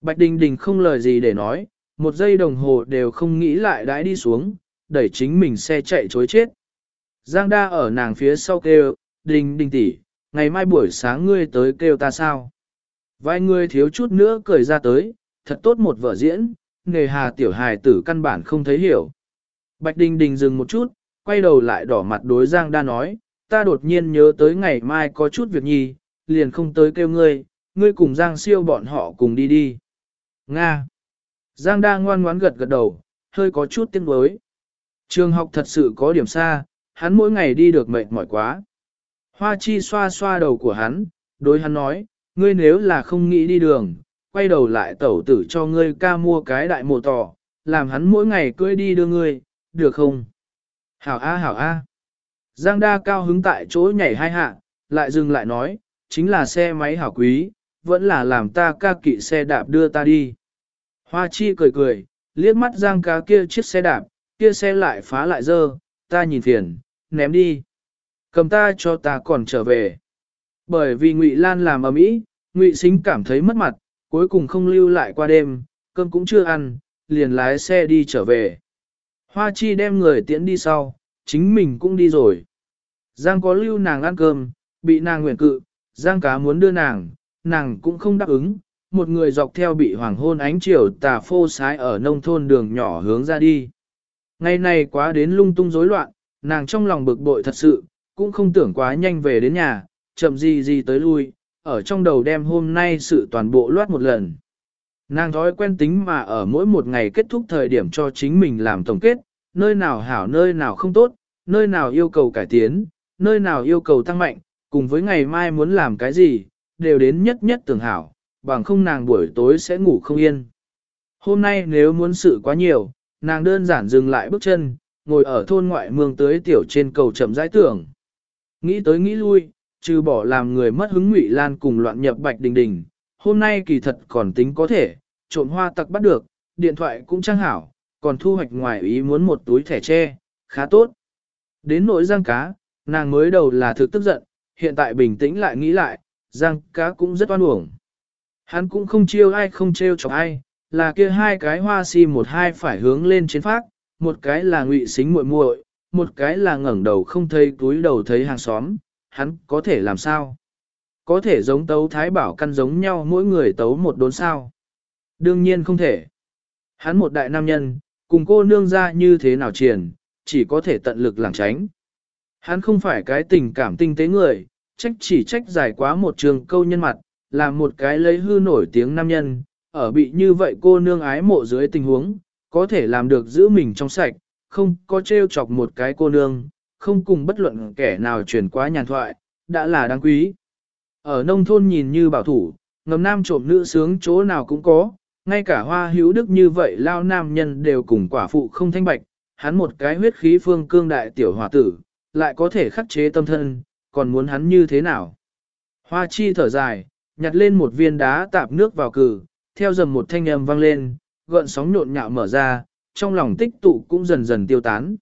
Bạch Đình Đình không lời gì để nói, một giây đồng hồ đều không nghĩ lại đãi đi xuống, đẩy chính mình xe chạy chối chết. Giang đa ở nàng phía sau kêu, Đình Đình tỷ, ngày mai buổi sáng ngươi tới kêu ta sao? Vài người thiếu chút nữa cười ra tới, thật tốt một vở diễn, nghề hà tiểu hài tử căn bản không thấy hiểu. Bạch Đình Đình dừng một chút, quay đầu lại đỏ mặt đối Giang đa nói, ta đột nhiên nhớ tới ngày mai có chút việc nhi, liền không tới kêu ngươi, ngươi cùng Giang siêu bọn họ cùng đi đi. Nga. Giang đa ngoan ngoãn gật gật đầu, hơi có chút tiếng đối. Trường học thật sự có điểm xa, hắn mỗi ngày đi được mệt mỏi quá. Hoa chi xoa xoa đầu của hắn, đối hắn nói, ngươi nếu là không nghĩ đi đường, quay đầu lại tẩu tử cho ngươi ca mua cái đại mộ tỏ, làm hắn mỗi ngày cưỡi đi đưa ngươi, được không? Hảo A hảo A. Giang đa cao hứng tại chỗ nhảy hai hạ, lại dừng lại nói, chính là xe máy hảo quý, vẫn là làm ta ca kỵ xe đạp đưa ta đi. Hoa chi cười cười, liếc mắt giang cá kia chiếc xe đạp, kia xe lại phá lại dơ, ta nhìn phiền, ném đi. Cầm ta cho ta còn trở về. Bởi vì Ngụy Lan làm ở mỹ, Ngụy Sính cảm thấy mất mặt, cuối cùng không lưu lại qua đêm, cơm cũng chưa ăn, liền lái xe đi trở về. Hoa chi đem người tiễn đi sau, chính mình cũng đi rồi. Giang có lưu nàng ăn cơm, bị nàng nguyện cự, Giang cá muốn đưa nàng, nàng cũng không đáp ứng, một người dọc theo bị hoàng hôn ánh chiều tà phô sái ở nông thôn đường nhỏ hướng ra đi. Ngày này quá đến lung tung rối loạn, nàng trong lòng bực bội thật sự, cũng không tưởng quá nhanh về đến nhà, chậm gì gì tới lui, ở trong đầu đem hôm nay sự toàn bộ loát một lần. Nàng thói quen tính mà ở mỗi một ngày kết thúc thời điểm cho chính mình làm tổng kết, nơi nào hảo nơi nào không tốt, nơi nào yêu cầu cải tiến, nơi nào yêu cầu tăng mạnh, cùng với ngày mai muốn làm cái gì, đều đến nhất nhất tưởng hảo, bằng không nàng buổi tối sẽ ngủ không yên. Hôm nay nếu muốn sự quá nhiều, nàng đơn giản dừng lại bước chân, ngồi ở thôn ngoại mương tới tiểu trên cầu chậm rãi tưởng. Nghĩ tới nghĩ lui, trừ bỏ làm người mất hứng ngụy lan cùng loạn nhập bạch đình đình, hôm nay kỳ thật còn tính có thể, trộm hoa tặc bắt được, điện thoại cũng trang hảo, còn thu hoạch ngoài ý muốn một túi thẻ tre, khá tốt. Đến nỗi giang cá, nàng mới đầu là thực tức giận, hiện tại bình tĩnh lại nghĩ lại, giang cá cũng rất oan uổng. Hắn cũng không chiêu ai không trêu chọc ai, là kia hai cái hoa si một hai phải hướng lên trên phát, một cái là ngụy xính muội muội, một cái là ngẩng đầu không thấy túi đầu thấy hàng xóm, hắn có thể làm sao? Có thể giống tấu thái bảo căn giống nhau mỗi người tấu một đốn sao? Đương nhiên không thể. Hắn một đại nam nhân, cùng cô nương ra như thế nào triển, chỉ có thể tận lực lảng tránh. Hắn không phải cái tình cảm tinh tế người, trách chỉ trách dài quá một trường câu nhân mặt, làm một cái lấy hư nổi tiếng nam nhân, ở bị như vậy cô nương ái mộ dưới tình huống, có thể làm được giữ mình trong sạch, không có trêu chọc một cái cô nương, không cùng bất luận kẻ nào truyền quá nhàn thoại, đã là đáng quý. Ở nông thôn nhìn như bảo thủ, ngầm nam trộm nữ sướng chỗ nào cũng có, ngay cả hoa hữu đức như vậy lao nam nhân đều cùng quả phụ không thanh bạch, hắn một cái huyết khí phương cương đại tiểu hòa tử, lại có thể khắc chế tâm thân, còn muốn hắn như thế nào. Hoa chi thở dài, nhặt lên một viên đá tạp nước vào cử, theo dầm một thanh âm vang lên, gợn sóng nhộn nhạo mở ra, trong lòng tích tụ cũng dần dần tiêu tán.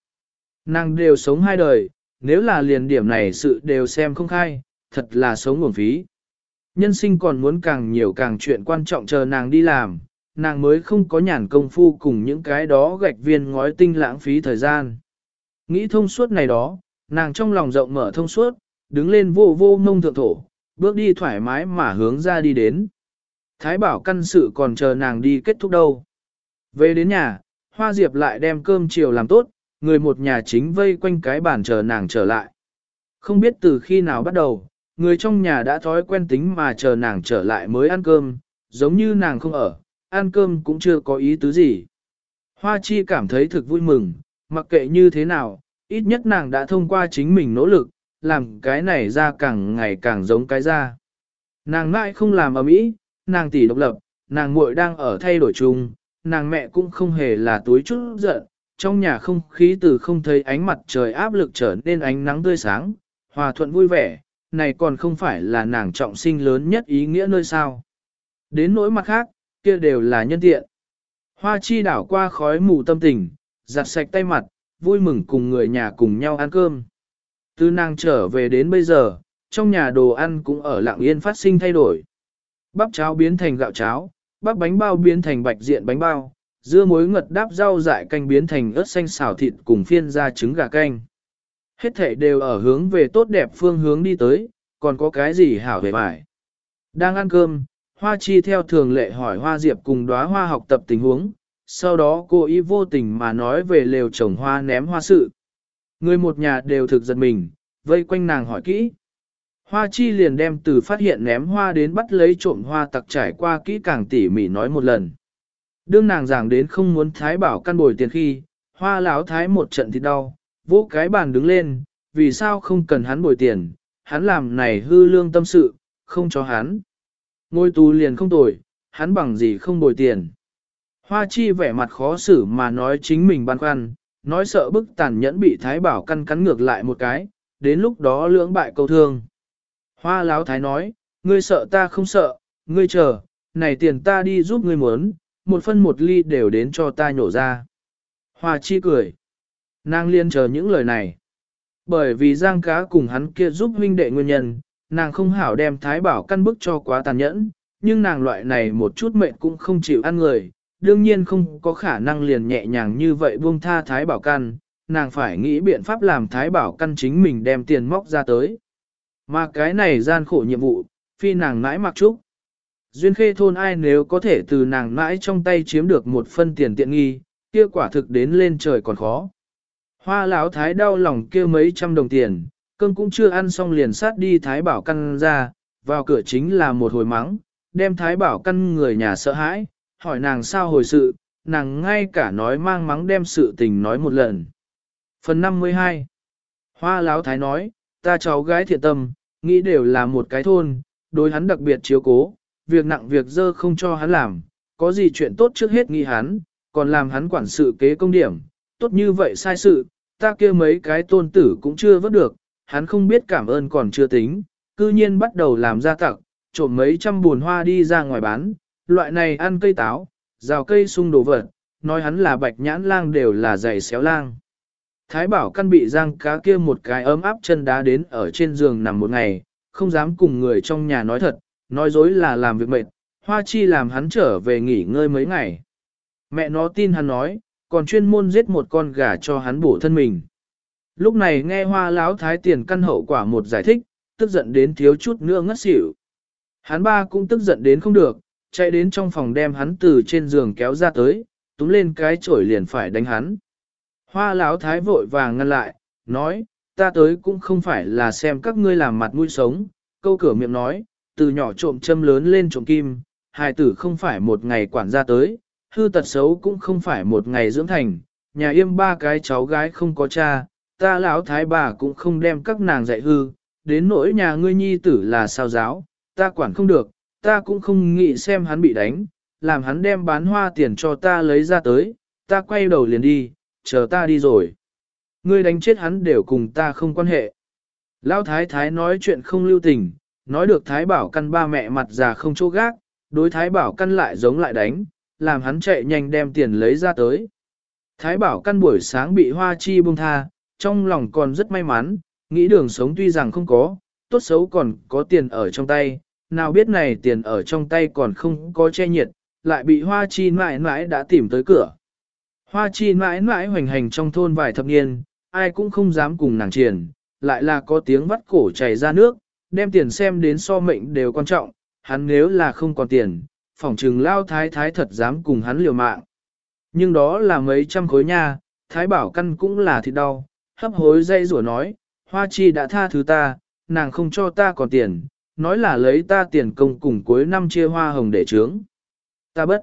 Nàng đều sống hai đời, nếu là liền điểm này sự đều xem không khai, thật là sống nguồn phí. Nhân sinh còn muốn càng nhiều càng chuyện quan trọng chờ nàng đi làm, nàng mới không có nhàn công phu cùng những cái đó gạch viên ngói tinh lãng phí thời gian. Nghĩ thông suốt này đó, nàng trong lòng rộng mở thông suốt, đứng lên vô vô mông thượng thổ, bước đi thoải mái mà hướng ra đi đến. Thái bảo căn sự còn chờ nàng đi kết thúc đâu. Về đến nhà, Hoa Diệp lại đem cơm chiều làm tốt, người một nhà chính vây quanh cái bàn chờ nàng trở lại. Không biết từ khi nào bắt đầu, người trong nhà đã thói quen tính mà chờ nàng trở lại mới ăn cơm, giống như nàng không ở, ăn cơm cũng chưa có ý tứ gì. Hoa Chi cảm thấy thực vui mừng, mặc kệ như thế nào, ít nhất nàng đã thông qua chính mình nỗ lực, làm cái này ra càng ngày càng giống cái ra. Nàng mãi không làm ở mỹ, nàng tỷ độc lập, nàng muội đang ở thay đổi chung, nàng mẹ cũng không hề là túi chút giận, trong nhà không khí từ không thấy ánh mặt trời áp lực trở nên ánh nắng tươi sáng, hòa thuận vui vẻ, này còn không phải là nàng trọng sinh lớn nhất ý nghĩa nơi sao. Đến nỗi mặt khác, kia đều là nhân tiện. Hoa chi đảo qua khói mù tâm tình, giặt sạch tay mặt, vui mừng cùng người nhà cùng nhau ăn cơm. Từ nàng trở về đến bây giờ, trong nhà đồ ăn cũng ở lạng yên phát sinh thay đổi. Bắp cháo biến thành gạo cháo, bắp bánh bao biến thành bạch diện bánh bao, dưa muối ngật đáp rau dại canh biến thành ớt xanh xào thịt cùng phiên ra trứng gà canh. Hết thể đều ở hướng về tốt đẹp phương hướng đi tới, còn có cái gì hảo về bài. Đang ăn cơm, Hoa Chi theo thường lệ hỏi Hoa Diệp cùng đóa hoa học tập tình huống, sau đó cô ý vô tình mà nói về lều trồng hoa ném hoa sự. Người một nhà đều thực giật mình, vây quanh nàng hỏi kỹ. Hoa chi liền đem từ phát hiện ném hoa đến bắt lấy trộm hoa tặc trải qua kỹ càng tỉ mỉ nói một lần. Đương nàng giảng đến không muốn thái bảo căn bồi tiền khi, hoa lão thái một trận thì đau, vỗ cái bàn đứng lên, vì sao không cần hắn bồi tiền, hắn làm này hư lương tâm sự, không cho hắn. Ngôi tù liền không tội, hắn bằng gì không bồi tiền. Hoa chi vẻ mặt khó xử mà nói chính mình băn khoăn, nói sợ bức tàn nhẫn bị thái bảo căn cắn ngược lại một cái, đến lúc đó lưỡng bại câu thương. Hoa láo thái nói, ngươi sợ ta không sợ, ngươi chờ, này tiền ta đi giúp ngươi muốn, một phân một ly đều đến cho ta nhổ ra. Hoa chi cười. Nàng liên chờ những lời này. Bởi vì giang cá cùng hắn kia giúp huynh đệ nguyên nhân, nàng không hảo đem thái bảo căn bức cho quá tàn nhẫn, nhưng nàng loại này một chút mệnh cũng không chịu ăn người, đương nhiên không có khả năng liền nhẹ nhàng như vậy buông tha thái bảo căn, nàng phải nghĩ biện pháp làm thái bảo căn chính mình đem tiền móc ra tới. Mà cái này gian khổ nhiệm vụ, phi nàng mãi mặc trúc. Duyên khê thôn ai nếu có thể từ nàng mãi trong tay chiếm được một phân tiền tiện nghi, kia quả thực đến lên trời còn khó. Hoa lão thái đau lòng kia mấy trăm đồng tiền, cơm cũng chưa ăn xong liền sát đi thái bảo căn ra, vào cửa chính là một hồi mắng, đem thái bảo căn người nhà sợ hãi, hỏi nàng sao hồi sự, nàng ngay cả nói mang mắng đem sự tình nói một lần. Phần 52 Hoa lão thái nói, ta cháu gái thiện tâm, nghĩ đều là một cái thôn, đối hắn đặc biệt chiếu cố, việc nặng việc dơ không cho hắn làm, có gì chuyện tốt trước hết nghĩ hắn, còn làm hắn quản sự kế công điểm, tốt như vậy sai sự, ta kia mấy cái tôn tử cũng chưa vớt được, hắn không biết cảm ơn còn chưa tính, cư nhiên bắt đầu làm ra tặc, trộm mấy trăm buồn hoa đi ra ngoài bán, loại này ăn cây táo, rào cây sung đồ vật, nói hắn là bạch nhãn lang đều là giày xéo lang. Thái bảo căn bị giang cá kia một cái ấm áp chân đá đến ở trên giường nằm một ngày, không dám cùng người trong nhà nói thật, nói dối là làm việc mệt, hoa chi làm hắn trở về nghỉ ngơi mấy ngày. Mẹ nó tin hắn nói, còn chuyên môn giết một con gà cho hắn bổ thân mình. Lúc này nghe hoa láo thái tiền căn hậu quả một giải thích, tức giận đến thiếu chút nữa ngất xỉu. Hắn ba cũng tức giận đến không được, chạy đến trong phòng đem hắn từ trên giường kéo ra tới, túm lên cái chổi liền phải đánh hắn. Hoa láo thái vội vàng ngăn lại, nói, ta tới cũng không phải là xem các ngươi làm mặt mũi sống, câu cửa miệng nói, từ nhỏ trộm châm lớn lên trộm kim, hài tử không phải một ngày quản gia tới, hư tật xấu cũng không phải một ngày dưỡng thành, nhà yêm ba cái cháu gái không có cha, ta lão thái bà cũng không đem các nàng dạy hư, đến nỗi nhà ngươi nhi tử là sao giáo, ta quản không được, ta cũng không nghĩ xem hắn bị đánh, làm hắn đem bán hoa tiền cho ta lấy ra tới, ta quay đầu liền đi, chờ ta đi rồi. Ngươi đánh chết hắn đều cùng ta không quan hệ. Lão thái thái nói chuyện không lưu tình, nói được thái bảo căn ba mẹ mặt già không chỗ gác, đối thái bảo căn lại giống lại đánh, làm hắn chạy nhanh đem tiền lấy ra tới. Thái bảo căn buổi sáng bị hoa chi buông tha, trong lòng còn rất may mắn, nghĩ đường sống tuy rằng không có, tốt xấu còn có tiền ở trong tay, nào biết này tiền ở trong tay còn không có che nhiệt, lại bị hoa chi mãi mãi đã tìm tới cửa. Hoa chi mãi mãi hoành hành trong thôn vài thập niên, ai cũng không dám cùng nàng triển, lại là có tiếng vắt cổ chảy ra nước, đem tiền xem đến so mệnh đều quan trọng, hắn nếu là không còn tiền, phỏng trừng lao thái thái thật dám cùng hắn liều mạng. Nhưng đó là mấy trăm khối nha, thái bảo căn cũng là thịt đau, hấp hối dây rủa nói, hoa chi đã tha thứ ta, nàng không cho ta còn tiền, nói là lấy ta tiền công cùng cuối năm chia hoa hồng để trướng. Ta bất.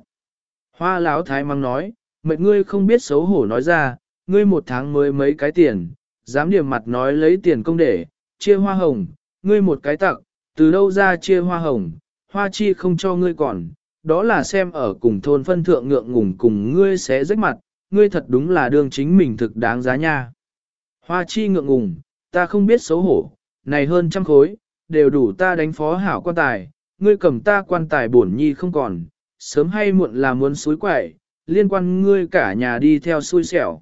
Hoa lão thái mắng nói, mệt ngươi không biết xấu hổ nói ra, ngươi một tháng mới mấy cái tiền, dám điểm mặt nói lấy tiền công để, chia hoa hồng, ngươi một cái tặng, từ đâu ra chia hoa hồng, hoa chi không cho ngươi còn, đó là xem ở cùng thôn phân thượng ngượng ngùng cùng ngươi sẽ rách mặt, ngươi thật đúng là đương chính mình thực đáng giá nha. Hoa chi ngượng ngùng, ta không biết xấu hổ, này hơn trăm khối, đều đủ ta đánh phó hảo quan tài, ngươi cầm ta quan tài bổn nhi không còn, sớm hay muộn là muốn suối quậy, liên quan ngươi cả nhà đi theo xui xẻo.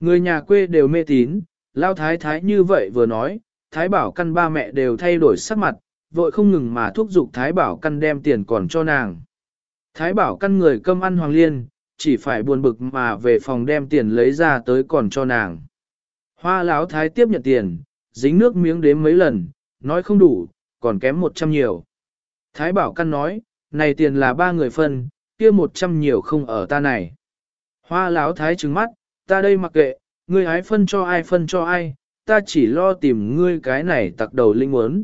Người nhà quê đều mê tín, lao thái thái như vậy vừa nói, thái bảo căn ba mẹ đều thay đổi sắc mặt, vội không ngừng mà thúc giục thái bảo căn đem tiền còn cho nàng. Thái bảo căn người cơm ăn hoàng liên, chỉ phải buồn bực mà về phòng đem tiền lấy ra tới còn cho nàng. Hoa lão thái tiếp nhận tiền, dính nước miếng đếm mấy lần, nói không đủ, còn kém một trăm nhiều. Thái bảo căn nói, này tiền là ba người phân, kia một trăm nhiều không ở ta này. Hoa lão thái trừng mắt, ta đây mặc kệ, ngươi hái phân cho ai phân cho ai, ta chỉ lo tìm ngươi cái này tặc đầu linh muốn.